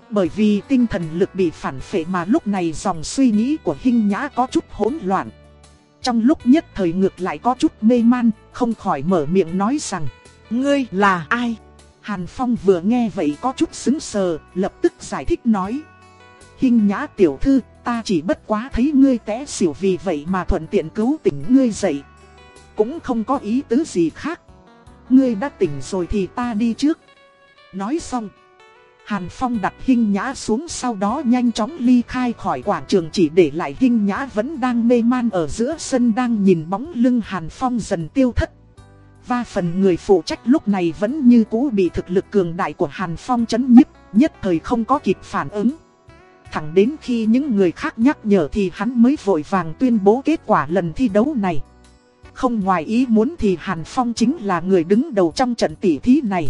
Bởi vì tinh thần lực bị phản phệ mà lúc này dòng suy nghĩ của hình nhã có chút hỗn loạn. Trong lúc nhất thời ngược lại có chút mê man, không khỏi mở miệng nói rằng Ngươi là ai? Hàn Phong vừa nghe vậy có chút xứng sờ, lập tức giải thích nói Hình nhã tiểu thư, ta chỉ bất quá thấy ngươi té xỉu vì vậy mà thuận tiện cứu tỉnh ngươi dậy. Cũng không có ý tứ gì khác. Ngươi đã tỉnh rồi thì ta đi trước. Nói xong Hàn Phong đặt Hinh Nhã xuống sau đó nhanh chóng ly khai khỏi quảng trường chỉ để lại Hinh Nhã vẫn đang mê man ở giữa sân đang nhìn bóng lưng Hàn Phong dần tiêu thất. Và phần người phụ trách lúc này vẫn như cũ bị thực lực cường đại của Hàn Phong chấn nhức, nhất thời không có kịp phản ứng. Thẳng đến khi những người khác nhắc nhở thì hắn mới vội vàng tuyên bố kết quả lần thi đấu này. Không ngoài ý muốn thì Hàn Phong chính là người đứng đầu trong trận tỷ thí này.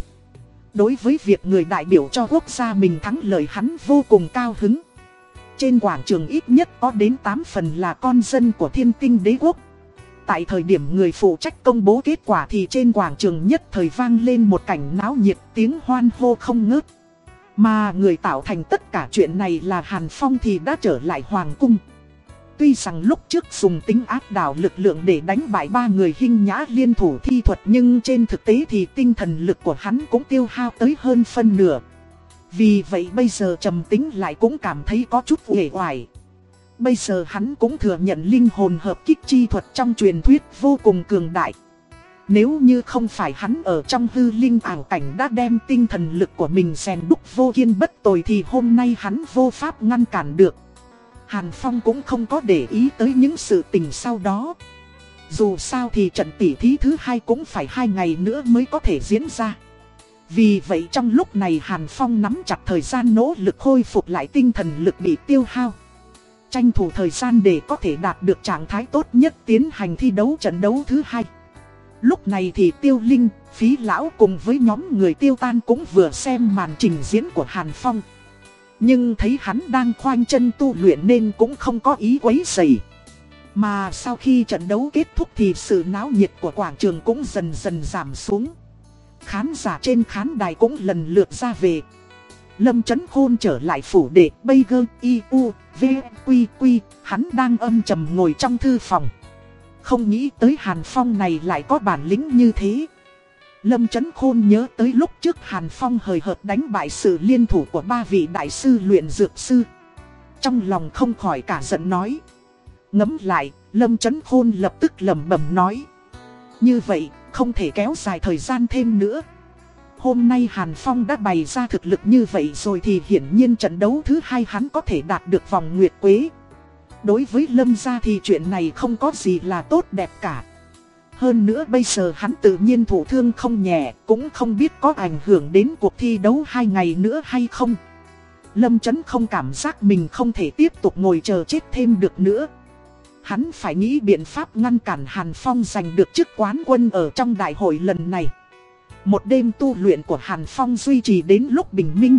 Đối với việc người đại biểu cho quốc gia mình thắng lợi hắn vô cùng cao hứng. Trên quảng trường ít nhất có đến 8 phần là con dân của thiên tinh đế quốc. Tại thời điểm người phụ trách công bố kết quả thì trên quảng trường nhất thời vang lên một cảnh náo nhiệt, tiếng hoan hô không ngớt. Mà người tạo thành tất cả chuyện này là Hàn Phong thì đã trở lại Hoàng Cung. Tuy rằng lúc trước dùng tính áp đảo lực lượng để đánh bại ba người hình nhã liên thủ thi thuật nhưng trên thực tế thì tinh thần lực của hắn cũng tiêu hao tới hơn phân nửa. Vì vậy bây giờ trầm tính lại cũng cảm thấy có chút uể oải. Bây giờ hắn cũng thừa nhận linh hồn hợp kích chi thuật trong truyền thuyết vô cùng cường đại. Nếu như không phải hắn ở trong hư linh ảo cảnh đã đem tinh thần lực của mình rèn đúc vô kiên bất tồi thì hôm nay hắn vô pháp ngăn cản được. Hàn Phong cũng không có để ý tới những sự tình sau đó. Dù sao thì trận tỉ thí thứ hai cũng phải hai ngày nữa mới có thể diễn ra. Vì vậy trong lúc này Hàn Phong nắm chặt thời gian nỗ lực khôi phục lại tinh thần lực bị tiêu hao. Tranh thủ thời gian để có thể đạt được trạng thái tốt nhất tiến hành thi đấu trận đấu thứ hai. Lúc này thì Tiêu Linh, Phí Lão cùng với nhóm người Tiêu Tan cũng vừa xem màn trình diễn của Hàn Phong. Nhưng thấy hắn đang khoanh chân tu luyện nên cũng không có ý quấy rầy. Mà sau khi trận đấu kết thúc thì sự náo nhiệt của quảng trường cũng dần dần giảm xuống. Khán giả trên khán đài cũng lần lượt ra về. Lâm Chấn Khôn trở lại phủ đệ bây gơ y u v quy quy, hắn đang âm trầm ngồi trong thư phòng. Không nghĩ tới Hàn Phong này lại có bản lĩnh như thế. Lâm Chấn Khôn nhớ tới lúc trước Hàn Phong hời hợt đánh bại sự liên thủ của ba vị đại sư luyện dược sư. Trong lòng không khỏi cả giận nói. Ngấm lại, Lâm Chấn Khôn lập tức lẩm bẩm nói. Như vậy, không thể kéo dài thời gian thêm nữa. Hôm nay Hàn Phong đã bày ra thực lực như vậy rồi thì hiển nhiên trận đấu thứ hai hắn có thể đạt được vòng nguyệt quế. Đối với Lâm gia thì chuyện này không có gì là tốt đẹp cả. Hơn nữa bây giờ hắn tự nhiên thủ thương không nhẹ, cũng không biết có ảnh hưởng đến cuộc thi đấu hai ngày nữa hay không. Lâm Chấn không cảm giác mình không thể tiếp tục ngồi chờ chết thêm được nữa. Hắn phải nghĩ biện pháp ngăn cản Hàn Phong giành được chức quán quân ở trong đại hội lần này. Một đêm tu luyện của Hàn Phong duy trì đến lúc bình minh.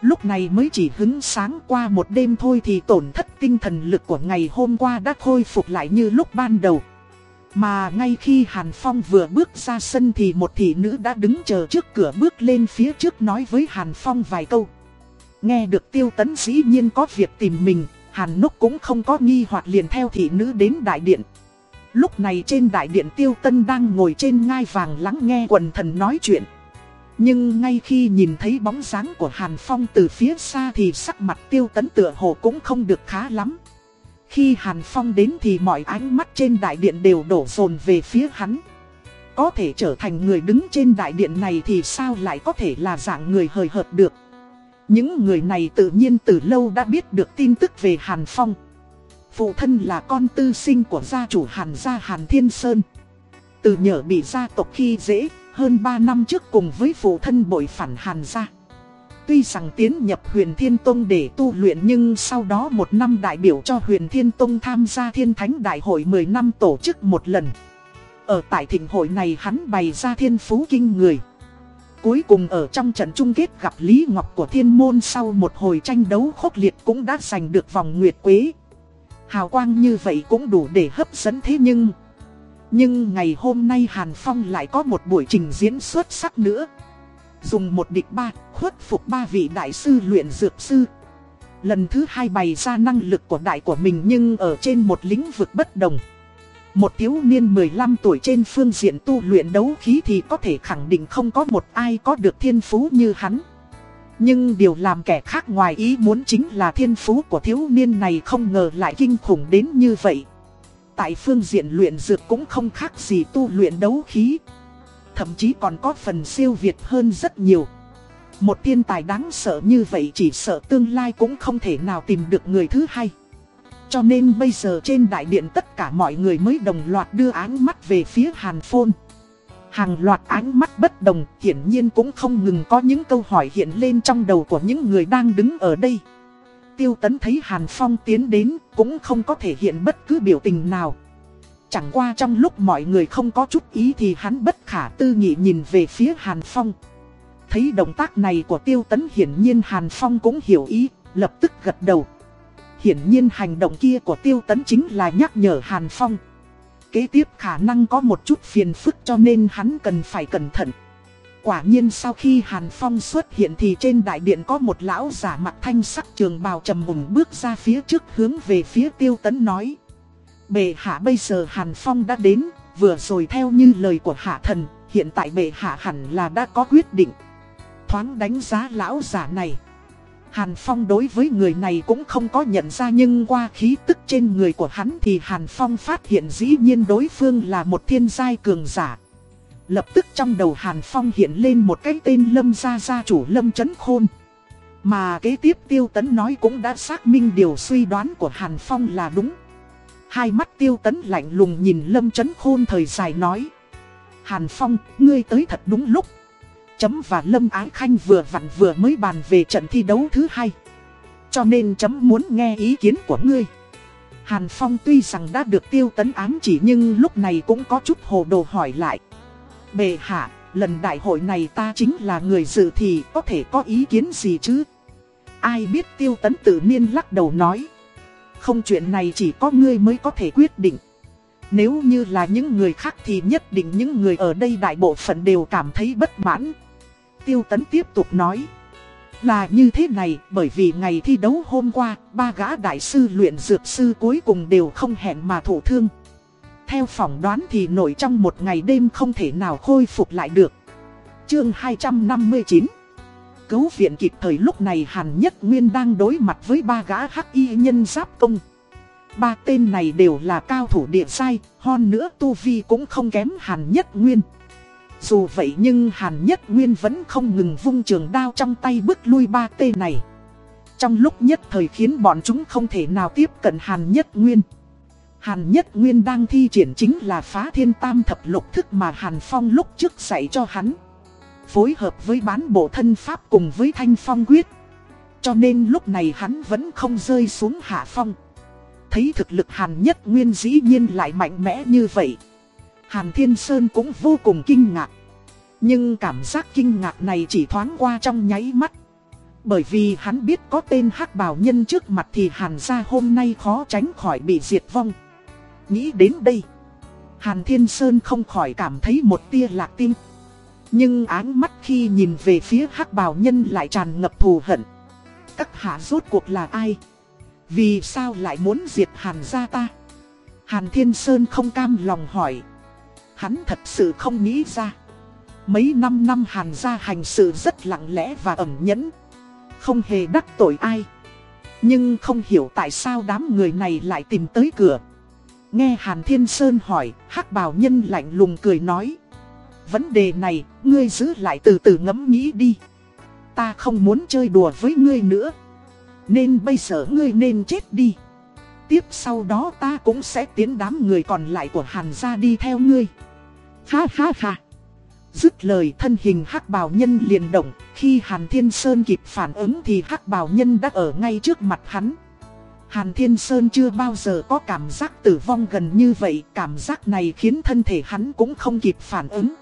Lúc này mới chỉ hứng sáng qua một đêm thôi thì tổn thất tinh thần lực của ngày hôm qua đã khôi phục lại như lúc ban đầu. Mà ngay khi Hàn Phong vừa bước ra sân thì một thị nữ đã đứng chờ trước cửa bước lên phía trước nói với Hàn Phong vài câu. Nghe được tiêu tấn dĩ nhiên có việc tìm mình, Hàn Núc cũng không có nghi hoặc liền theo thị nữ đến đại điện. Lúc này trên đại điện tiêu tân đang ngồi trên ngai vàng lắng nghe quần thần nói chuyện. Nhưng ngay khi nhìn thấy bóng dáng của Hàn Phong từ phía xa thì sắc mặt tiêu tấn tựa hồ cũng không được khá lắm. Khi Hàn Phong đến thì mọi ánh mắt trên đại điện đều đổ dồn về phía hắn. Có thể trở thành người đứng trên đại điện này thì sao lại có thể là dạng người hời hợt được. Những người này tự nhiên từ lâu đã biết được tin tức về Hàn Phong. Phụ thân là con tư sinh của gia chủ Hàn gia Hàn Thiên Sơn. Từ nhờ bị gia tộc khi dễ, hơn 3 năm trước cùng với phụ thân bội phản Hàn gia. Tuy rằng tiến nhập huyền Thiên Tông để tu luyện nhưng sau đó một năm đại biểu cho huyền Thiên Tông tham gia thiên thánh đại hội 10 năm tổ chức một lần. Ở tại thịnh hội này hắn bày ra thiên phú kinh người. Cuối cùng ở trong trận chung kết gặp Lý Ngọc của thiên môn sau một hồi tranh đấu khốc liệt cũng đã giành được vòng nguyệt quế. Hào quang như vậy cũng đủ để hấp dẫn thế nhưng... Nhưng ngày hôm nay Hàn Phong lại có một buổi trình diễn xuất sắc nữa. Dùng một địch ba, khuất phục ba vị đại sư luyện dược sư. Lần thứ hai bày ra năng lực của đại của mình nhưng ở trên một lĩnh vực bất đồng. Một thiếu niên 15 tuổi trên phương diện tu luyện đấu khí thì có thể khẳng định không có một ai có được thiên phú như hắn. Nhưng điều làm kẻ khác ngoài ý muốn chính là thiên phú của thiếu niên này không ngờ lại kinh khủng đến như vậy. Tại phương diện luyện dược cũng không khác gì tu luyện đấu khí. Thậm chí còn có phần siêu việt hơn rất nhiều. Một thiên tài đáng sợ như vậy chỉ sợ tương lai cũng không thể nào tìm được người thứ hai. Cho nên bây giờ trên đại điện tất cả mọi người mới đồng loạt đưa ánh mắt về phía Hàn Phôn. Hàng loạt ánh mắt bất đồng hiển nhiên cũng không ngừng có những câu hỏi hiện lên trong đầu của những người đang đứng ở đây. Tiêu tấn thấy Hàn Phong tiến đến cũng không có thể hiện bất cứ biểu tình nào. Chẳng qua trong lúc mọi người không có chút ý thì hắn bất khả tư nghị nhìn về phía Hàn Phong. Thấy động tác này của tiêu tấn hiển nhiên Hàn Phong cũng hiểu ý, lập tức gật đầu. Hiển nhiên hành động kia của tiêu tấn chính là nhắc nhở Hàn Phong. Kế tiếp khả năng có một chút phiền phức cho nên hắn cần phải cẩn thận. Quả nhiên sau khi Hàn Phong xuất hiện thì trên đại điện có một lão giả mặt thanh sắc trường bào trầm mùng bước ra phía trước hướng về phía tiêu tấn nói. Bệ hạ bây giờ Hàn Phong đã đến, vừa rồi theo như lời của hạ thần, hiện tại bệ hạ hẳn là đã có quyết định. Thoáng đánh giá lão giả này. Hàn Phong đối với người này cũng không có nhận ra nhưng qua khí tức trên người của hắn thì Hàn Phong phát hiện dĩ nhiên đối phương là một thiên giai cường giả. Lập tức trong đầu Hàn Phong hiện lên một cái tên Lâm Gia Gia chủ Lâm Trấn Khôn. Mà kế tiếp Tiêu Tấn nói cũng đã xác minh điều suy đoán của Hàn Phong là đúng. Hai mắt Tiêu Tấn lạnh lùng nhìn Lâm Trấn Khôn thời dài nói. Hàn Phong, ngươi tới thật đúng lúc. Chấm và Lâm Ái Khanh vừa vặn vừa mới bàn về trận thi đấu thứ hai. Cho nên chấm muốn nghe ý kiến của ngươi. Hàn Phong tuy rằng đã được tiêu tấn ám chỉ nhưng lúc này cũng có chút hồ đồ hỏi lại. Bệ hạ, lần đại hội này ta chính là người dự thì có thể có ý kiến gì chứ? Ai biết tiêu tấn tự nhiên lắc đầu nói. Không chuyện này chỉ có ngươi mới có thể quyết định. Nếu như là những người khác thì nhất định những người ở đây đại bộ phận đều cảm thấy bất mãn. Tiêu Tấn tiếp tục nói. Là như thế này, bởi vì ngày thi đấu hôm qua, ba gã đại sư luyện dược sư cuối cùng đều không hẹn mà thổ thương. Theo phỏng đoán thì nổi trong một ngày đêm không thể nào khôi phục lại được. Chương 259 Cứu viện kịp thời lúc này Hàn Nhất Nguyên đang đối mặt với ba gã hắc y nhân giáp công. Ba tên này đều là cao thủ địa sai, hon nữa Tu Vi cũng không kém Hàn Nhất Nguyên. Dù vậy nhưng Hàn Nhất Nguyên vẫn không ngừng vung trường đao trong tay bước lui ba tên này. Trong lúc nhất thời khiến bọn chúng không thể nào tiếp cận Hàn Nhất Nguyên. Hàn Nhất Nguyên đang thi triển chính là phá thiên tam thập lục thức mà Hàn Phong lúc trước dạy cho hắn. Phối hợp với bán bộ thân pháp cùng với thanh phong quyết. Cho nên lúc này hắn vẫn không rơi xuống hạ phong. Thấy thực lực Hàn Nhất Nguyên dĩ nhiên lại mạnh mẽ như vậy. Hàn Thiên Sơn cũng vô cùng kinh ngạc. Nhưng cảm giác kinh ngạc này chỉ thoáng qua trong nháy mắt. Bởi vì hắn biết có tên hắc bào nhân trước mặt thì Hàn gia hôm nay khó tránh khỏi bị diệt vong. Nghĩ đến đây, Hàn Thiên Sơn không khỏi cảm thấy một tia lạc tim. Nhưng áng mắt khi nhìn về phía hắc bào nhân lại tràn ngập thù hận. Các hạ rốt cuộc là ai? Vì sao lại muốn diệt Hàn gia ta? Hàn Thiên Sơn không cam lòng hỏi. Hắn thật sự không nghĩ ra. Mấy năm năm Hàn gia hành sự rất lặng lẽ và ẩn nhẫn. Không hề đắc tội ai. Nhưng không hiểu tại sao đám người này lại tìm tới cửa. Nghe Hàn Thiên Sơn hỏi, hắc bào nhân lạnh lùng cười nói. Vấn đề này, ngươi giữ lại từ từ ngẫm nghĩ đi. Ta không muốn chơi đùa với ngươi nữa. Nên bây giờ ngươi nên chết đi. Tiếp sau đó ta cũng sẽ tiến đám người còn lại của Hàn gia đi theo ngươi. Ha ha ha. Dứt lời thân hình hắc bào nhân liền động, khi Hàn Thiên Sơn kịp phản ứng thì hắc bào nhân đã ở ngay trước mặt hắn. Hàn Thiên Sơn chưa bao giờ có cảm giác tử vong gần như vậy, cảm giác này khiến thân thể hắn cũng không kịp phản ứng.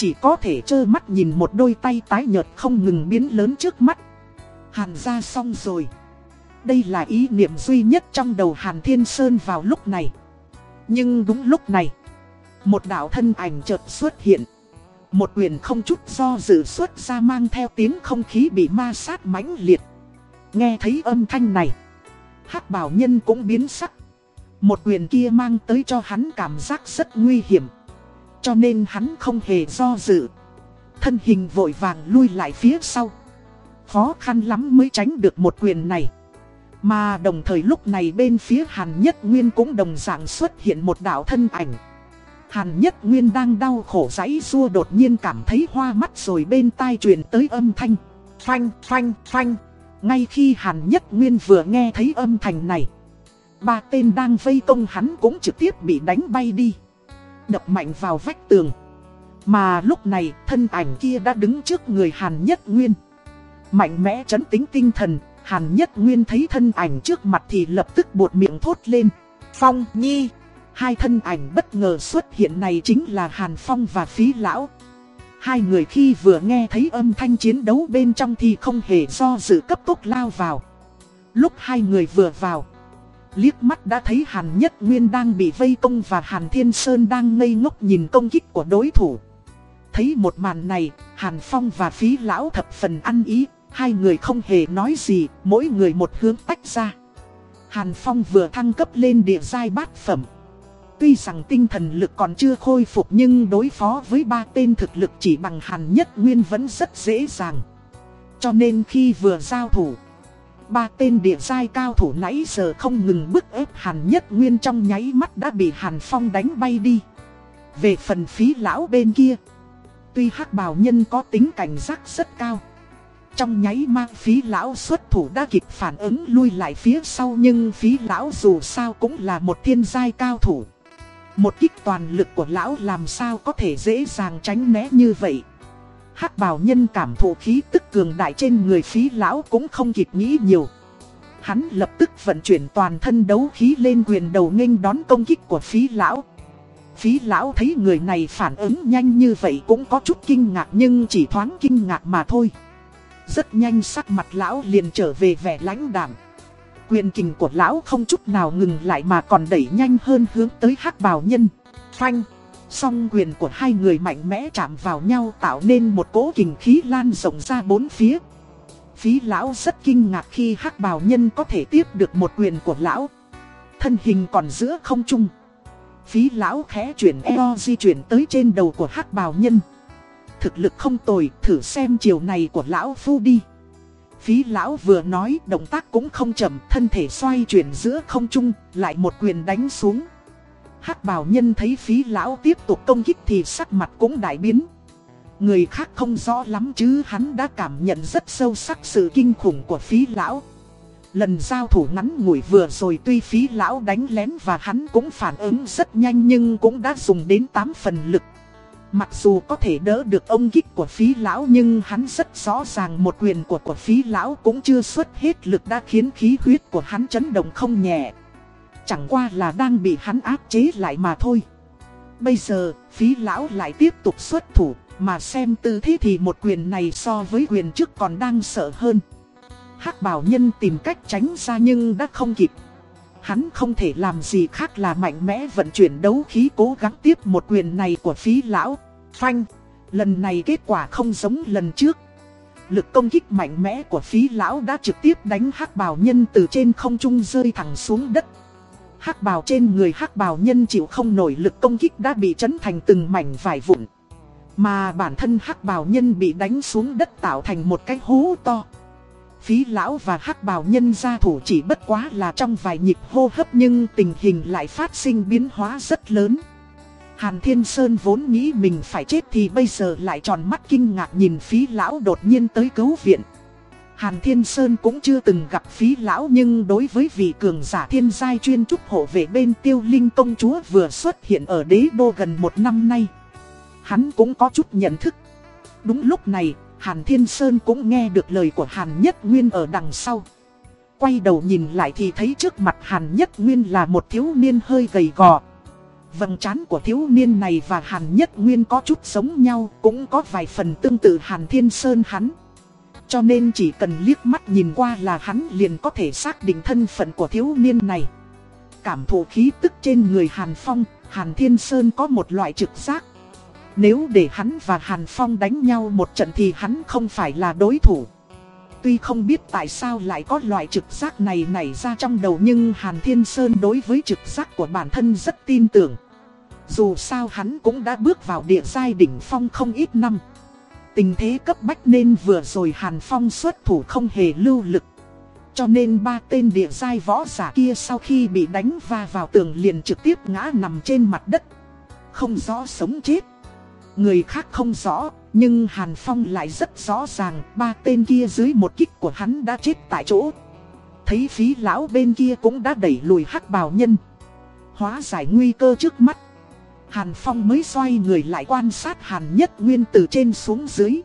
Chỉ có thể trơ mắt nhìn một đôi tay tái nhợt không ngừng biến lớn trước mắt. Hàn ra xong rồi. Đây là ý niệm duy nhất trong đầu Hàn Thiên Sơn vào lúc này. Nhưng đúng lúc này, Một đạo thân ảnh chợt xuất hiện. Một quyền không chút do dự xuất ra mang theo tiếng không khí bị ma sát mãnh liệt. Nghe thấy âm thanh này. hắc bảo nhân cũng biến sắc. Một quyền kia mang tới cho hắn cảm giác rất nguy hiểm. Cho nên hắn không hề do dự. Thân hình vội vàng lui lại phía sau. Khó khăn lắm mới tránh được một quyền này. Mà đồng thời lúc này bên phía Hàn Nhất Nguyên cũng đồng dạng xuất hiện một đạo thân ảnh. Hàn Nhất Nguyên đang đau khổ giấy rua đột nhiên cảm thấy hoa mắt rồi bên tai truyền tới âm thanh. Phanh, phanh, phanh. Ngay khi Hàn Nhất Nguyên vừa nghe thấy âm thanh này. Ba tên đang vây công hắn cũng trực tiếp bị đánh bay đi. Đập mạnh vào vách tường. Mà lúc này thân ảnh kia đã đứng trước người Hàn Nhất Nguyên. Mạnh mẽ chấn tính tinh thần, Hàn Nhất Nguyên thấy thân ảnh trước mặt thì lập tức buột miệng thốt lên. Phong Nhi! Hai thân ảnh bất ngờ xuất hiện này chính là Hàn Phong và Phí Lão. Hai người khi vừa nghe thấy âm thanh chiến đấu bên trong thì không hề do dự cấp tốc lao vào. Lúc hai người vừa vào, liếc mắt đã thấy Hàn Nhất Nguyên đang bị vây công và Hàn Thiên Sơn đang ngây ngốc nhìn công kích của đối thủ. Thấy một màn này, Hàn Phong và Phí Lão thập phần ăn ý, hai người không hề nói gì, mỗi người một hướng tách ra. Hàn Phong vừa thăng cấp lên địa giai bát phẩm. Tuy rằng tinh thần lực còn chưa khôi phục nhưng đối phó với ba tên thực lực chỉ bằng Hàn Nhất Nguyên vẫn rất dễ dàng. Cho nên khi vừa giao thủ, ba tên địa giai cao thủ nãy giờ không ngừng bức ép Hàn Nhất Nguyên trong nháy mắt đã bị Hàn Phong đánh bay đi. Về phần phí lão bên kia, tuy hắc bào nhân có tính cảnh giác rất cao. Trong nháy mắt phí lão xuất thủ đã kịp phản ứng lui lại phía sau nhưng phí lão dù sao cũng là một thiên giai cao thủ. Một kích toàn lực của lão làm sao có thể dễ dàng tránh né như vậy hắc bào nhân cảm thụ khí tức cường đại trên người phí lão cũng không kịp nghĩ nhiều. Hắn lập tức vận chuyển toàn thân đấu khí lên quyền đầu nghênh đón công kích của phí lão. Phí lão thấy người này phản ứng nhanh như vậy cũng có chút kinh ngạc nhưng chỉ thoáng kinh ngạc mà thôi. Rất nhanh sắc mặt lão liền trở về vẻ lãnh đạm. Quyền kình của lão không chút nào ngừng lại mà còn đẩy nhanh hơn hướng tới hắc bào nhân. Phanh. Song quyền của hai người mạnh mẽ chạm vào nhau tạo nên một cỗ kình khí lan rộng ra bốn phía. Phí lão rất kinh ngạc khi hắc bào nhân có thể tiếp được một quyền của lão. Thân hình còn giữa không trung. Phí lão khẽ chuyển eo di chuyển tới trên đầu của hắc bào nhân. Thực lực không tồi, thử xem chiều này của lão phu đi. Phí lão vừa nói động tác cũng không chậm, thân thể xoay chuyển giữa không trung, lại một quyền đánh xuống hắc bào nhân thấy phí lão tiếp tục công kích thì sắc mặt cũng đại biến. Người khác không rõ lắm chứ hắn đã cảm nhận rất sâu sắc sự kinh khủng của phí lão. Lần giao thủ ngắn ngủi vừa rồi tuy phí lão đánh lén và hắn cũng phản ứng rất nhanh nhưng cũng đã dùng đến 8 phần lực. Mặc dù có thể đỡ được ông kích của phí lão nhưng hắn rất rõ ràng một quyền của của phí lão cũng chưa xuất hết lực đã khiến khí huyết của hắn chấn động không nhẹ. Chẳng qua là đang bị hắn áp chế lại mà thôi. Bây giờ, phí lão lại tiếp tục xuất thủ, mà xem tư thế thì một quyền này so với quyền trước còn đang sợ hơn. hắc bảo nhân tìm cách tránh ra nhưng đã không kịp. Hắn không thể làm gì khác là mạnh mẽ vận chuyển đấu khí cố gắng tiếp một quyền này của phí lão. Phanh, lần này kết quả không giống lần trước. Lực công kích mạnh mẽ của phí lão đã trực tiếp đánh hắc bào nhân từ trên không trung rơi thẳng xuống đất hắc bào trên người hắc bào nhân chịu không nổi lực công kích đã bị chấn thành từng mảnh vải vụn. Mà bản thân hắc bào nhân bị đánh xuống đất tạo thành một cái hố to. Phí lão và hắc bào nhân gia thủ chỉ bất quá là trong vài nhịp hô hấp nhưng tình hình lại phát sinh biến hóa rất lớn. Hàn Thiên Sơn vốn nghĩ mình phải chết thì bây giờ lại tròn mắt kinh ngạc nhìn phí lão đột nhiên tới cứu viện. Hàn Thiên Sơn cũng chưa từng gặp phí lão nhưng đối với vị cường giả thiên giai chuyên trúc hộ vệ bên tiêu linh công chúa vừa xuất hiện ở đế đô gần một năm nay. Hắn cũng có chút nhận thức. Đúng lúc này, Hàn Thiên Sơn cũng nghe được lời của Hàn Nhất Nguyên ở đằng sau. Quay đầu nhìn lại thì thấy trước mặt Hàn Nhất Nguyên là một thiếu niên hơi gầy gò. Vầng trán của thiếu niên này và Hàn Nhất Nguyên có chút giống nhau, cũng có vài phần tương tự Hàn Thiên Sơn hắn. Cho nên chỉ cần liếc mắt nhìn qua là hắn liền có thể xác định thân phận của thiếu niên này. Cảm thụ khí tức trên người Hàn Phong, Hàn Thiên Sơn có một loại trực giác. Nếu để hắn và Hàn Phong đánh nhau một trận thì hắn không phải là đối thủ. Tuy không biết tại sao lại có loại trực giác này nảy ra trong đầu nhưng Hàn Thiên Sơn đối với trực giác của bản thân rất tin tưởng. Dù sao hắn cũng đã bước vào địa giai đỉnh phong không ít năm. Tình thế cấp bách nên vừa rồi Hàn Phong xuất thủ không hề lưu lực. Cho nên ba tên địa giai võ giả kia sau khi bị đánh va vào tường liền trực tiếp ngã nằm trên mặt đất. Không rõ sống chết. Người khác không rõ, nhưng Hàn Phong lại rất rõ ràng ba tên kia dưới một kích của hắn đã chết tại chỗ. Thấy phí lão bên kia cũng đã đẩy lùi hắc bào nhân. Hóa giải nguy cơ trước mắt. Hàn Phong mới xoay người lại quan sát Hàn Nhất Nguyên từ trên xuống dưới.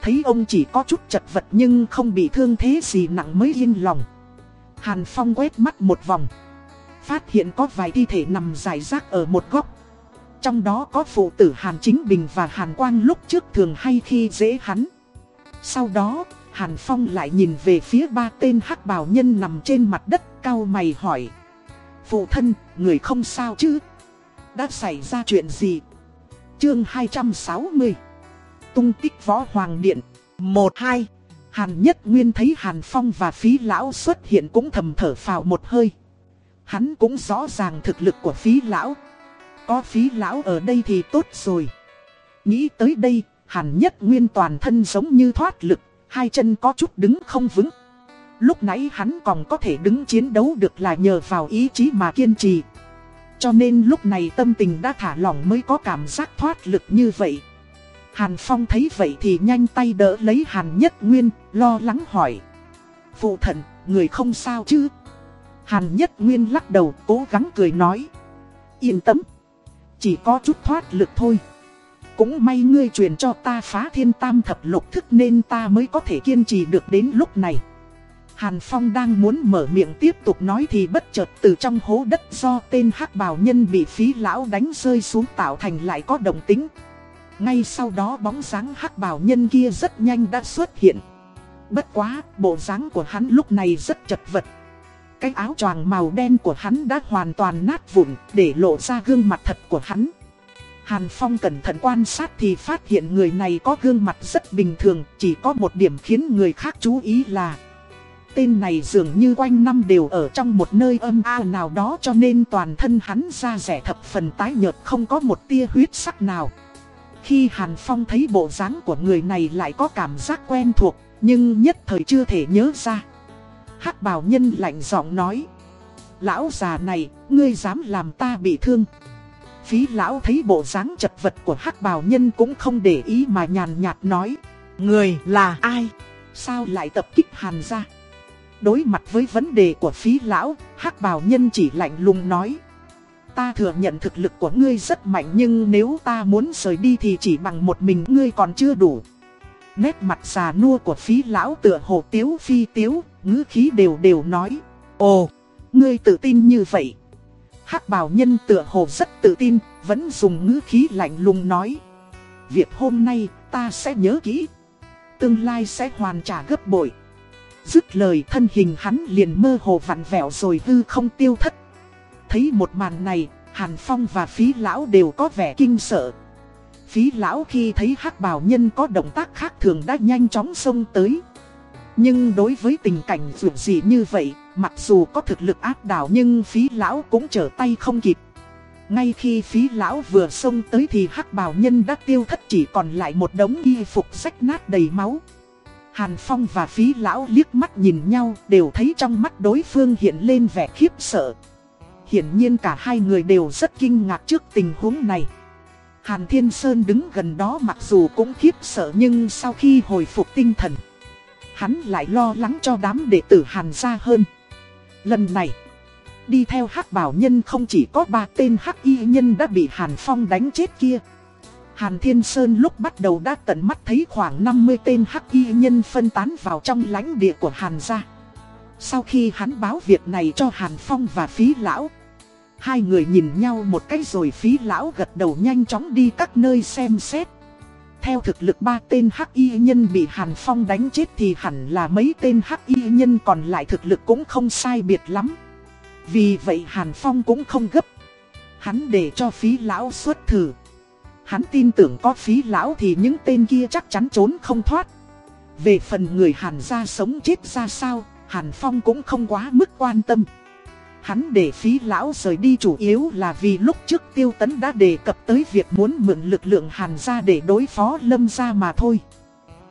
Thấy ông chỉ có chút chật vật nhưng không bị thương thế gì nặng mới yên lòng. Hàn Phong quét mắt một vòng. Phát hiện có vài thi thể nằm dài rác ở một góc. Trong đó có phụ tử Hàn Chính Bình và Hàn Quang lúc trước thường hay khi dễ hắn. Sau đó, Hàn Phong lại nhìn về phía ba tên hắc bào nhân nằm trên mặt đất cao mày hỏi. Phụ thân, người không sao chứ? Đã xảy ra chuyện gì? Chương 260 Tung tích võ hoàng điện 1-2 Hàn Nhất Nguyên thấy Hàn Phong và phí lão xuất hiện cũng thầm thở phào một hơi. Hắn cũng rõ ràng thực lực của phí lão. Có phí lão ở đây thì tốt rồi. Nghĩ tới đây, Hàn Nhất Nguyên toàn thân giống như thoát lực, hai chân có chút đứng không vững. Lúc nãy hắn còn có thể đứng chiến đấu được là nhờ vào ý chí mà kiên trì. Cho nên lúc này tâm tình đã thả lỏng mới có cảm giác thoát lực như vậy. Hàn Phong thấy vậy thì nhanh tay đỡ lấy Hàn Nhất Nguyên, lo lắng hỏi. Phụ thần, người không sao chứ? Hàn Nhất Nguyên lắc đầu, cố gắng cười nói. Yên tâm, chỉ có chút thoát lực thôi. Cũng may ngươi truyền cho ta phá thiên tam thập lục thức nên ta mới có thể kiên trì được đến lúc này. Hàn Phong đang muốn mở miệng tiếp tục nói thì bất chợt từ trong hố đất do tên hắc bào nhân bị phí lão đánh rơi xuống tạo thành lại có động tính. Ngay sau đó bóng dáng hắc bào nhân kia rất nhanh đã xuất hiện. Bất quá, bộ dáng của hắn lúc này rất chật vật. Cái áo choàng màu đen của hắn đã hoàn toàn nát vụn để lộ ra gương mặt thật của hắn. Hàn Phong cẩn thận quan sát thì phát hiện người này có gương mặt rất bình thường, chỉ có một điểm khiến người khác chú ý là Tên này dường như quanh năm đều ở trong một nơi âm a nào đó cho nên toàn thân hắn ra rẻ thập phần tái nhợt không có một tia huyết sắc nào. Khi Hàn Phong thấy bộ dáng của người này lại có cảm giác quen thuộc, nhưng nhất thời chưa thể nhớ ra. hắc bào nhân lạnh giọng nói. Lão già này, ngươi dám làm ta bị thương. Phí lão thấy bộ dáng chật vật của hắc bào nhân cũng không để ý mà nhàn nhạt nói. Người là ai? Sao lại tập kích hàn ra? Đối mặt với vấn đề của phí lão, hắc bào nhân chỉ lạnh lùng nói. Ta thừa nhận thực lực của ngươi rất mạnh nhưng nếu ta muốn rời đi thì chỉ bằng một mình ngươi còn chưa đủ. Nét mặt già nua của phí lão tựa hồ tiếu phi tiếu, ngữ khí đều đều nói. Ồ, ngươi tự tin như vậy. hắc bào nhân tựa hồ rất tự tin, vẫn dùng ngữ khí lạnh lùng nói. Việc hôm nay ta sẽ nhớ kỹ. Tương lai sẽ hoàn trả gấp bội. Dứt lời thân hình hắn liền mơ hồ vặn vẹo rồi hư không tiêu thất. Thấy một màn này, Hàn Phong và phí lão đều có vẻ kinh sợ. Phí lão khi thấy hắc bào nhân có động tác khác thường đã nhanh chóng xông tới. Nhưng đối với tình cảnh dù gì như vậy, mặc dù có thực lực áp đảo nhưng phí lão cũng trở tay không kịp. Ngay khi phí lão vừa xông tới thì hắc bào nhân đã tiêu thất chỉ còn lại một đống y phục rách nát đầy máu. Hàn Phong và phí lão liếc mắt nhìn nhau đều thấy trong mắt đối phương hiện lên vẻ khiếp sợ. Hiển nhiên cả hai người đều rất kinh ngạc trước tình huống này. Hàn Thiên Sơn đứng gần đó mặc dù cũng khiếp sợ nhưng sau khi hồi phục tinh thần, hắn lại lo lắng cho đám đệ tử Hàn gia hơn. Lần này, đi theo hắc bảo nhân không chỉ có ba tên hắc y nhân đã bị Hàn Phong đánh chết kia. Hàn Thiên Sơn lúc bắt đầu đã tận mắt thấy khoảng 50 tên hắc y nhân phân tán vào trong lãnh địa của Hàn gia. Sau khi hắn báo việc này cho Hàn Phong và phí lão, hai người nhìn nhau một cái rồi phí lão gật đầu nhanh chóng đi các nơi xem xét. Theo thực lực ba tên hắc y nhân bị Hàn Phong đánh chết thì hẳn là mấy tên hắc y nhân còn lại thực lực cũng không sai biệt lắm. Vì vậy Hàn Phong cũng không gấp. Hắn để cho phí lão xuất thử. Hắn tin tưởng có phí lão thì những tên kia chắc chắn trốn không thoát. Về phần người Hàn gia sống chết ra sao, Hàn Phong cũng không quá mức quan tâm. Hắn để phí lão rời đi chủ yếu là vì lúc trước tiêu tấn đã đề cập tới việc muốn mượn lực lượng Hàn gia để đối phó lâm gia mà thôi.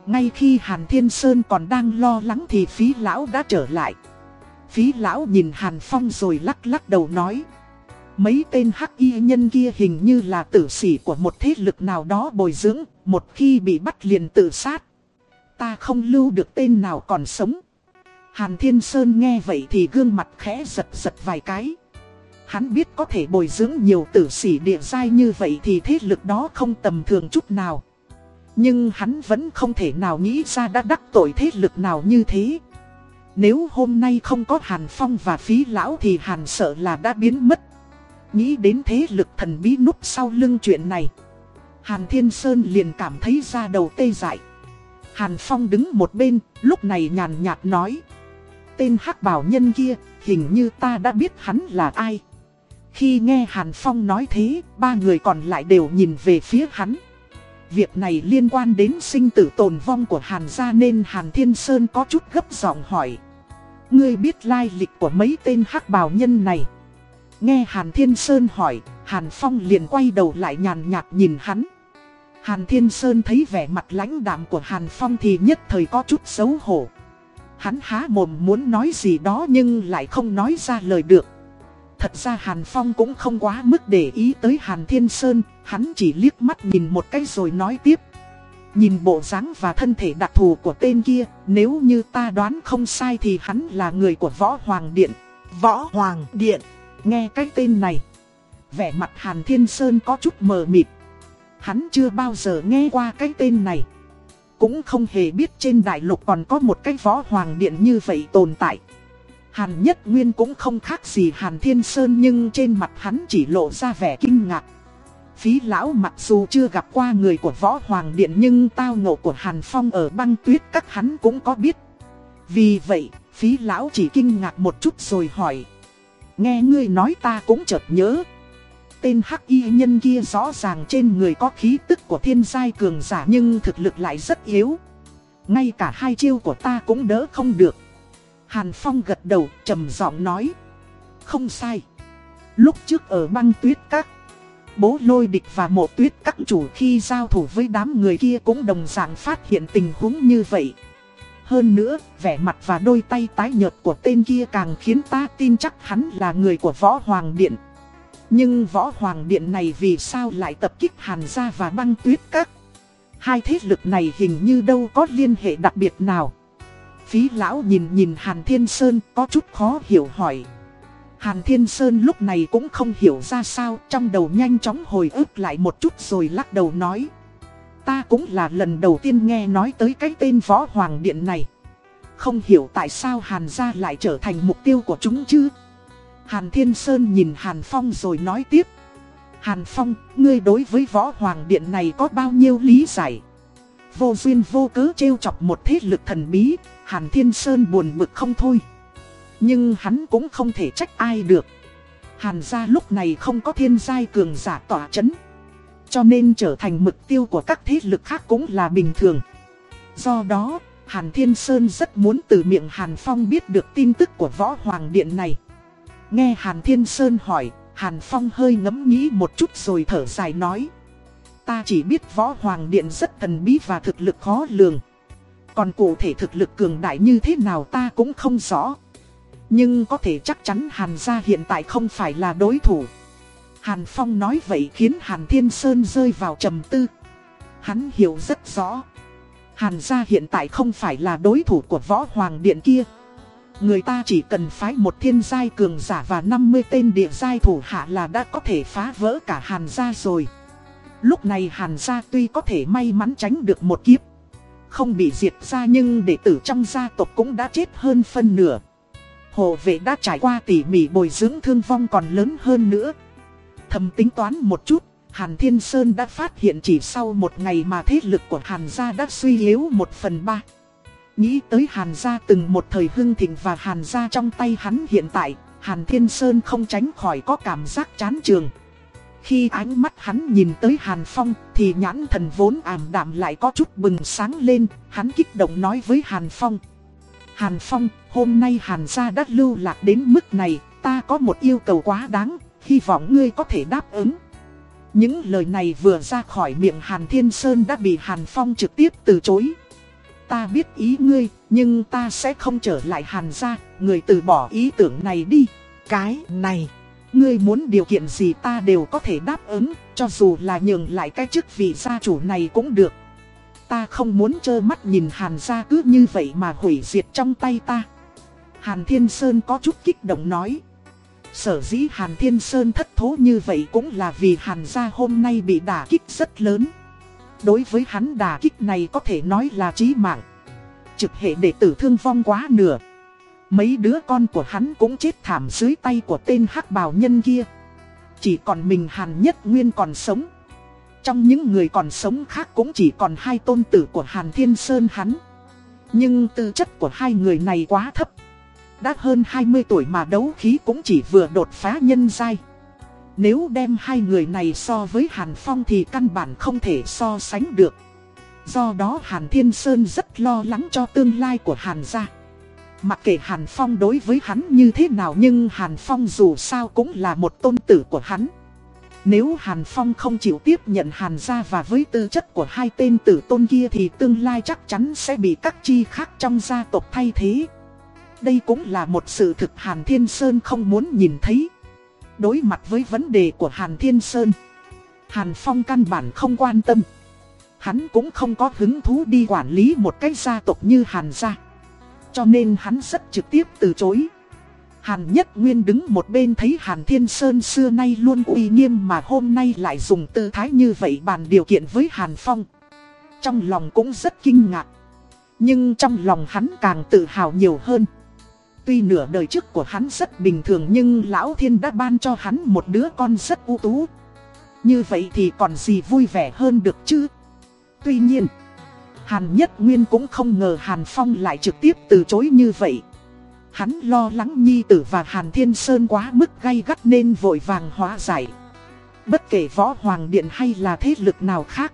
Ngay khi Hàn Thiên Sơn còn đang lo lắng thì phí lão đã trở lại. Phí lão nhìn Hàn Phong rồi lắc lắc đầu nói. Mấy tên hắc y nhân kia hình như là tử sĩ của một thế lực nào đó bồi dưỡng, một khi bị bắt liền tự sát. Ta không lưu được tên nào còn sống. Hàn Thiên Sơn nghe vậy thì gương mặt khẽ giật giật vài cái. Hắn biết có thể bồi dưỡng nhiều tử sĩ địa giai như vậy thì thế lực đó không tầm thường chút nào. Nhưng hắn vẫn không thể nào nghĩ ra đã đắc tội thế lực nào như thế. Nếu hôm nay không có Hàn Phong và phí lão thì Hàn sợ là đã biến mất. Nghĩ đến thế lực thần bí núp sau lưng chuyện này. Hàn Thiên Sơn liền cảm thấy da đầu tê dại. Hàn Phong đứng một bên, lúc này nhàn nhạt nói. Tên hắc bảo nhân kia, hình như ta đã biết hắn là ai. Khi nghe Hàn Phong nói thế, ba người còn lại đều nhìn về phía hắn. Việc này liên quan đến sinh tử tồn vong của Hàn gia nên Hàn Thiên Sơn có chút gấp giọng hỏi. Ngươi biết lai lịch của mấy tên hắc bào nhân này. Nghe Hàn Thiên Sơn hỏi, Hàn Phong liền quay đầu lại nhàn nhạt nhìn hắn. Hàn Thiên Sơn thấy vẻ mặt lãnh đạm của Hàn Phong thì nhất thời có chút xấu hổ. Hắn há mồm muốn nói gì đó nhưng lại không nói ra lời được. Thật ra Hàn Phong cũng không quá mức để ý tới Hàn Thiên Sơn, hắn chỉ liếc mắt nhìn một cái rồi nói tiếp. Nhìn bộ dáng và thân thể đặc thù của tên kia, nếu như ta đoán không sai thì hắn là người của Võ Hoàng Điện. Võ Hoàng Điện, nghe cái tên này. Vẻ mặt Hàn Thiên Sơn có chút mờ mịt. Hắn chưa bao giờ nghe qua cái tên này. Cũng không hề biết trên đại lục còn có một cái Võ Hoàng Điện như vậy tồn tại. Hàn Nhất Nguyên cũng không khác gì Hàn Thiên Sơn nhưng trên mặt hắn chỉ lộ ra vẻ kinh ngạc. Phí lão mặc dù chưa gặp qua người của Võ Hoàng Điện nhưng tao ngộ của Hàn Phong ở băng tuyết các hắn cũng có biết. Vì vậy, phí lão chỉ kinh ngạc một chút rồi hỏi. Nghe ngươi nói ta cũng chợt nhớ. Tên hắc y nhân kia rõ ràng trên người có khí tức của thiên giai cường giả nhưng thực lực lại rất yếu. Ngay cả hai chiêu của ta cũng đỡ không được. Hàn Phong gật đầu, trầm giọng nói. Không sai. Lúc trước ở băng tuyết các, Bố lôi địch và mộ tuyết các chủ khi giao thủ với đám người kia cũng đồng dạng phát hiện tình huống như vậy. Hơn nữa, vẻ mặt và đôi tay tái nhợt của tên kia càng khiến ta tin chắc hắn là người của Võ Hoàng Điện. Nhưng Võ Hoàng Điện này vì sao lại tập kích Hàn gia và băng tuyết các? Hai thế lực này hình như đâu có liên hệ đặc biệt nào. Phí lão nhìn nhìn Hàn Thiên Sơn có chút khó hiểu hỏi. Hàn Thiên Sơn lúc này cũng không hiểu ra sao, trong đầu nhanh chóng hồi ức lại một chút rồi lắc đầu nói. Ta cũng là lần đầu tiên nghe nói tới cái tên Võ Hoàng Điện này. Không hiểu tại sao Hàn gia lại trở thành mục tiêu của chúng chứ. Hàn Thiên Sơn nhìn Hàn Phong rồi nói tiếp. Hàn Phong, ngươi đối với Võ Hoàng Điện này có bao nhiêu lý giải? Vô duyên vô cớ trêu chọc một thế lực thần bí, Hàn Thiên Sơn buồn bực không thôi. Nhưng hắn cũng không thể trách ai được. Hàn gia lúc này không có thiên giai cường giả tỏa chấn. Cho nên trở thành mục tiêu của các thế lực khác cũng là bình thường. Do đó, Hàn Thiên Sơn rất muốn từ miệng Hàn Phong biết được tin tức của Võ Hoàng Điện này. Nghe Hàn Thiên Sơn hỏi, Hàn Phong hơi ngẫm nghĩ một chút rồi thở dài nói. Ta chỉ biết Võ Hoàng Điện rất thần bí và thực lực khó lường. Còn cụ thể thực lực cường đại như thế nào ta cũng không rõ. Nhưng có thể chắc chắn Hàn gia hiện tại không phải là đối thủ. Hàn Phong nói vậy khiến Hàn Thiên Sơn rơi vào trầm tư. Hắn hiểu rất rõ. Hàn gia hiện tại không phải là đối thủ của võ hoàng điện kia. Người ta chỉ cần phái một thiên giai cường giả và 50 tên địa giai thủ hạ là đã có thể phá vỡ cả Hàn gia rồi. Lúc này Hàn gia tuy có thể may mắn tránh được một kiếp. Không bị diệt ra nhưng đệ tử trong gia tộc cũng đã chết hơn phân nửa. Hộ vệ đã trải qua tỉ mỉ bồi dưỡng thương vong còn lớn hơn nữa. Thầm tính toán một chút, Hàn Thiên Sơn đã phát hiện chỉ sau một ngày mà thế lực của Hàn gia đã suy yếu một phần ba. Nghĩ tới Hàn gia từng một thời hưng thịnh và Hàn gia trong tay hắn hiện tại, Hàn Thiên Sơn không tránh khỏi có cảm giác chán trường. Khi ánh mắt hắn nhìn tới Hàn Phong thì nhãn thần vốn ảm đạm lại có chút bừng sáng lên, hắn kích động nói với Hàn Phong. Hàn Phong, hôm nay Hàn gia đã lưu lạc đến mức này, ta có một yêu cầu quá đáng, hy vọng ngươi có thể đáp ứng. Những lời này vừa ra khỏi miệng Hàn Thiên Sơn đã bị Hàn Phong trực tiếp từ chối. Ta biết ý ngươi, nhưng ta sẽ không trở lại Hàn gia, người từ bỏ ý tưởng này đi. Cái này, ngươi muốn điều kiện gì ta đều có thể đáp ứng, cho dù là nhường lại cái chức vị gia chủ này cũng được. Ta không muốn trơ mắt nhìn Hàn gia cứ như vậy mà hủy diệt trong tay ta. Hàn Thiên Sơn có chút kích động nói. Sở dĩ Hàn Thiên Sơn thất thố như vậy cũng là vì Hàn gia hôm nay bị đả kích rất lớn. Đối với hắn đả kích này có thể nói là chí mạng. Trực hệ đệ tử thương vong quá nửa. Mấy đứa con của hắn cũng chết thảm dưới tay của tên hắc bào nhân kia. Chỉ còn mình Hàn Nhất Nguyên còn sống. Trong những người còn sống khác cũng chỉ còn hai tôn tử của Hàn Thiên Sơn hắn. Nhưng tư chất của hai người này quá thấp. Đã hơn 20 tuổi mà đấu khí cũng chỉ vừa đột phá nhân giai. Nếu đem hai người này so với Hàn Phong thì căn bản không thể so sánh được. Do đó Hàn Thiên Sơn rất lo lắng cho tương lai của Hàn gia. Mặc kệ Hàn Phong đối với hắn như thế nào nhưng Hàn Phong dù sao cũng là một tôn tử của hắn. Nếu Hàn Phong không chịu tiếp nhận Hàn gia và với tư chất của hai tên tử tôn kia thì tương lai chắc chắn sẽ bị các chi khác trong gia tộc thay thế. Đây cũng là một sự thực Hàn Thiên Sơn không muốn nhìn thấy. Đối mặt với vấn đề của Hàn Thiên Sơn, Hàn Phong căn bản không quan tâm. Hắn cũng không có hứng thú đi quản lý một cái gia tộc như Hàn gia. Cho nên hắn rất trực tiếp từ chối. Hàn Nhất Nguyên đứng một bên thấy Hàn Thiên Sơn xưa nay luôn uy nghiêm mà hôm nay lại dùng tư thái như vậy bàn điều kiện với Hàn Phong. Trong lòng cũng rất kinh ngạc. Nhưng trong lòng hắn càng tự hào nhiều hơn. Tuy nửa đời trước của hắn rất bình thường nhưng Lão Thiên đã ban cho hắn một đứa con rất ưu tú. Như vậy thì còn gì vui vẻ hơn được chứ? Tuy nhiên, Hàn Nhất Nguyên cũng không ngờ Hàn Phong lại trực tiếp từ chối như vậy. Hắn lo lắng Nhi Tử và Hàn Thiên Sơn quá mức gay gắt nên vội vàng hóa giải. Bất kể võ hoàng điện hay là thế lực nào khác,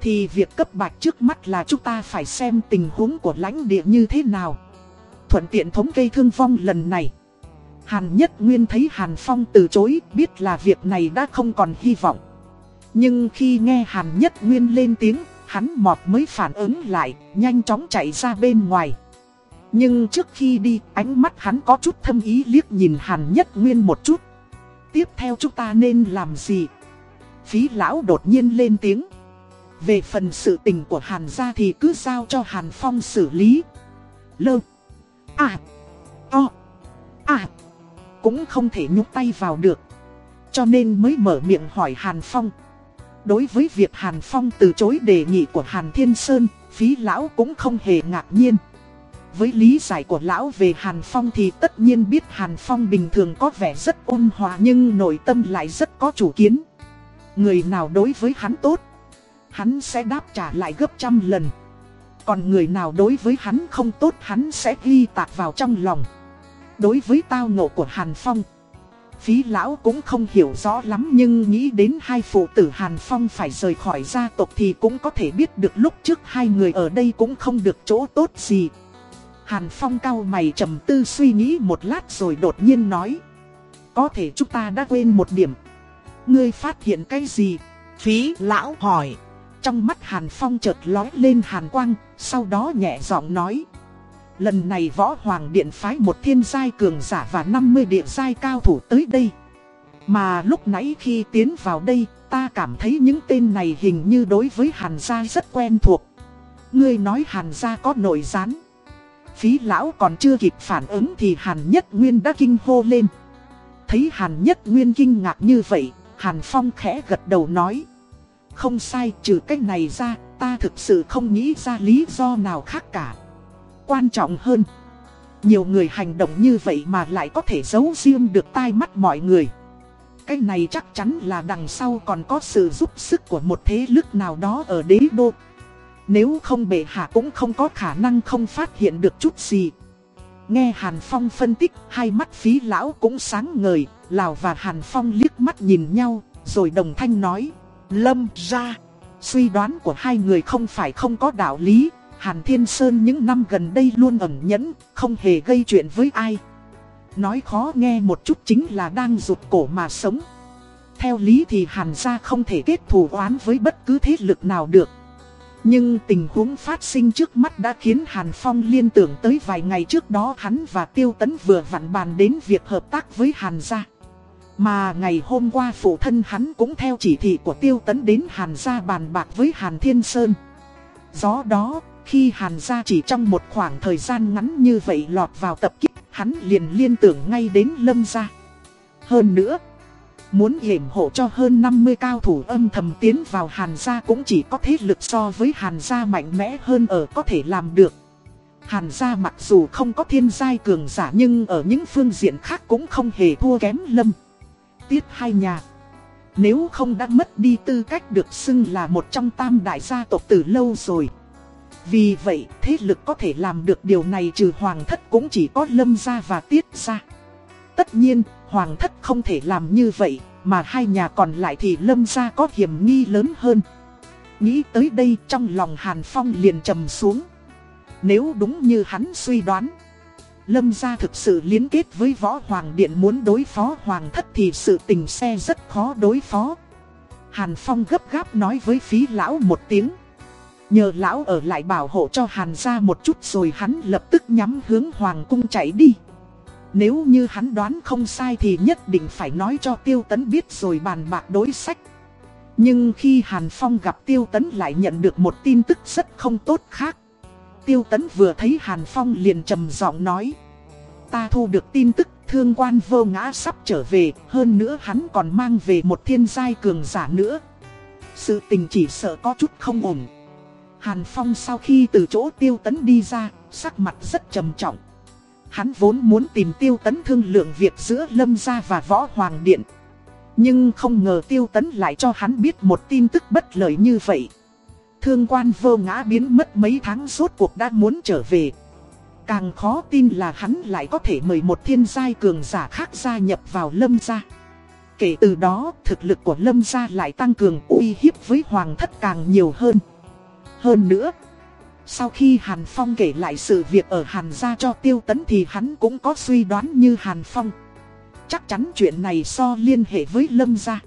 thì việc cấp bạch trước mắt là chúng ta phải xem tình huống của lãnh địa như thế nào thuận tiện thống kê thương vong lần này. Hàn Nhất Nguyên thấy Hàn Phong từ chối, biết là việc này đã không còn hy vọng. Nhưng khi nghe Hàn Nhất Nguyên lên tiếng, hắn mọt mới phản ứng lại, nhanh chóng chạy ra bên ngoài. Nhưng trước khi đi, ánh mắt hắn có chút thâm ý liếc nhìn Hàn Nhất Nguyên một chút. Tiếp theo chúng ta nên làm gì? Phí lão đột nhiên lên tiếng. Về phần sự tình của Hàn gia thì cứ giao cho Hàn Phong xử lý. Lơ. À, to, à, cũng không thể nhúc tay vào được. Cho nên mới mở miệng hỏi Hàn Phong. Đối với việc Hàn Phong từ chối đề nghị của Hàn Thiên Sơn, phí lão cũng không hề ngạc nhiên. Với lý giải của lão về Hàn Phong thì tất nhiên biết Hàn Phong bình thường có vẻ rất ôn hòa nhưng nội tâm lại rất có chủ kiến. Người nào đối với hắn tốt, hắn sẽ đáp trả lại gấp trăm lần. Còn người nào đối với hắn không tốt hắn sẽ ghi tạc vào trong lòng Đối với tao ngộ của Hàn Phong, Phí lão cũng không hiểu rõ lắm nhưng nghĩ đến hai phụ tử Hàn Phong phải rời khỏi gia tộc thì cũng có thể biết được lúc trước hai người ở đây cũng không được chỗ tốt gì. Hàn Phong cao mày trầm tư suy nghĩ một lát rồi đột nhiên nói. Có thể chúng ta đã quên một điểm. Ngươi phát hiện cái gì? Phí lão hỏi. Trong mắt Hàn Phong chợt lói lên hàn quang, sau đó nhẹ giọng nói. Lần này võ hoàng điện phái một thiên giai cường giả và 50 địa giai cao thủ tới đây. Mà lúc nãy khi tiến vào đây, ta cảm thấy những tên này hình như đối với Hàn gia rất quen thuộc. Ngươi nói Hàn gia có nội gián. Phí lão còn chưa kịp phản ứng thì Hàn Nhất Nguyên đã kinh hô lên. Thấy Hàn Nhất Nguyên kinh ngạc như vậy, Hàn Phong khẽ gật đầu nói. Không sai, trừ cách này ra, ta thực sự không nghĩ ra lý do nào khác cả. Quan trọng hơn, nhiều người hành động như vậy mà lại có thể giấu riêng được tai mắt mọi người. Cái này chắc chắn là đằng sau còn có sự giúp sức của một thế lực nào đó ở đế đô. Nếu không bệ hạ cũng không có khả năng không phát hiện được chút gì. Nghe Hàn Phong phân tích, hai mắt phí lão cũng sáng ngời, Lào và Hàn Phong liếc mắt nhìn nhau, rồi đồng thanh nói, Lâm ra. Suy đoán của hai người không phải không có đạo lý, Hàn Thiên Sơn những năm gần đây luôn ẩn nhẫn, không hề gây chuyện với ai. Nói khó nghe một chút chính là đang rụt cổ mà sống. Theo lý thì Hàn gia không thể kết thù oán với bất cứ thế lực nào được. Nhưng tình huống phát sinh trước mắt đã khiến Hàn Phong liên tưởng tới vài ngày trước đó hắn và Tiêu Tấn vừa vặn bàn đến việc hợp tác với Hàn gia. Mà ngày hôm qua phụ thân hắn cũng theo chỉ thị của Tiêu Tấn đến Hàn gia bàn bạc với Hàn Thiên Sơn. Do đó, khi Hàn gia chỉ trong một khoảng thời gian ngắn như vậy lọt vào tập kích, hắn liền liên tưởng ngay đến Lâm gia. Hơn nữa, muốn hiểm hộ cho hơn 50 cao thủ âm thầm tiến vào Hàn gia cũng chỉ có thế lực so với Hàn gia mạnh mẽ hơn ở có thể làm được. Hàn gia mặc dù không có thiên giai cường giả nhưng ở những phương diện khác cũng không hề thua kém Lâm. Tiết hai nhà. Nếu không đã mất đi tư cách được xưng là một trong tam đại gia tộc từ lâu rồi. Vì vậy, thế lực có thể làm được điều này trừ hoàng thất cũng chỉ có lâm gia và tiết gia. Tất nhiên, hoàng thất không thể làm như vậy, mà hai nhà còn lại thì lâm gia có hiểm nghi lớn hơn. Nghĩ tới đây trong lòng Hàn Phong liền trầm xuống. Nếu đúng như hắn suy đoán, lâm gia thực sự liên kết với võ hoàng điện muốn đối phó hoàng thất thì sự tình xe rất khó đối phó. Hàn Phong gấp gáp nói với phí lão một tiếng. Nhờ lão ở lại bảo hộ cho Hàn gia một chút rồi hắn lập tức nhắm hướng Hoàng cung chạy đi. Nếu như hắn đoán không sai thì nhất định phải nói cho Tiêu Tấn biết rồi bàn bạc đối sách. Nhưng khi Hàn Phong gặp Tiêu Tấn lại nhận được một tin tức rất không tốt khác. Tiêu Tấn vừa thấy Hàn Phong liền trầm giọng nói. Ta thu được tin tức thương quan vô ngã sắp trở về, hơn nữa hắn còn mang về một thiên giai cường giả nữa. Sự tình chỉ sợ có chút không ổn. Hàn Phong sau khi từ chỗ tiêu tấn đi ra, sắc mặt rất trầm trọng. Hắn vốn muốn tìm tiêu tấn thương lượng việc giữa Lâm Gia và Võ Hoàng Điện. Nhưng không ngờ tiêu tấn lại cho hắn biết một tin tức bất lợi như vậy. Thương quan vô ngã biến mất mấy tháng suốt cuộc đã muốn trở về. Càng khó tin là hắn lại có thể mời một thiên giai cường giả khác gia nhập vào Lâm Gia. Kể từ đó, thực lực của Lâm Gia lại tăng cường uy hiếp với Hoàng thất càng nhiều hơn. Hơn nữa, sau khi Hàn Phong kể lại sự việc ở Hàn gia cho Tiêu Tấn thì hắn cũng có suy đoán như Hàn Phong. Chắc chắn chuyện này so liên hệ với Lâm gia.